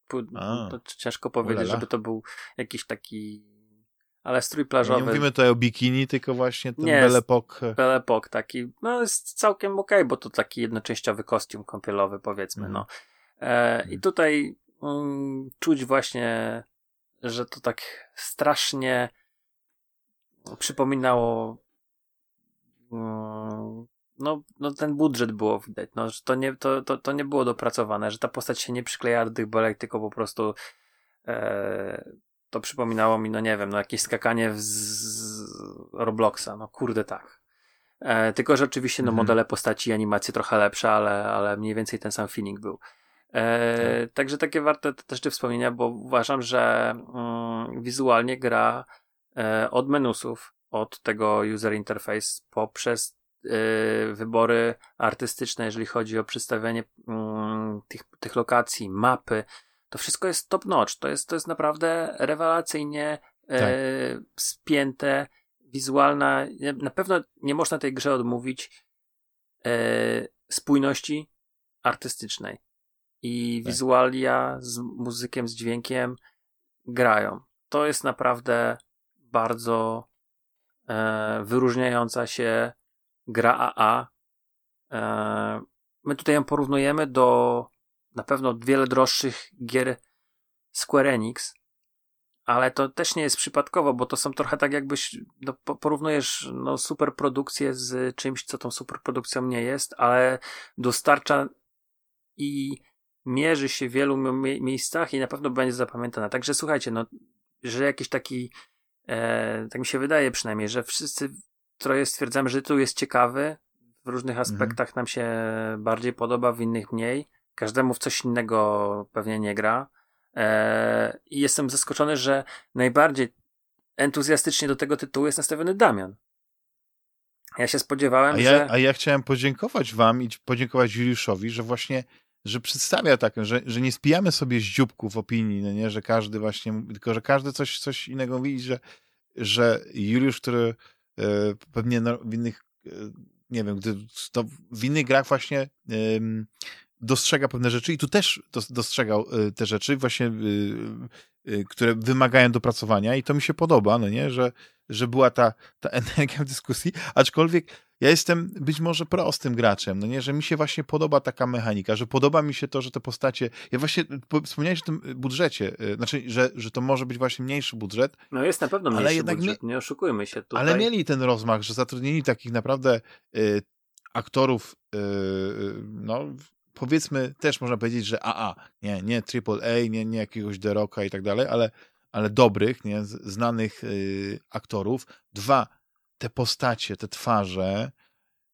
to ciężko powiedzieć, Ulala. żeby to był jakiś taki ale strój plażowy. Nie mówimy tutaj o bikini, tylko właśnie ten nie, Belepok. Belepok taki, no jest całkiem okej, okay, bo to taki jednoczęściowy kostium kąpielowy powiedzmy, mm. no. E, I mhm. tutaj mm, czuć właśnie, że to tak strasznie przypominało mm, no, no ten budżet było widać, no, że to nie, to, to, to nie było dopracowane, że ta postać się nie przykleja do tych belek, tylko po prostu e, to przypominało mi, no nie wiem, no jakieś skakanie z Robloxa, no kurde tak. E, tylko, że oczywiście no, mhm. modele postaci i animacje trochę lepsze, ale, ale mniej więcej ten sam feeling był. E, tak. Także takie warte też te wspomnienia, bo uważam, że mm, wizualnie gra e, od menusów, od tego user interface poprzez e, wybory artystyczne, jeżeli chodzi o przedstawianie mm, tych, tych lokacji, mapy, to wszystko jest top notch. To jest, to jest naprawdę rewelacyjnie e, tak. spięte, wizualna. Na pewno nie można tej grze odmówić e, spójności artystycznej. I tak. wizualia z muzykiem, z dźwiękiem grają. To jest naprawdę bardzo e, wyróżniająca się gra AA. E, my tutaj ją porównujemy do na pewno wiele droższych gier Square Enix, ale to też nie jest przypadkowo, bo to są trochę tak jakbyś no, porównujesz no, superprodukcję z czymś, co tą superprodukcją nie jest, ale dostarcza i mierzy się w wielu mie miejscach i na pewno będzie zapamiętana. Także słuchajcie, no, że jakiś taki, e, tak mi się wydaje przynajmniej, że wszyscy troje stwierdzamy, że tu jest ciekawy, w różnych mhm. aspektach mhm. nam się bardziej podoba, w innych mniej. Każdemu w coś innego pewnie nie gra. Eee, I jestem zaskoczony, że najbardziej entuzjastycznie do tego tytułu jest nastawiony Damian. Ja się spodziewałem, a ja, że... A ja chciałem podziękować wam i podziękować Juliuszowi, że właśnie że przedstawia taką, że, że nie spijamy sobie z dzióbków opinii, no nie, że każdy właśnie, tylko że każdy coś, coś innego widzi, że, że Juliusz, który e, pewnie no, w innych, e, nie wiem, gdy to w innych grach właśnie e, dostrzega pewne rzeczy i tu też dostrzegał y, te rzeczy właśnie, y, y, które wymagają dopracowania i to mi się podoba, no nie, że, że była ta, ta energia w dyskusji, aczkolwiek ja jestem być może prostym graczem, no nie, że mi się właśnie podoba taka mechanika, że podoba mi się to, że te postacie, ja właśnie wspomniałeś o tym budżecie, znaczy, że, że to może być właśnie mniejszy budżet. No jest na pewno mniejszy ale jednak budżet, nie oszukujmy się tutaj. Ale mieli ten rozmach, że zatrudnili takich naprawdę y, aktorów, y, no powiedzmy, też można powiedzieć, że AA, nie, nie AAA, nie, nie jakiegoś Deroka i tak dalej, ale, ale dobrych, nie, znanych y, aktorów. Dwa, te postacie, te twarze,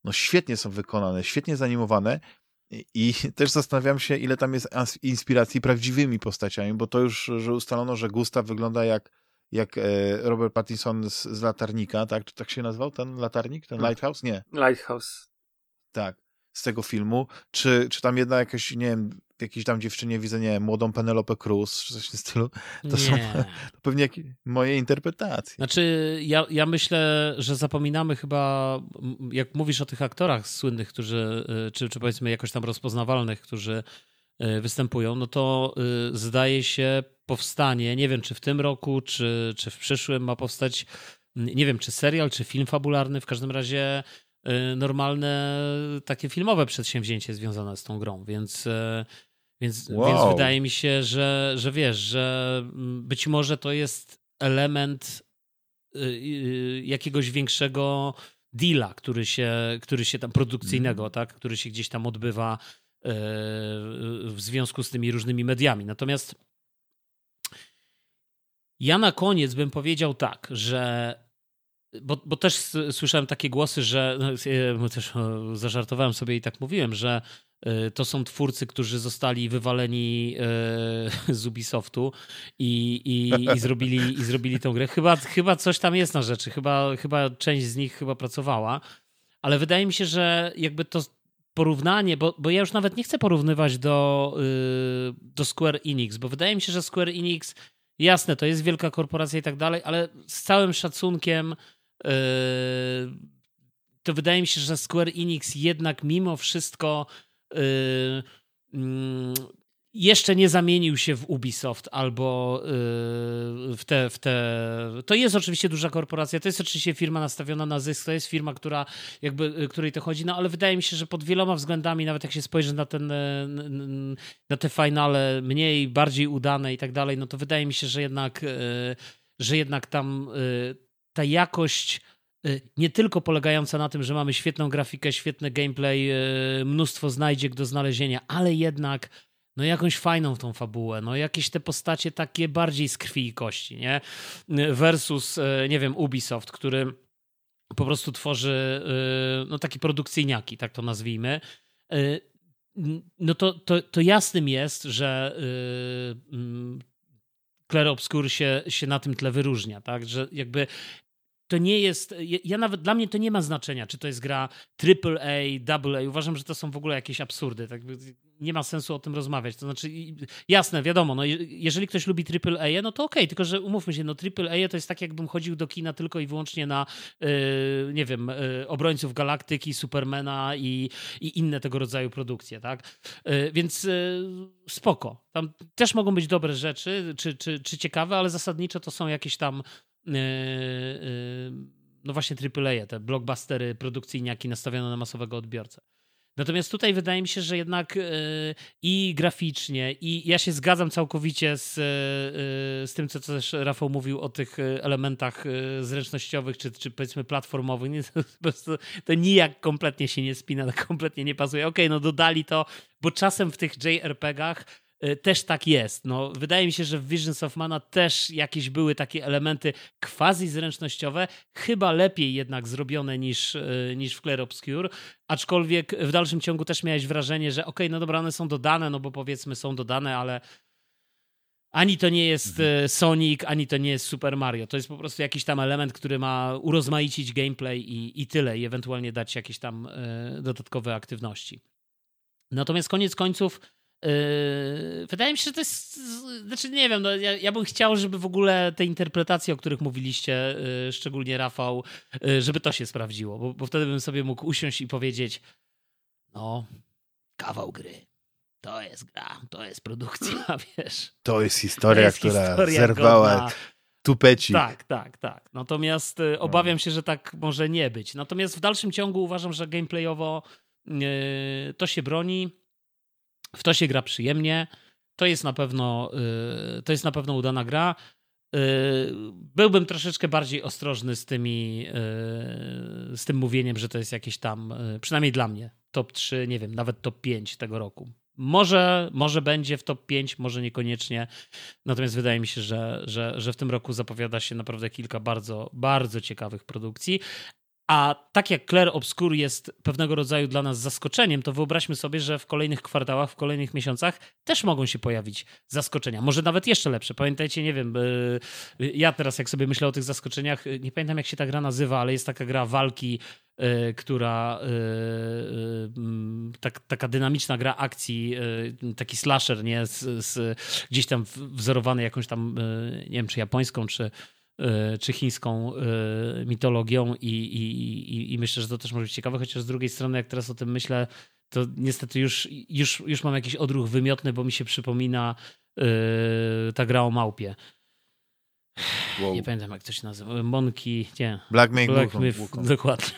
no świetnie są wykonane, świetnie zanimowane i, i też zastanawiam się, ile tam jest inspiracji prawdziwymi postaciami, bo to już, że ustalono, że Gustaw wygląda jak, jak e, Robert Pattinson z, z Latarnika, tak? Czy tak się nazywał ten Latarnik, ten hmm. Lighthouse? Nie. Lighthouse. Tak z tego filmu, czy, czy tam jedna jakaś, nie wiem, jakiejś tam dziewczynie widzę, nie wiem, młodą Penelope Cruz, czy coś w tym stylu. To nie. są to pewnie moje interpretacje. Znaczy, ja, ja myślę, że zapominamy chyba, jak mówisz o tych aktorach słynnych, którzy, y, czy, czy powiedzmy jakoś tam rozpoznawalnych, którzy y, występują, no to y, zdaje się powstanie, nie wiem czy w tym roku, czy, czy w przyszłym ma powstać nie wiem, czy serial, czy film fabularny, w każdym razie normalne takie filmowe przedsięwzięcie związane z tą grą, więc więc, wow. więc wydaje mi się, że, że wiesz, że być może to jest element y, y, jakiegoś większego deala, który się, który się tam produkcyjnego, mm. tak, który się gdzieś tam odbywa y, w związku z tymi różnymi mediami. Natomiast ja na koniec bym powiedział tak, że bo, bo też słyszałem takie głosy, że no, też zażartowałem sobie i tak mówiłem, że E, to są twórcy, którzy zostali wywaleni e, z Ubisoftu i, i, i, zrobili, i zrobili tę grę. Chyba, chyba coś tam jest na rzeczy, chyba, chyba część z nich chyba pracowała, ale wydaje mi się, że jakby to porównanie, bo, bo ja już nawet nie chcę porównywać do, y, do Square Enix, bo wydaje mi się, że Square Enix, jasne, to jest wielka korporacja i tak dalej, ale z całym szacunkiem to wydaje mi się, że Square Enix jednak mimo wszystko Y, mm, jeszcze nie zamienił się w Ubisoft albo y, w te, w te. To jest oczywiście duża korporacja, to jest oczywiście firma nastawiona na zysk, to jest firma, która jakby, y, której to chodzi, no ale wydaje mi się, że pod wieloma względami, nawet jak się spojrzy na ten, na te finale mniej, bardziej udane i tak dalej, no to wydaje mi się, że jednak, że jednak tam ta jakość Y, nie tylko polegająca na tym, że mamy świetną grafikę, świetny gameplay, y, mnóstwo znajdziek do znalezienia, ale jednak no jakąś fajną tą fabułę, no jakieś te postacie takie bardziej z krwi i kości, nie? Versus, y, nie wiem, Ubisoft, który po prostu tworzy no takie produkcyjniaki, tak to nazwijmy. No to, to, to jasnym jest, że mm, Claire Obscur się, się na tym tle wyróżnia, tak? Że jakby to nie jest, ja nawet, dla mnie to nie ma znaczenia, czy to jest gra AAA, AA, uważam, że to są w ogóle jakieś absurdy, tak nie ma sensu o tym rozmawiać, to znaczy, jasne, wiadomo, no, jeżeli ktoś lubi AAA, no to okej, okay, tylko że umówmy się, no AAA to jest tak, jakbym chodził do kina tylko i wyłącznie na, yy, nie wiem, yy, Obrońców Galaktyki, Supermana i, i inne tego rodzaju produkcje, tak, yy, więc spoko, tam też mogą być dobre rzeczy, czy, czy, czy ciekawe, ale zasadniczo to są jakieś tam Yy, yy, no właśnie AAA, te blockbustery, produkcyjniaki nastawione na masowego odbiorcę. Natomiast tutaj wydaje mi się, że jednak yy, i graficznie, i ja się zgadzam całkowicie z, z tym, co też Rafał mówił o tych elementach zręcznościowych, czy, czy powiedzmy platformowych. Nie, to, prostu, to nijak kompletnie się nie spina, to kompletnie nie pasuje. Okej, okay, no dodali to, bo czasem w tych JRPG-ach też tak jest. No, wydaje mi się, że w Visions of Mana też jakieś były takie elementy quasi zręcznościowe, chyba lepiej jednak zrobione niż, y, niż w Clair Obscure, aczkolwiek w dalszym ciągu też miałeś wrażenie, że okej, okay, no dobra, one są dodane, no bo powiedzmy są dodane, ale ani to nie jest mhm. y, Sonic, ani to nie jest Super Mario. To jest po prostu jakiś tam element, który ma urozmaicić gameplay i, i tyle, i ewentualnie dać jakieś tam dodatkowe aktywności. Natomiast koniec końców Yy, wydaje mi się, że to jest. Znaczy, nie wiem, no, ja, ja bym chciał, żeby w ogóle te interpretacje, o których mówiliście, yy, szczególnie Rafał, yy, żeby to się sprawdziło, bo, bo wtedy bym sobie mógł usiąść i powiedzieć: No, kawał gry. To jest gra, to jest produkcja, wiesz. To jest historia, to jest która historia zerwała godna. tupeci. Tak, tak, tak. Natomiast no. obawiam się, że tak może nie być. Natomiast w dalszym ciągu uważam, że gameplayowo to się broni w to się gra przyjemnie. To jest na pewno, y, to jest na pewno udana gra. Y, byłbym troszeczkę bardziej ostrożny z tymi, y, z tym mówieniem, że to jest jakieś tam, przynajmniej dla mnie, top 3, nie wiem, nawet top 5 tego roku. Może, może będzie w top 5, może niekoniecznie. Natomiast wydaje mi się, że, że, że w tym roku zapowiada się naprawdę kilka bardzo, bardzo ciekawych produkcji. A tak jak Claire Obscur jest pewnego rodzaju dla nas zaskoczeniem, to wyobraźmy sobie, że w kolejnych kwartałach, w kolejnych miesiącach też mogą się pojawić zaskoczenia. Może nawet jeszcze lepsze. Pamiętajcie, nie wiem, ja teraz jak sobie myślę o tych zaskoczeniach, nie pamiętam jak się ta gra nazywa, ale jest taka gra walki, y, która y, y, mm, tak, taka dynamiczna gra akcji, taki slasher, nie? Z, z, gdzieś tam wzorowany jakąś tam, nie wiem, czy japońską, czy czy chińską e, mitologią i, i, i, myślę, że to też może być ciekawe, chociaż z drugiej strony, jak teraz o tym myślę, to niestety już, już, już mam jakiś odruch wymiotny, bo mi się przypomina e, ta gra o małpie. Wow. Nie pamiętam jak to się nazywa. Monki, nie. Black Myth, Black Myth, dokładnie.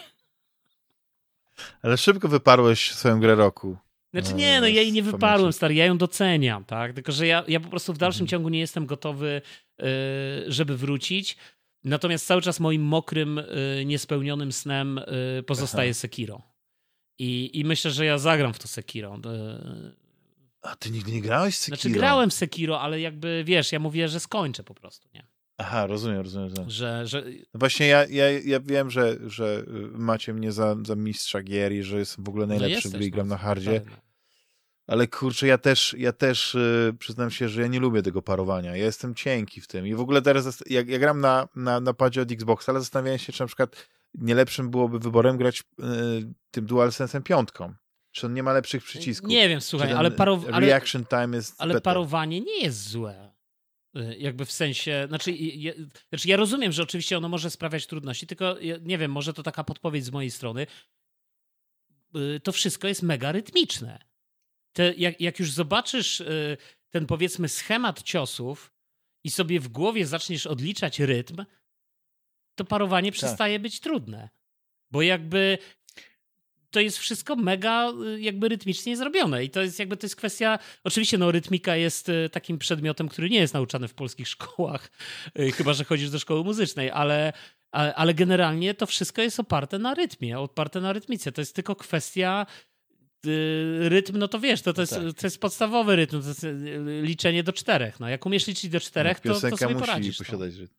Ale szybko wyparłeś swoją grę roku. Znaczy No, nie, no ja jej nie wyparłem, stary, ja ją doceniam, tak? Tylko, że ja, ja po prostu w dalszym Mhm. ciągu nie jestem gotowy, żeby wrócić. Natomiast cały czas moim mokrym, y, niespełnionym snem y, pozostaje Aha. Sekiro. I, I myślę, że ja zagram w to Sekiro. Y, A ty nigdy nie grałeś w Sekiro? Znaczy grałem Sekiro, ale jakby, wiesz, ja mówię, że skończę po prostu, nie? Aha, rozumiem, rozumiem. rozumiem. Że, że No Właśnie ja, ja, ja wiem, że, że y, macie mnie za, za mistrza gier i że jestem w ogóle no najlepszy jesteś, i gram no, na hardzie. no. Ale kurczę, ja też, ja też y, przyznam się, że ja nie lubię tego parowania. Ja jestem cienki w tym. I w ogóle teraz, jak ja gram na, na, na padzie od Xboxa, ale zastanawiałem się, czy na przykład nie lepszym byłoby wyborem grać y, tym DualSense'em piątką. Czy on nie ma lepszych przycisków? Nie wiem, słuchaj, ale, parow- ale, reaction time jest ale better? parowanie nie jest złe. Y, Jakby w sensie, znaczy, ja, znaczy ja rozumiem, że oczywiście ono może sprawiać trudności, tylko nie wiem, może to taka podpowiedź z mojej strony. Y, To wszystko jest mega rytmiczne. Te, jak, jak już zobaczysz y, ten powiedzmy schemat ciosów i sobie w głowie zaczniesz odliczać rytm, to parowanie Tak. przestaje być trudne. Bo jakby to jest wszystko mega y, jakby rytmicznie zrobione i to jest jakby to jest kwestia, oczywiście no rytmika jest y, takim przedmiotem, który nie jest nauczany w polskich szkołach, chyba że chodzisz do szkoły muzycznej, ale, ale, generalnie to wszystko jest oparte na rytmie, oparte na rytmice, to jest tylko kwestia rytm, no to wiesz, to, to, jest, Tak. to jest podstawowy rytm, to jest y, liczenie do czterech, no jak umiesz liczyć do czterech, to, to Piosenka sobie musi poradzisz. no. posiadać rytm.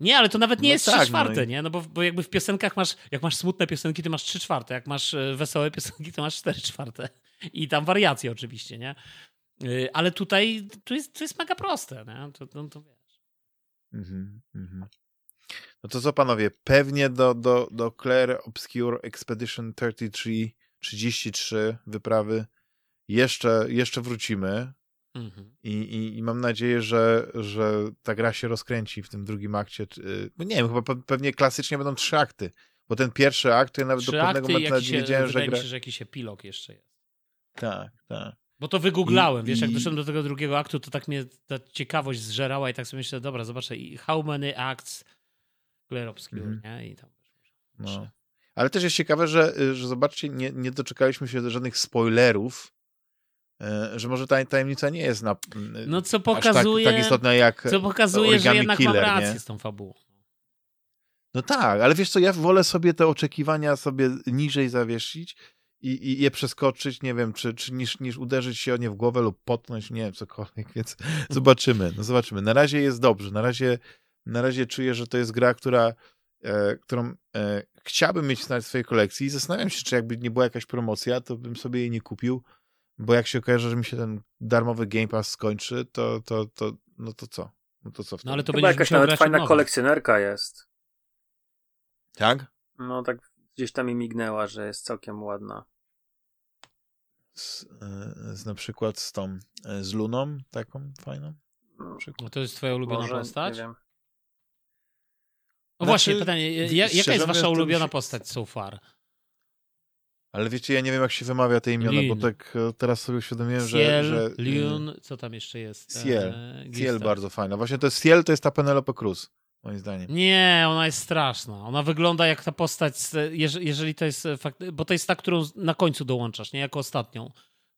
Nie, ale to nawet nie No jest tak, trzy no czwarte, i- nie? No bo, bo jakby w piosenkach masz, jak masz smutne piosenki, to masz trzy czwarte, jak masz e, wesołe piosenki, to masz cztery czwarte. I tam wariacje oczywiście, nie? Y, Ale tutaj tu jest, to jest mega proste, nie? To, to, to wiesz. Mhm, mhm. No to co panowie, pewnie do, do, do Claire Obscure Expedition 33, 33 wyprawy jeszcze, jeszcze wrócimy Mhm. i, i, i mam nadzieję, że, że ta gra się rozkręci w tym drugim akcie. y, Bo nie wiem, chyba pe- pewnie klasycznie będą trzy akty, bo ten pierwszy akt to ja nawet Trzy do pewnego momentu nawet nie wiedziałem, że gra... się, że jakiś epilog jeszcze jest. Tak, tak. Bo to wygooglałem, I- wiesz, jak doszedłem do tego drugiego aktu, to tak mnie ta ciekawość zżerała i tak sobie myślę, dobra, zobaczę, i how many acts Obscure, Mhm. nie? I tam No. Ale też jest ciekawe, że, y, że zobaczcie, nie, nie doczekaliśmy się do żadnych spoilerów, y, że może ta tajemnica nie jest na, y, No co aż pokazuje, tak, tak istotna jak co pokazuje że jednak Killer, mam rację nie? z tą fabułą. No tak, ale wiesz co, ja wolę sobie te oczekiwania sobie niżej zawiesić i, i je przeskoczyć, nie wiem, czy, czy niż, niż uderzyć się o nie w głowę lub potnąć, nie wiem, cokolwiek, więc zobaczymy, no zobaczymy. Na razie jest dobrze, na razie, na razie czuję, że to jest gra, która, e, którą e, chciałbym mieć na swojej kolekcji i zastanawiam się, czy jakby nie była jakaś promocja, to bym sobie jej nie kupił, bo jak się okaże, że mi się ten darmowy Game Pass skończy, to, to, to no to co? No to co wtedy? No ale to Chyba jakaś nawet fajna kolekcjonerka jest. Tak? No tak gdzieś tam mi mignęła, że jest całkiem ładna. z, e, z na przykład z tą, e, z Luną, taką fajną. No. No to jest twoja ulubiona może, postać? Nie wiem. O Znaczy, właśnie, pytanie, ja, jaka jest wasza ulubiona się- postać so far? Ale wiecie, ja nie wiem, jak się wymawia te imiona, Lin. bo tak e, teraz sobie uświadomiłem, że... Ciel, że e, Liun, co tam jeszcze jest? Ciel. E, Ciel Gistel. bardzo fajna. Właśnie to jest Ciel, to jest ta Penelope Cruz, moim zdaniem. Nie, ona jest straszna. Ona wygląda jak ta postać, jeżeli to jest fakt, bo to jest ta, którą na końcu dołączasz, nie? Jako ostatnią.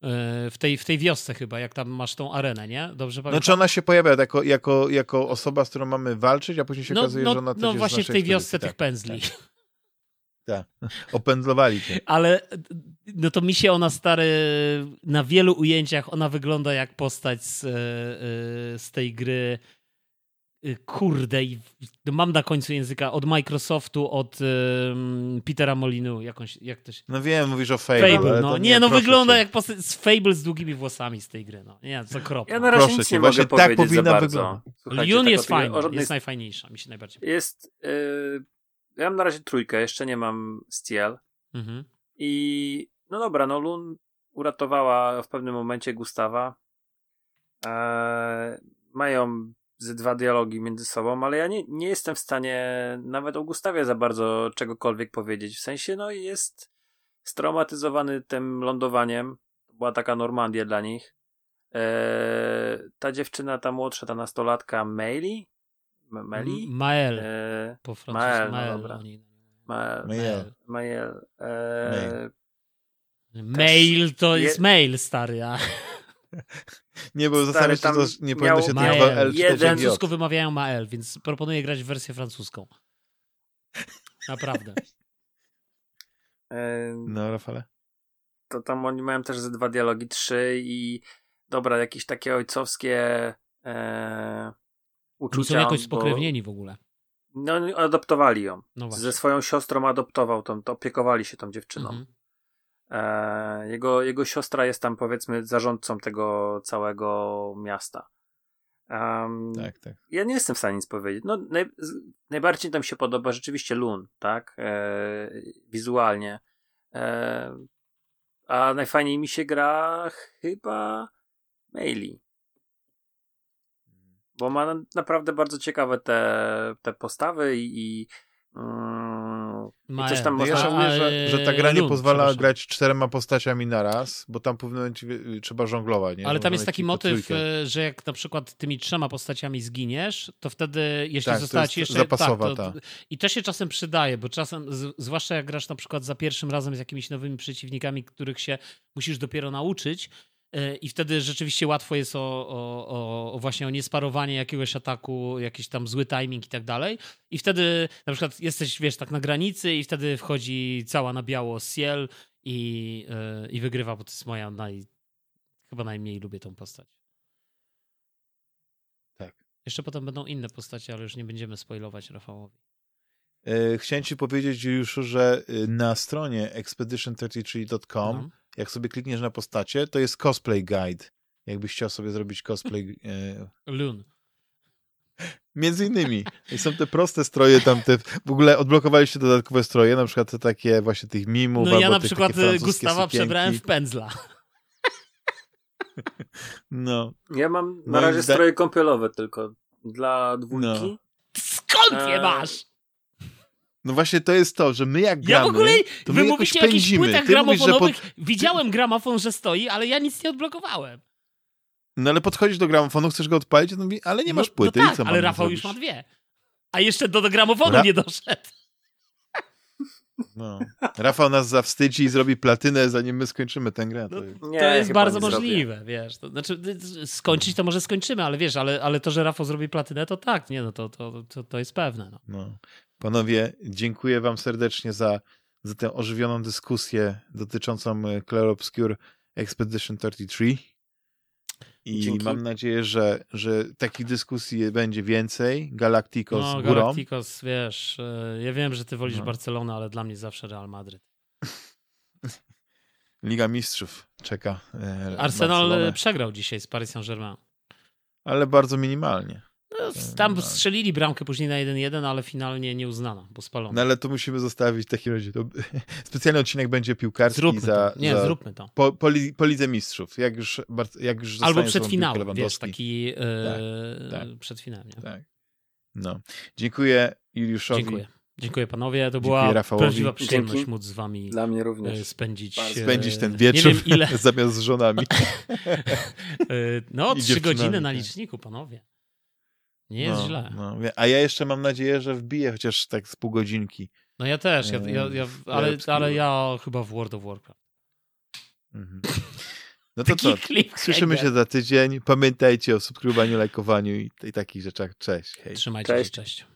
E, W tej, w tej wiosce chyba, jak tam masz tą arenę, nie? Dobrze pamiętam? Znaczy ona się pojawia jako, jako, jako osoba, z którą mamy walczyć, a później się no, okazuje, no, że ona też no jest właśnie w tej wiosce tych tak, pędzli. Tak. Opędzlowali cię. Ale no to mi się ona stary na wielu ujęciach ona wygląda jak postać z, e, e, z tej gry kurde i no mam na końcu języka od Microsoftu, od em, Petera Molinu, jakąś, jak to się... No wiem, mówisz o Fable, Fable, no. to Nie, no wygląda cię. jak z Fable z długimi włosami z tej gry, no. Nie, co okropne. Ja na razie Proszę nic cię, nie właśnie mogę tak powinna wyglądać. Liun tak jest żadnej- jest najfajniejsza, mi się najbardziej. Jest. Yy, ja mam na razie trójkę, jeszcze nie mam Stiel. Mhm. I no dobra, no Lun uratowała w pewnym momencie Gustawa. Eee, mają ze dwa dialogi między sobą, ale ja nie, nie jestem w stanie nawet o Gustawie za bardzo czegokolwiek powiedzieć. W sensie, no jest straumatyzowany tym lądowaniem. Była taka Normandia dla nich. Eee, ta dziewczyna, ta młodsza, ta nastolatka, Meili, Meli? Mael. E, Po francusku. Mael, no Mael. dobra. oni- Mael. Mail. Mail. E, Mail to je- jest mail, stary. A Nie, bo Stary, zastanawiam się, nie powinno się to L Jeden- po francusku wymawiają Mael, więc proponuję grać w wersję francuską. Naprawdę. No, Rafale? to tam oni mają też ze dwa dialogi, trzy i dobra, jakieś takie ojcowskie e, Oni uczucia. są jakoś bo- spokrewnieni w ogóle. No, oni adoptowali ją. No. Ze swoją siostrą adoptował tą, to opiekowali się tą dziewczyną. Mhm. E, jego, jego siostra jest tam powiedzmy zarządcą tego całego miasta. Em, Tak, tak. Ja nie jestem w stanie nic powiedzieć. No, naj, najbardziej tam się podoba rzeczywiście Lun, tak? E, wizualnie. E, a najfajniej mi się gra chyba Maili. Bo ma na- naprawdę bardzo ciekawe te, te postawy i, i mm, Mael. coś tam No ja można- żałuję, że, że ta gra nie pozwala grać czterema postaciami na raz, bo tam w pewnym momencie trzeba żonglować. Nie? Ale Że tam można jest taki motyw, trójkę. e, że jak na przykład tymi trzema postaciami zginiesz, to wtedy, jeśli Tak, to ci jeszcze... zapasowa tak, ta. I to się czasem przydaje, bo czasem, z, zwłaszcza jak grasz na przykład za pierwszym razem z jakimiś nowymi przeciwnikami, których się musisz dopiero nauczyć, i wtedy rzeczywiście łatwo jest o, o, o, właśnie o niesparowanie jakiegoś ataku, jakiś tam zły timing i tak dalej. I wtedy na przykład jesteś, wiesz, tak na granicy i wtedy wchodzi cała na biało Ciel i, e, i wygrywa, bo to jest moja naj, chyba najmniej lubię tą postać. Tak. Jeszcze potem będą inne postacie, ale już nie będziemy spoilować Rafałowi. E, Chciałem ci powiedzieć już, że na stronie expedition33.com, No. Jak sobie klikniesz na postacie, to jest cosplay guide. Jakbyś chciał sobie zrobić cosplay. e, Lun. Między innymi. I są te proste stroje tam, te, w ogóle odblokowaliście dodatkowe stroje, na przykład te takie właśnie tych mimów, No albo ja na tych przykład y, Gustawa sukienki. przebrałem w pędzla. No. Ja mam na Moim razie zda- stroje kąpielowe tylko dla dwójki. No. Skąd je Eee, masz? No właśnie to jest to, że my jak gramy, Ja w ogóle, to wy my jakoś mówicie o jakichś pędzimy. płytach Ty mówisz, gramofonowych. pod... Widziałem gramofon, że stoi, ale ja nic nie odblokowałem. No ale podchodzisz do gramofonu, chcesz go odpalić, to mówi, ale nie masz no, płyty no i tak, co ale Rafał zrobić? już ma dwie. A jeszcze do, do gramofonu Ra- nie doszedł. No. Rafał nas zawstydzi i zrobi platynę, zanim my skończymy tę grę. To... No, Nie, to jest bardzo nie zrobię. możliwe, wiesz. To, znaczy, skończyć to może skończymy, ale wiesz, ale, ale to, że Rafał zrobi platynę, to tak, nie, no to, to, to, to jest pewne. No. No. Panowie, dziękuję wam serdecznie za, za tę ożywioną dyskusję dotyczącą e, Clair Obscure Expedition 33. I Dzięki. mam nadzieję, że, że takich dyskusji będzie więcej. Galacticos No, górą. Galacticos, wiesz, y, ja wiem, że ty wolisz No. Barcelonę, ale dla mnie zawsze Real Madryt. Liga Mistrzów czeka. e, Arsenal Barcelonę, przegrał dzisiaj z Paris Saint-Germain. Ale bardzo minimalnie. No, tam tak. strzelili bramkę później na 1-1, ale finalnie nie uznano, bo spalono. No ale to musimy zostawić w takim razie. To, specjalny odcinek będzie piłkarski zróbmy za, to. Nie, za zróbmy to. po, po, li, po Lidze Mistrzów. Jak już, jak już Albo przed finałem, wiesz, taki e, tak. przed finałem. Nie? Tak. No. Dziękuję Juliuszowi. Dziękuję. Dziękuję panowie, to była Rafałowi. prawdziwa przyjemność Dzięki. móc z wami Dla mnie e, również. spędzić, Bardzo. e, Spędzić ten Nie wieczór wiem ile, zamiast z żonami. e, no trzy godziny na tak. liczniku, panowie. Nie jest no, źle. No. A ja jeszcze mam nadzieję, że wbiję chociaż tak z pół godzinki. No ja też, ja, ja, ja, ale, ale ja chyba w World of Warcraft. Mhm. No to co? Słyszymy się za tydzień. Pamiętajcie o subskrybowaniu, lajkowaniu i, i takich rzeczach. Cześć. Hej. Trzymajcie się, Cześć. cześć.